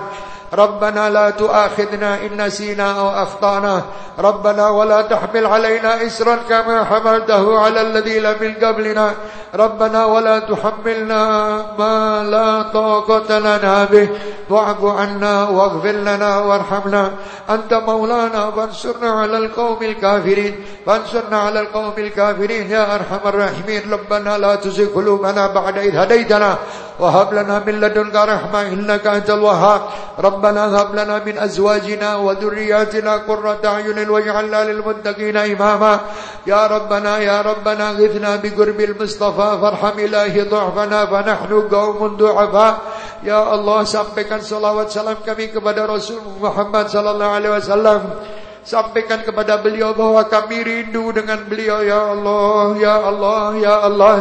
ربنا لا تؤاخذنا إن نسينا أو أخطأنا. ربنا ولا تحمل علينا إسرا كما حملته على الذين من قبلنا. ربنا ولا تحملنا ما لا طاقة لنا به. واعف عنا واغفر لنا وارحمنا. أنت مولانا فانصرنا على القوم الكافرين. فانصرنا على القوم الكافرين يا أرحم الراحمين. ربنا لا تزغ قلوبنا بعد إذ هديتنا. وهب لنا من لدنك رحمة إنك أنت الوهاب ربنا هب لنا من أزواجنا وذرياتنا قرة أعين واجعلنا للمتقين إماما يا ربنا يا ربنا غثنا بقرب المصطفى فارحم إلهي ضعفنا فنحن قوم ضعفاء Ya Allah sampaikan salawat salam kami kepada Rasul Muhammad sallallahu alaihi wasallam. Sampaikan kepada beliau bahwa kami rindu dengan beliau ya Allah ya Allah ya Allah.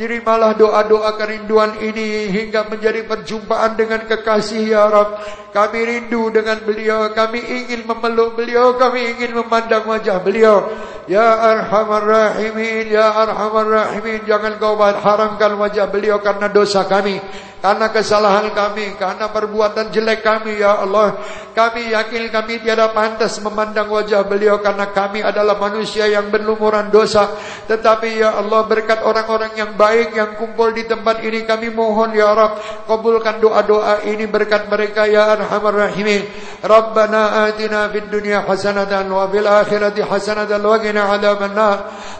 Terimalah doa-doa kerinduan ini hingga menjadi perjumpaan dengan kekasih ya Rab. Kami rindu dengan beliau, kami ingin memeluk beliau, kami ingin memandang wajah beliau. Ya Arhamar Rahimin, Ya Arhamar Rahimin, jangan kau haramkan wajah beliau karena dosa kami karena kesalahan kami, karena perbuatan jelek kami ya Allah. Kami yakin kami tiada pantas memandang wajah beliau karena kami adalah manusia yang berlumuran dosa. Tetapi ya Allah berkat orang-orang yang baik yang kumpul di tempat ini kami mohon ya Rabb kabulkan doa-doa ini berkat mereka ya Arhamar Rahimin. Rabbana atina fid dunya hasanatan wa fil akhirati hasanatan wa qina.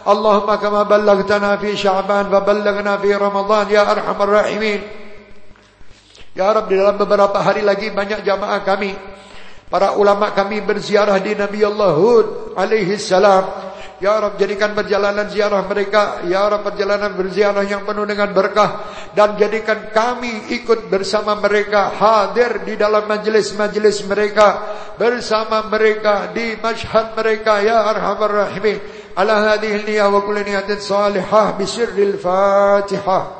Allahumma kama ballaghtana fi Sya'ban wa ballaghna fi Ramadan ya Arhamar Rahimin. Ya Rab di dalam beberapa hari lagi banyak jamaah kami. Para ulama kami berziarah di Nabi Allah Hud alaihi salam. Ya Rab jadikan perjalanan ziarah mereka. Ya Rab perjalanan berziarah yang penuh dengan berkah. Dan jadikan kami ikut bersama mereka Hadir di dalam majlis-majlis mereka. Bersama mereka di masyhad mereka Ya Arhamar Rahimin. Ala hadihil niyah wa kulli niyatin salihah Bisirril Fatihah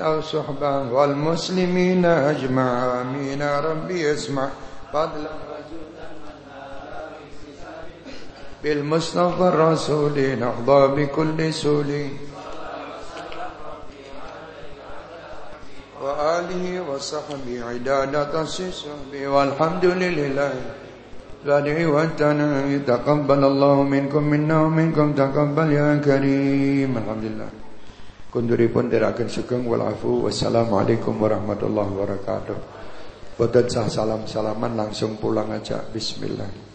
أو صحبة والمسلمين أجمع آمين ربي اسمع فضلا بالمصطفى الرسول نحظى بكل سول وآله وصحبه عدادة الصحب والحمد لله. الفاتح والتنعي تقبل الله منكم منا ومنكم تقبل يا كريم. الحمد لله. Kunduripun terakan sugeng wal afu. Wassalamualaikum warahmatullahi wabarakatuh. Boten sah salam salaman langsung pulang aja. Bismillah.